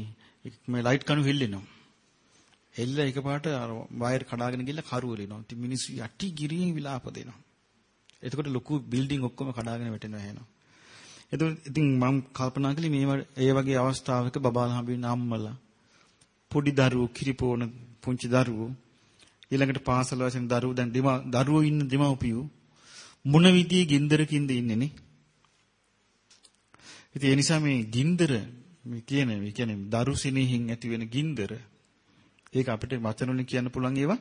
මේ ලයිට් කණු හෙල්ලෙනවා. හෙල්ලලා එකපාරට අර වයර් කඩාගෙන ගිහලා කරුවල එනවා. ඉතින් මිනිස්සු යටි ගිරියෙන් විලාප දෙනවා. එතකොට ලොකු බිල්ඩින් ඔක්කොම කඩාගෙන වැටෙනවා එහෙනම්. එතකොට ඉතින් මම කල්පනා කළේ මේ ඒ වගේ අවස්ථාවක බබාලා හම්බෙන්න අම්මලා පොඩි දරුවෝ කිරිපෝන පුංචි දරුවෝ ඊළඟට පාසල වශයෙන් දරුවෝ දැන් දරුවෝ ඉන්න දෙමව්පියෝ මොන විදියේ ගින්දරකින්ද ඉන්නේ නේ ඉතින් ඒ නිසා මේ ගින්දර මේ කියන මේ කියන්නේ දරු සිනෙහින් ඇති වෙන ගින්දර ඒක අපිට වචන වලින් කියන්න පුළුවන් ඒවා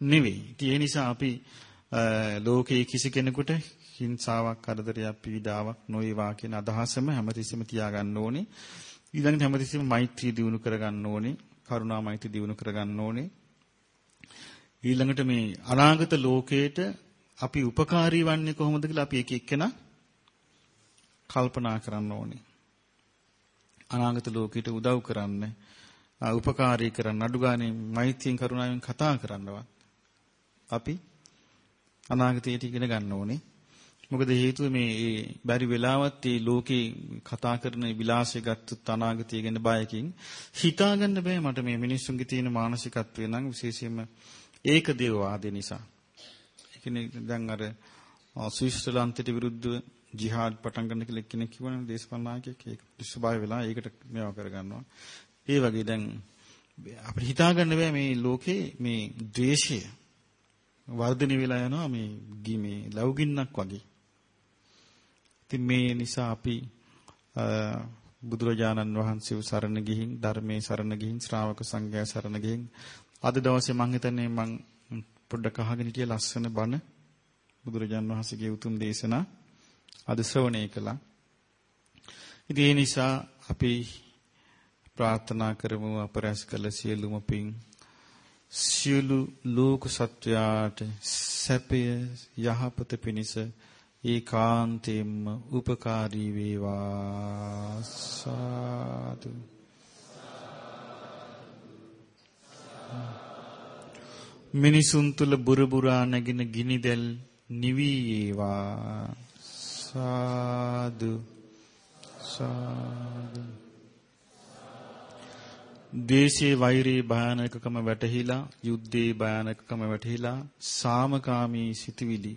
නෙවෙයි. ඉතින් ඒ නිසා අපි ලෝකයේ කිසි කෙනෙකුට හිංසාවක් කරදරයක් පීඩාවක් නොවේවා කියන අදහසම හැමතිස්සෙම තියාගන්න ඕනේ. ඊළඟට හැමතිස්සෙම මෛත්‍රී දිනු කරගන්න ඕනේ. කරුණා මෛත්‍රී දිනු කරගන්න ඕනේ. ඊළඟට මේ අනාගත ලෝකයට අපි ಉಪකාරී වන්නේ කොහොමද කියලා අපි එක එක්කෙනා කල්පනා කරන්න ඕනේ. අනාගත ලෝකයට උදව් කරන්න, උපකාරී කරන්න, අඩුගානේ මෛත්‍රියෙන් කරුණාවෙන් කතා කරන්නවත් අපි අනාගතයට ඉගෙන ගන්න ඕනේ. මොකද හේතුව මේ බැරි වෙලාවත් මේ ලෝකේ කතා කරන විලාසය ගත්තත් අනාගතය ගැන බයකින් හිතාගන්න බෑ මට මේ මිනිස්සුන්ගේ තියෙන මානසිකත්වය නම් විශේෂයෙන්ම ඒක දේවවාදේ නිසා. ඒ කියන්නේ දැන් අර ස්විස්තරලන්තයට විරුද්ධව ජිහාඩ් පටන් ගන්න කියලා කෙනෙක් කිව්වනේ දේශපාලන നാයකයෙක් ඒක ස්වභාව වෙලා ඒකට මේවා කරගන්නවා. ඒ වගේ දැන් අපිට හිතාගන්න බෑ මේ ලෝකේ මේ ද්වේෂය වර්ධනය වෙලා යනවා මේ මේ ලව්ගින්නක් වගේ. ඉතින් මේ නිසා අපි බුදුරජාණන් වහන්සේව සරණ ගිහින් ධර්මයේ සරණ ගිහින් ශ්‍රාවක සංඝයා සරණ ගිහින් අද දවසේ මම හිතන්නේ මම පොඩ්ඩක් අහගෙන හිටිය ලස්සන බණ බුදුරජාණන් වහන්සේගේ උතුම් දේශනා අද ශ්‍රවණය කළා. ඉතින් ඒ නිසා අපි ප්‍රාර්ථනා කරමු අපරස් කළ සියලුම පින්. සියලු ලෝක සත්වයාට සැපය යහපත පිණිස ඒකාන්තයෙන්ම උපකාරී වේවා. සාදු. මිනිසුන් තුල බුරබුරා නැගින ගිනිදැල් නිවි ඒවා සාදු. සාදු. දේශේ වෛරී භයානකකම වැටහිලා යුද්ධේ භයානකකම වැටහිලා සාමකාමී සිටිවිලි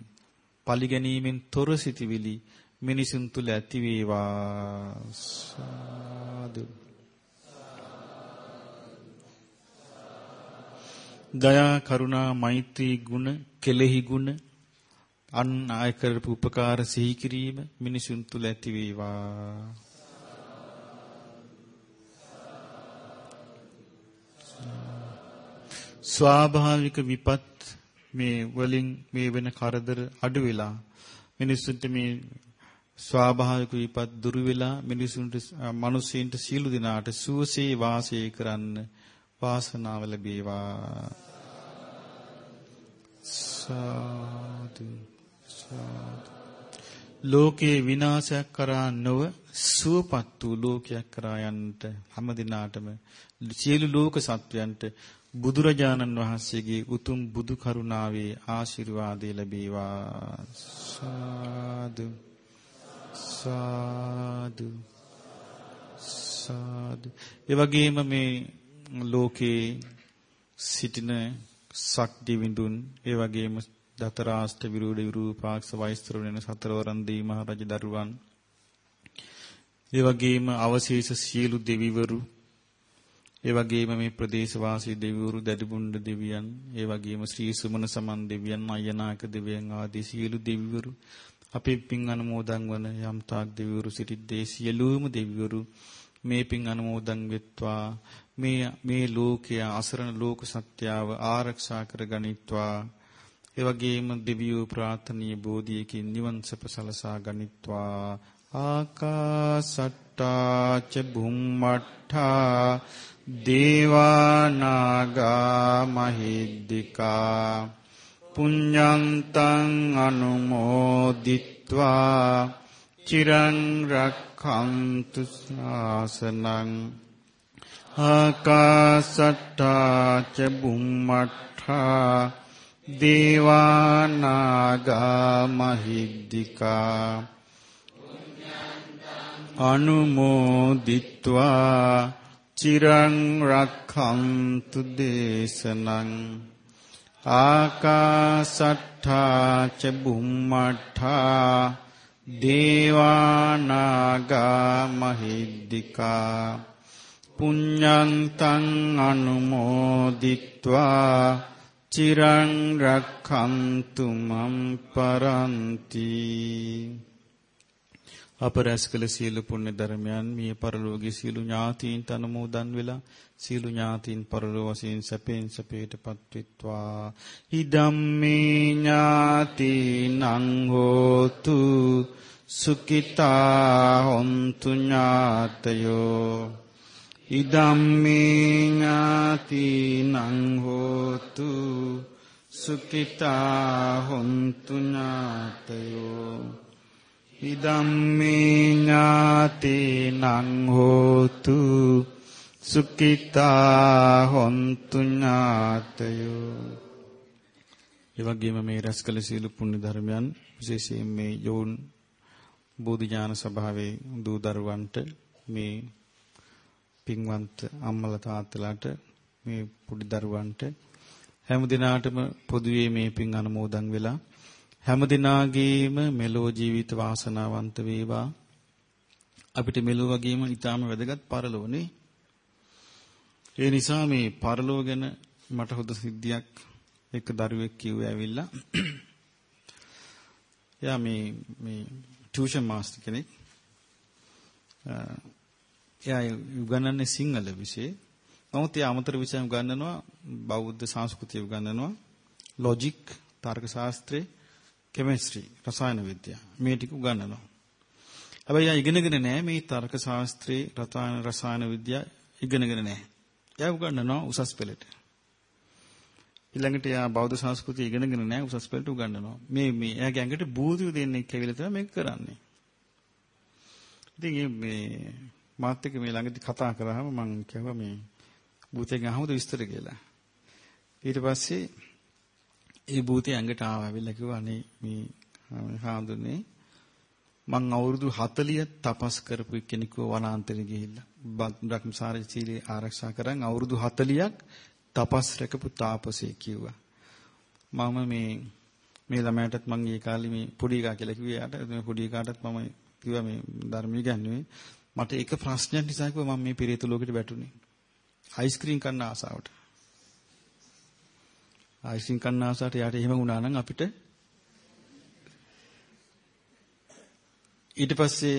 පරිගැනීමෙන් තොර සිටිවිලි මිනිසුන් තුල ඇති වේවා සාදු. දයා කරුණා මෛත්‍රී ගුණ කෙලෙහි ගුණ අන් ආය කරපු උපකාර සිහි කිරීම මිනිසුන් තුල ඇති වේවා ස්වාභාවික විපත් මේ වලින් මේ වෙන කරදර අඩු වෙලා මිනිස්සුන්ට මේ ස්වාභාවික විපත් දුරු වෙලා මිනිසුන්ට මිනිස්සුන්ට සීළු දිනාට සුවසේ වාසය කරන්න වාසනාව ලැබේවා. සාදු සාදු. ලෝකේ විනාශයක් කරා නොව සුවපත් වූ ලෝකයක් කරා යන්නට හැම දිනාටම සියලු ලෝක සත්වයන්ට බුදුරජාණන් වහන්සේගේ උතුම් බුදු කරුණාවේ ආශිර්වාදය ලැබේවා. සාදු. සාදු. සාදු. ඒ වගේම මේ ලෝකේ සිටින සක්දි විඳුන් ඒ වගේම දතරාෂ්ට විරූඩ විරූපාක්ෂ වෛස්තර වෙන සතරවරන් දී මහ රජ දරුවන් ඒ වගේම අවශේෂ සියලු දෙවිවරු ඒ වගේම මේ ප්‍රදේශවාසී දෙවිවරු දැඩිබුණ්ඩ දෙවියන් ඒ වගේම ශ්‍රී සුමන සමන් දෙවියන් අයනාක දෙවියන් ආදී සියලු දෙවිවරු අපේ පින් අනුමෝදන් වන යම් තාක් දෙවිවරු සිටිද්දී සියලුම දෙවිවරු මේ පින් අනුමෝදන් වෙත්වා. මේ මේ ලෝකය අසරණ ලෝක සත්‍යාව ආරක්ෂා කර ගනිත්වා. ඒ වගේම දෙවියෝ ප්‍රාර්ථනීය බෝධියකින් නිවන් සප සලසා ගනිත්වා. ආකාසට්ටා ච බුම්මට්ඨා දේවානාගා මහිද්దికා පුඤ්ඤන්තං අනුමෝදිත්වා චිරං රක්ඛන්තු ශාසනං ආකාසට්ටා ච බුම්මට්ඨා දේවානාගා මහිද්దికා අනුමෝදිත්වා චිරං රක්ඛන්තු දේශනං ආකාසට්ඨා ච බුම්මට්ඨා දේවානාගා මහිද්దికා පුඤ්ඤන්තං අනුමෝදිත්වා චිරං රක්ඛන්තු මම් පරන්ති අපරැස් කළ සියලු පුණ්‍ය ධර්මයන් මිය පරලෝකයේ සියලු ඥාතීන්ට අනුමෝදන් වෙලා සියලු ඥාතීන් පරලෝ වශයෙන් සැපෙන් සැපයටපත් වෙත්වා. ඉදම්මේ ඥාතීනං හෝතු සුඛිතා හොන්තු ඥාතයෝ. ඉදම්මේ ඥාතිනං හෝතු සුඛිතා හොන්තු ඥාතයෝ. ඉදම්මේ ඥාතිනං හෝතු සුඛිතා හොන්තු ඥාතයෝ. ඒ වගේම මේ රැස් කළ සීල පුණ්‍ය ධර්මයන් විශේෂයෙන් මේ යෝන් බෝධි ඥාන සභාවේ දූ දරුවන්ට මේ පින්වන්ත අම්මලා තාත්තලාට මේ පොඩි දරුවන්ට හැම දිනාටම පොදුවේ මේ පින් අනුමෝදන් වෙලා හැම දිනාගේම මෙලෝ ජීවිත වාසනාවන්ත වේවා. අපිට මෙලෝ වගේම ඊටාම වැදගත් පරලෝනේ. ඒ නිසා මේ පරලෝ ගැන මට හොඳ සිද්ධියක් එක දරුවෙක් කිව්වේ ඇවිල්ලා. එයා මේ මේ ටියුෂන් මාස්ටර් කෙනෙක්. එයා උගන්වන්නේ සිංහල විෂය. නමුත් එයා අමතර විෂය උගන්වනවා බෞද්ධ සංස්කෘතිය උගන්වනවා ලොජික් තර්ක ශාස්ත්‍රය කෙමිස්ට්‍රි රසායන විද්‍යාව මේ ටික උගන්වනවා. හැබැයි එයා ඉගෙනගෙන නැහැ මේ තර්ක ශාස්ත්‍රයේ රසායන රසායන විද්‍යාව ඉගෙනගෙන නැහැ. එයා උගන්වනවා උසස් පෙළට. ඊළඟට එයා බෞද්ධ සංස්කෘතිය ඉගෙනගෙන නැහැ උසස් පෙළට උගන්වනවා. මේ මේ එයාගේ ඇඟට බූදිය දෙන්නේ කියලා තමයි මේක කරන්නේ. ඉතින් මේ මාත් එක්ක මේ ළඟදී කතා කරාම මම කිව්වා මේ භූතයෙන් අහමුද විස්තර කියලා. ඊට පස්සේ ඒ භූතය ඇඟට ආවා වෙලා කිව්වා අනේ මේ හාමුදුරනේ මං අවුරුදු 40 තපස් කරපු කෙනෙක්ව වනාන්තරෙ ගිහිල්ලා බ්‍රහ්මසාර සීලේ ආරක්ෂා කරන් අවුරුදු 40ක් තපස් රැකපු තාපසේ කිව්වා. මම මේ මේ ළමයාටත් මං ඒ කාලේ මේ පොඩි එකා කියලා කිව්වේ යාට මේ පොඩි එකාටත් මම කිව්වා මේ ධර්මීය ගැන්නුවේ මට එක ප්‍රශ්නයක් නිසා කිව්වා මම මේ පිරිත ලෝකෙට වැටුනේ. අයිස්ක්‍රීම් කන්න ආසාවට. අයිස්ක්‍රීම් කන්න ආසාවට යාට එහෙම වුණා නම් අපිට ඊට පස්සේ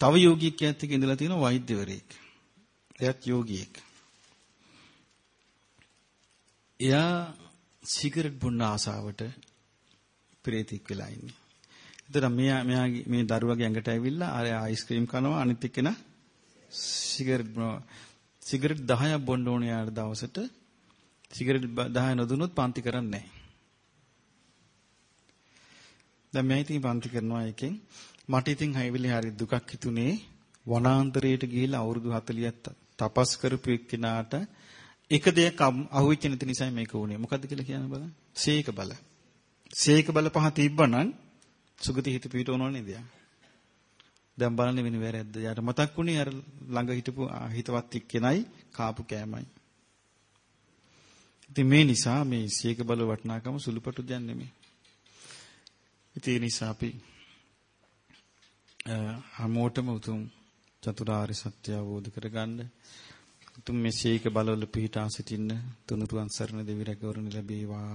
තව යෝගියෙක් යත් එක්ක ඉඳලා තියෙන වෛද්‍යවරයෙක්. එයත් යෝගියෙක්. එයා සිගරට් බොන්න ආසාවට ප්‍රේතික් වෙලා ඉන්නේ. එතන මෙයා මෙයාගේ මේ දරුවගේ ඇඟට ඇවිල්ලා අර අයිස්ක්‍රීම් කනවා අනිත් එක්කෙනා සිගරට් බොනවා. සිගරට් 10ක් බොන්න ඕනේ යාට දවසට. සිගරට් 10 නොදුනොත් පන්ති කරන්නේ නැහැ. දැන් මම ඉතින් පන්ති කරනවා එකෙන් මට ඉතින් හැවිලි හරි දුකක් හිතුනේ වනාන්තරයට ගිහිල්ලා අවුරුදු 40ක් තපස් කරපු එක්කිනාට එක දෙයක් අහුවෙච්ච නැති නිසා මේක වුණේ. මොකද්ද කියලා කියන්න බලන්න. සීක බල. සීක බල පහ තිබ්බනම් සුගති හිත පිටවනව නේද? දැන් බලන්නේ වෙන වැරද්ද. යාට මතක් වුණේ අර ළඟ හිටපු හිතවත් එක්කෙනයි කාපු කෑමයි. ඉතින් මේ නිසා මේ සීක බල වටනාකම සුළුපටු දෙයක් නෙමෙයි. ඉතින් ඒ නිසා අපි හැමෝටම උතුම් චතුරාර්ය සත්‍ය අවබෝධ කරගන්න උතුම් මේ සීක බලවල පිහිටා සිටින්න තුනුරුවන් සරණ දෙවි රැකවරණ ලැබේවා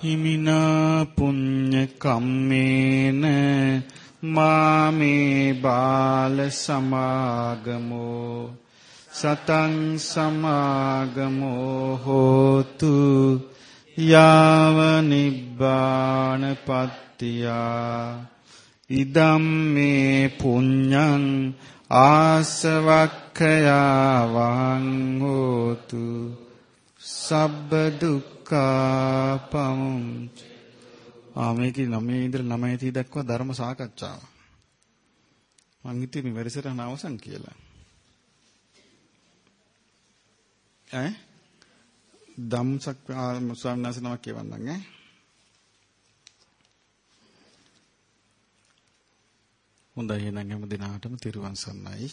හිමිනා පුඤ්ඤ කම්මේන මාමේ බාල සමාගමෝ සතං සමාගමෝ හෝතු යාව නිබ්බාන පත්තියා ඉදම් මේ පුඤ්ඤං ආසවක්ඛයා වං හෝතු සබ්බ දුක්ඛා පමුංච ආ මේකේ 9 ඉඳලා 9 30 දක්වා ධර්ම සාකච්ඡාව. මං හිතුවේ මේ වැඩසටහන අවසන් කියලා. ඈ? ධම්සක් ස්වාමීන් වහන්සේ නමක් කියවන්නම් ඈ? හොඳයි එහෙනම් හැම දිනාටම තිරුවන් සරණයි.